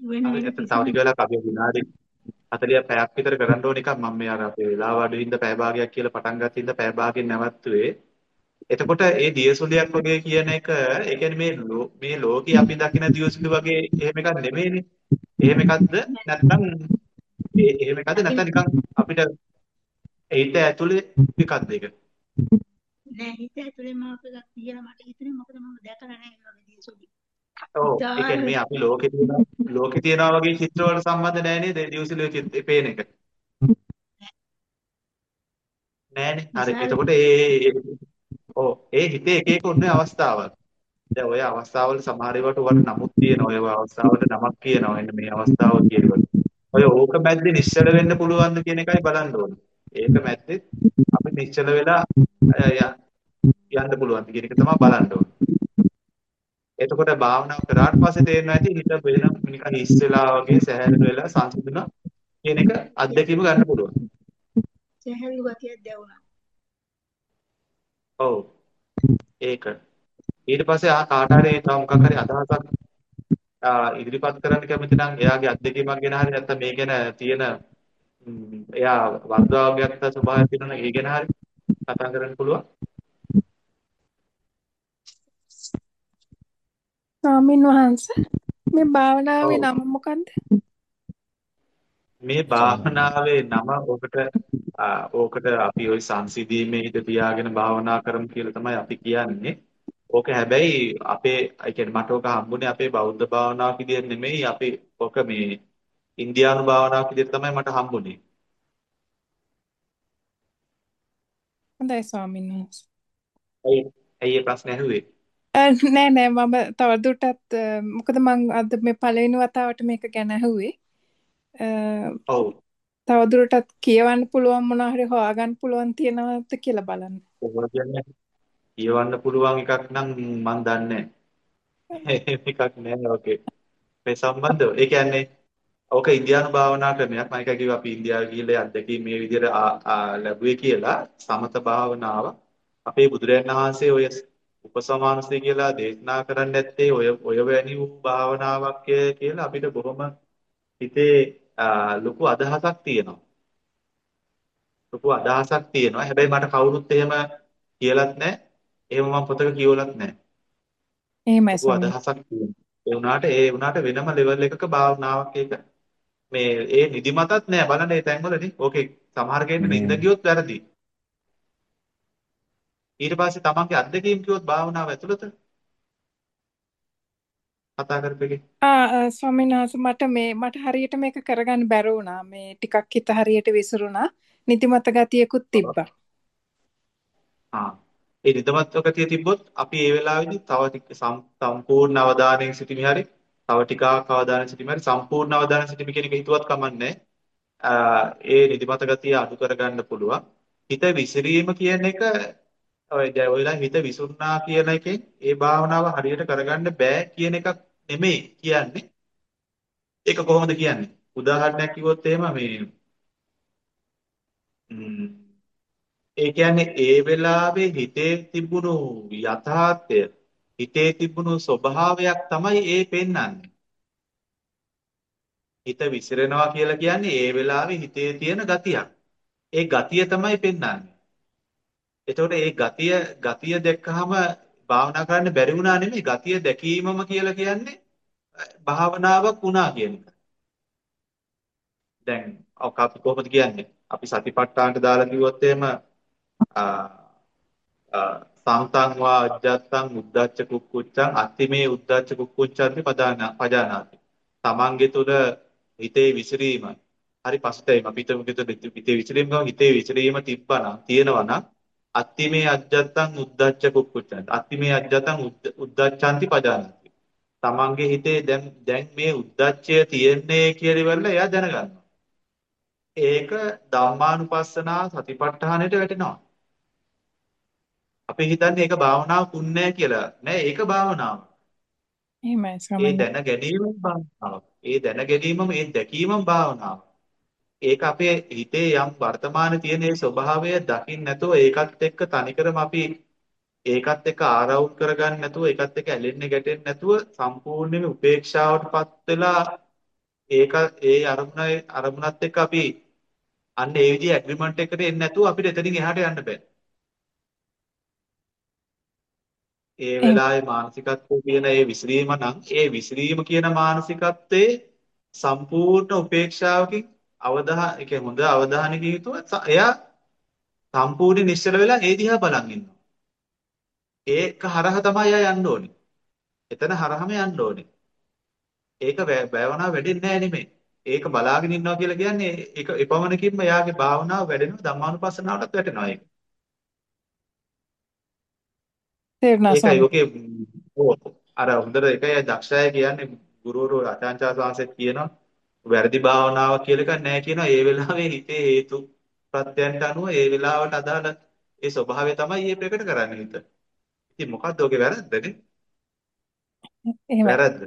වෙන වෙන තව ටික වෙලාවක් අපි විනාඩි 40 පැයක් විතර කරන්න ඕන එකක් මම මේ අර අපේ වෙලාව අඩු හින්දා පැය භාගයක් කියලා පටන් ගත්ත හින්දා පැය භාගයෙන් නැවතුවේ. එතකොට ඒ දියසුලියක් වගේ කියන එක ඒ කියන්නේ මේ මේ ලෝකේ අපි දකින දියසුලි වගේ එහෙම එකක් නෙමෙයිනේ. එහෙම එකක්ද නැත්නම් එහෙම එකක්ද නැත්නම් නිකන් අපිට හිත ඇතුලේ එකක්ද ඒක? නෑ හිත ඇතුලේ මාක එකක් කියලා මට හිතුනේ මොකද මම දැකලා නෑ ඒ වගේ දියසුලි. ඔව් ඒ කියන්නේ මේ අපි ලෝකේ තියෙන ලෝකේ තියනවා වගේ චිත්‍ර වල සම්බන්ධ නෑ නේද දියසුලි චිත්‍රේ පේන එක? නෑනේ. හරි. එතකොට ඒ ඔව් ඒ හිතේ එක එක උන්නේ අවස්ථාවල්. දැන් ඔය අවස්ථාවල සමහර ඒවාට උවට නමුත් තියෙනවා. ඔය අවස්ථාවට නමක් කියනවා. එන්න මේ අවස්ථාව කියනකොට. ඔය ඕක මැද්දේ නිශ්චල වෙන්න පුළුවන්ද කියන එකයි බලන්න ඕනේ. ඒක මැද්දේ අපි නිශ්චල වෙලා යන්න පුළුවන් කියන එක තමයි බලන්න ඕනේ. එතකොට භාවනාව කරාට පස්සේ තේරෙනවා ඇති හිත වෙන නිකන් හිස් වෙලා වගේ සැහැල්ලු වෙලා සංසිඳුණා කියන එක අත්දැකීම ගන්න පුළුවන්. සැහැල්ලු ගතියක් දැනුණා. ඔව්. ඒක. ඊට පස්සේ ආ කාට හරි තව මොකක් හරි අදහසක් ඉදිරිපත් කරන්න කැමති නම් එයාගේ අත්දැකීමක් ගැන හරි නැත්නම් මේ ගැන තියෙන එයා වර්ධාවයක් ස්වභාවයක් තියෙනවා ඒ ගැන හරි කතා කරන්න පුළුවන්. ස්වාමින් වහන්සේ මේ භාවනාවේ නම මොකද්ද? මේ භාවනාවේ නම ඔකට ඕකට අපි ওই සංසිඳීමේ හිත තියාගෙන භාවනා කරමු කියලා තමයි අපි කියන්නේ. ඕක හැබැයි අපේ ඒ කියන්නේ මට ඕක හම්බුනේ අපේ බෞද්ධ භාවනාවක් විදියට නෙමෙයි අපි ඕක මේ ඉන්දියානු භාවනාවක් විදියට තමයි මට හම්බුනේ. හොඳයි ස්වාමීන් වහන්සේ. ඇයි ඇයි ප්‍රශ්නේ ඇහුවේ? නෑ නෑ මම තවදුරටත් මොකද මං අද මේ පළවෙනි වතාවට මේක ගැන ඇහුවේ. ඔව්. තවදුරටත් කියවන්න පුළුවන් මොනවා හරි හොයාගන්න පුළුවන් තියෙනවද කියලා බලන්න. කියවන්න පුළුවන් එකක් නම් මන් දන්නේ නැහැ. එකක් නෑ ඕකේ. මේ සම්බන්ධව. ඒ කියන්නේ ඕක ඉන්දියානු භාවනා ක්‍රමයක්. මම එක කිව්වා අපි ඉන්දියාවේ ගිහිල්ලා අත්දැකීම් මේ විදිහට ලැබුවේ කියලා සමත භාවනාව. අපේ බුදුරජාණන් වහන්සේ ඔය උපසමානසය කියලා දේශනා කරන්නේ නැත්තේ ඔය ඔය වැනි වූ භාවනාවක් කියලා අපිට බොහොම හිතේ ලොකු අදහසක් තියෙනවා. ලොකු අදහසක් තියෙනවා. හැබැයි මට කවුරුත් එහෙම කියලත් නැහැ. එහෙම මම පොතක කියවලත් නැහැ. එහෙමයි ලොකු අදහසක් තියෙනවා. ඒ වුණාට ඒ වුණාට වෙනම ලෙවල් එකක භාවනාවක් ඒක මේ ඒ නිදිමතත් නෑ බලන්න ඒ තැන්වලදී. ඕකේ සමහර කෙනෙක් නිින්ද ගියොත් වැරදි. ඊට පස්සේ තමන්ගේ අත්දැකීම් කිව්වොත් භාවනාව ඇතුළත කතා කරපෙකේ. ආ ස්වාමීන් වහන්සේ මට මේ මට හරියට මේක කරගන්න බැරි වුණා. මේ ටිකක් හිත හරියට විසිරුණා. නිදිමත ගතියකුත් තිබ්බා. ආ ඒ නිදිමත ගතිය තිබ්බොත් අපි ඒ වෙලාවේදී තව සම්පූර්ණ අවධානයෙන් සිටිමි හරි තව ටිකක් අවධානයෙන් සිටිමි හරි සම්පූර්ණ අවධානයෙන් සිටිමි කියන එක හිතුවත් කමන්නේ. ඒ නිදිමත ගතිය අඩු කරගන්න පුළුවන්. හිත විසිරීම කියන එක ඔය දැන් ඔයලා හිත විසුරුනා කියන එකෙන් ඒ භාවනාව හරියට කරගන්න බෑ කියන එකක් නෙමෙයි කියන්නේ. ඒක කොහොමද කියන්නේ? උදාහරණයක් කිව්වොත් එහෙම මේ ඒ කියන්නේ ඒ වෙලාවේ හිතේ තිබුණු යථාර්ථය හිතේ තිබුණු ස්වභාවයක් තමයි ඒ පෙන්වන්නේ. හිත විසිරෙනවා කියලා කියන්නේ ඒ වෙලාවේ හිතේ තියෙන ගතියක්. ඒ ගතිය තමයි පෙන්වන්නේ. එතකොට ඒ ගතිය ගතිය දැක්කහම භාවනා කරන්න බැරි වුණා නෙමෙයි ගතිය දැකීමම කියලා කියන්නේ භාවනාවක් වුණා කියන එක. දැන් අපි කොහොමද කියන්නේ? අපි සතිපට්ඨානට දාලා කිව්වොත් එහෙම සම්තං වා අජ්ජත්තං උද්දච්ච කුක්කුච්චං අත්තිමේ උද්දච්ච කුක්කුච්චන්ති පජානාති. තමන්ගේ තුල හිතේ විසිරීම. හරි පසුතැවීම අපි හිතමු හිතේ විසිරීම ගම හිතේ විසිරීම තිබ්බනම් තියෙනවා නම් අත්තිමේ අජ්ජත්තං උද්දච්ච කුක්කුච්චං අත්තිමේ අජ්ජත්තං උද්දච්චන්ති පජානාති. තමන්ගේ හිතේ දැන් දැන් මේ උද්දච්චය තියෙන්නේ කියලා ඉවරලා එයා දැනගන්නවා. ඒක ධම්මානුපස්සනා සතිපට්ඨානෙට වැටෙනවා. අපි හිතන්නේ ඒක භාවනාවක් උන්නේ කියලා. නෑ ඒක භාවනාවක් එහෙමයි ඒ ස්වාමීන් දැන ගැනීමම භාවනාවක්. ඒ දැන ගැනීමම ඒ දැකීමම භාවනාවක්. ඒක අපේ හිතේ යම් වර්තමානයේ තියෙන ඒ ස්වභාවය දකින්න නැතුව ඒකත් එක්ක තනිකරම අපි ඒකත් එක්ක ආරවුල් කරගන්න නැතුව ඒකත් එක්ක ඇලෙන්නේ ගැටෙන්නේ නැතුව සම්පූර්ණයෙන්ම උපේක්ෂාවටපත් වෙලා ඒක ඒ අරමුණ අරමුණත් එක්ක අපි අන්න ඒ විදිහේ ඇග්‍රීමන්ට් එකකට එන්නේ නැතුව අපිට එතනින් එහාට යන්න බෑ. ඒ වෙලාවේ මානසිකත්වයේ කියන ඒ විසිරීම නම් ඒ විසිරීම කියන මානසිකත්වයේ සම්පූර්ණ උපේක්ෂාවකින් අවධාන ඒ කියන්නේ හොඳ අවධානයකින් යුතුව එයා සම්පූර්ණ නිශ්චල වෙලා ඒ දිහා බලන් ඉන්නවා. ඒක හරහා තමයි එයා යන්න ඕනේ. එතන හරහාම යන්න ඕනේ. ඒක භාවනාව වැඩෙන්නේ නැහැ නෙමෙයි. ඒක බලාගෙන ඉන්නවා කියලා කියන්නේ ඒක එපමණකින්ම එයාගේ භාවනාව වැඩෙනවා ධම්මානුපස්සනාවටත් වැටෙනවා ඒක. තේරුණා ඒකයි ඔකේ අර හොඳට එකයි දක්ෂය කියන්නේ ගුරුවරු ආචාර්ය සංසෙත් කියනවා වැරදි භාවනාවක් කියලා එකක් නැහැ කියනවා ඒ වෙලාවේ හිතේ හේතු ප්‍රත්‍යයන්ට අනුව ඒ වෙලාවට අදාළ ඒ ස්වභාවය තමයි මේ ප්‍රකට කරන්නේ හිත. ඉතින් මොකද්ද ඔගේ වැරද්දනේ? එහෙමයි. වැරද්ද.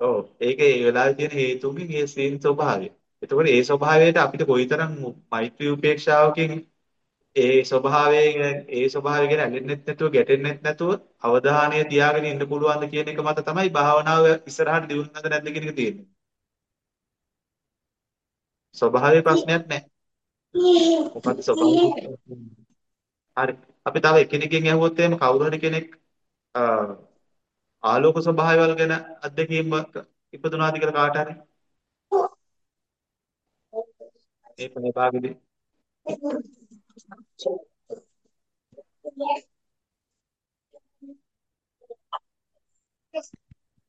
ඔව්. ඒකේ ඒ වෙලාවේ තියෙන හේතුන්ගෙන් ඒ සීන් ස්වභාවය. එතකොට ඒ ස්වභාවයට අපිට කොයිතරම් මෛත්‍රී උපේක්ෂාවකින් ඒ ස්වභාවයෙන් ඒ ස්වභාවය ගැන ඇලෙන්නෙත් නැතුව ගැටෙන්නෙත් නැතුව අවධානය තියාගෙන ඉන්න පුළුවන්ද කියන එක මත තමයි භාවනාව ඉස්සරහට දියුණුවද නැද්ද කියන එක තියෙන්නේ. ස්වභාවයේ ප්‍රශ්නයක් නැහැ. මොකද ස්වභාවය හරි. අපි තව එකිනෙකින් ඇහුවොත් එහෙම කවුරු හරි කෙනෙක් ආලෝක ස්වභාවයවල ගැන අත්දැකීම් ඉපදුනාද කියලා කාට හරි? මේ පහේ භාගෙදී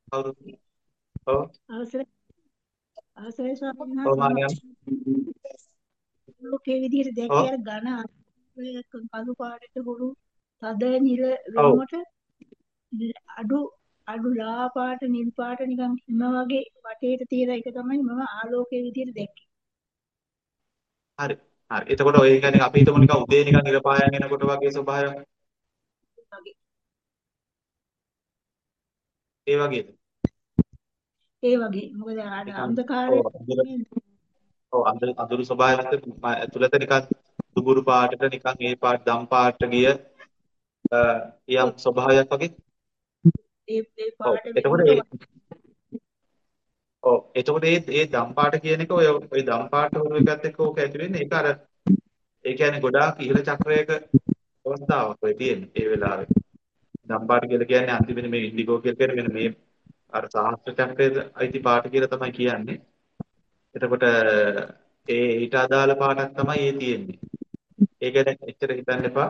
කවුරුද? ඔව්. අවසරයි අවසරයි ස්වාමීන් ඔව් වහන්සේ. ලෝකේ විදිහට ඔව්. දැක්කේ අර ඝන කළු පාටට හුරු තද නිල ඔව්. වෙනකොට අඩු අඩු ලා පාට නිල් පාට නිකන් හිම වගේ වටේට තියෙන එක තමයි මම ආලෝකයේ විදිහට දැක්කේ. හරි. හරි. එතකොට ඔය කියන්නේ අපි හිතමු නිකන් උදේ නිකන් ඉර පායන් එනකොට වගේ ස්වභාවයක්. ඒ වගේද? ඒ වගේ. මොකද අර අන්ධකාරයේ ඔව් අඳුර අඳුරු ස්වභාවයක් ඇතුළත නිකන් දුඹුරු පාටට නිකන් ඒ පාට දම් පාට ගිය යම් ස්වභාවයක් වගේ. ඒ ඒ. පාට එතකොට ඔව් එතකොට ඒ ඒ දම් පාට කියන එක ඔය ඔය දම් පාට වුණු එකත් එක්ක ඕක ඇති වෙන්නේ ඒක අර ඒ කියන්නේ ගොඩාක් ඉහළ චක්‍රයක අවස්ථාවක් ඔය තියෙන්නේ ඒ වෙලාවේ. දම් පාට කියලා කියන්නේ අන්තිමට මේ ඉන්ඩිගෝ කියලා කියන්නේ මෙන්න මේ අර සහස්‍ර චක්‍රයේ අයිති පාට කියලා තමයි කියන්නේ. එතකොට ඒ ඊට අදාළ පාටක් තමයි ඒ තියෙන්නේ. ඒ ගැන එච්චර හිතන්න එපා.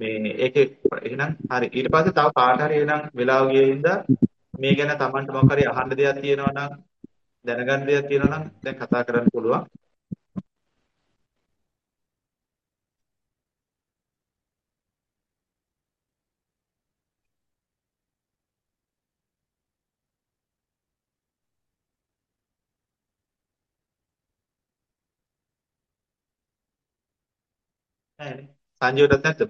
මේ ඒකේ එහෙනම් හරි ඊට පස්සේ තව කාට හරි එහෙනම් වෙලාව ගියේ හින්දා මේ ගැන Tamanට මොකක් හරි අහන්න දෙයක් තියෙනවා නම් දැනගන්න දෙයක් තියෙනවා නම් දැන් කතා කරන්න පුළුවන්. නෑනේ. සංජීවටත් නැද්ද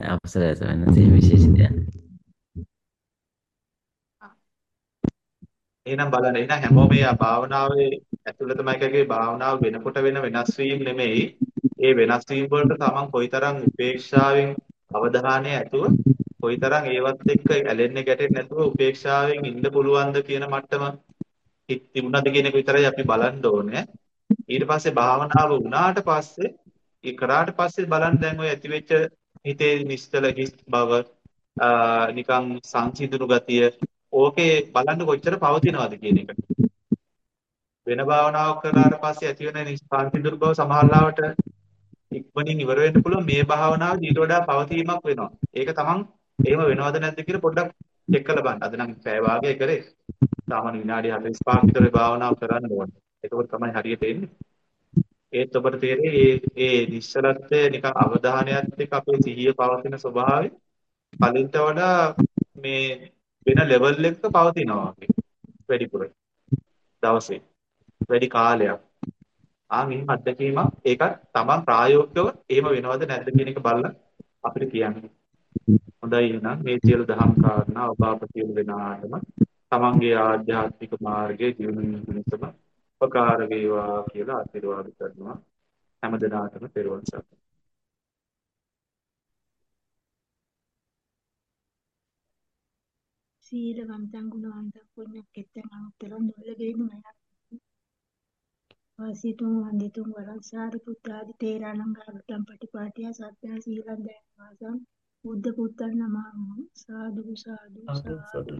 මොකද? අවසරයි සවනසේ විශේෂ දෙයක්. එහෙනම් බලන්න එහෙනම් හැමෝම මේ භාවනාවේ ඇතුළතම එකකේ භාවනාව වෙනකොට වෙන වෙනස් වීම නෙමෙයි ඒ වෙනස් වීම වලට තමන් කොයිතරම් උපේක්ෂාවෙන් අවධානය ඇතුව කොයිතරම් ඒවත් එක්ක ඇලෙන්නේ ගැටෙන්නේ නැතුව උපේක්ෂාවෙන් ඉන්න පුළුවන්ද කියන මට්ටම හිත තිබුණාද කියන එක විතරයි අපි බලන්න ඕනේ ඊට පස්සේ භාවනාව වුණාට පස්සේ ඒ කරාට පස්සේ බලන්න දැන් ඔය ඇතිවෙච්ච හිතේ නිශ්චල හිස් බව නිකන් සංසිඳුණු ගතිය ඕකේ බලන්න කොච්චර පවතිනවද කියන එක. වෙන භාවනාවක් කරාට පස්සේ ඇති වෙන නිස්පාන්තිදුරු බව සමහරවිට ඉක්මනින් ඉවර වෙන්න පුළුවන් මේ භාවනාවේ ඊට වඩා පවතීමක් වෙනවා. ඒක තමන් එහෙම වෙනවද නැද්ද කියලා පොඩ්ඩක් චෙක් කරලා බලන්න. අද නම් පැය වාගය කරේ. සාමාන්‍ය විනාඩි 45ක් විතර භාවනාව කරන්න ඕනේ. එතකොට තමයි හරියට එන්නේ. ඒත් ඔබට තේරෙයි මේ මේ නිශ්චලත්වය නිකන් අවධානයත් එක්ක අපේ සිහිය පවතින ස්වභාවය කලින්ට වඩා මේ වෙන ලෙවල් එකක පවතිනවා වගේ වැඩිපුර දවසේ. වැඩි කාලයක්. ආන් එහෙම අත්දැකීමක්. ඒකත් තමන් ප්‍රායෝගිකව එහෙම වෙනවද නැද්ද කියන එක බලලා අපිට කියන්න. හොඳයි එහෙනම්. මේ සියලු දහම් කාරණා ඔබ අප සියලු දෙනාටම තමන්ගේ ආධ්‍යාත්මික මාර්ගයේ දියුණු වෙනසම උපකාර වේවා කියලා ආශිර්වාද කරනවා. හැම දිනාටම පෙරවන් සරණයි. සීලවන්තං ගුණවන්තං පුණ්‍යකෙත්තං අනුත්තරං දුල්ලගේන මයක් වාසීතුං වන්දිතුං වරං සාරිපුත්තාදි තේරාණංගාරුතං පටිපාටිය සත්‍යං සීලං දැන වාසං බුද්ධ පුත්තං නමං සාදු සාදු සාදු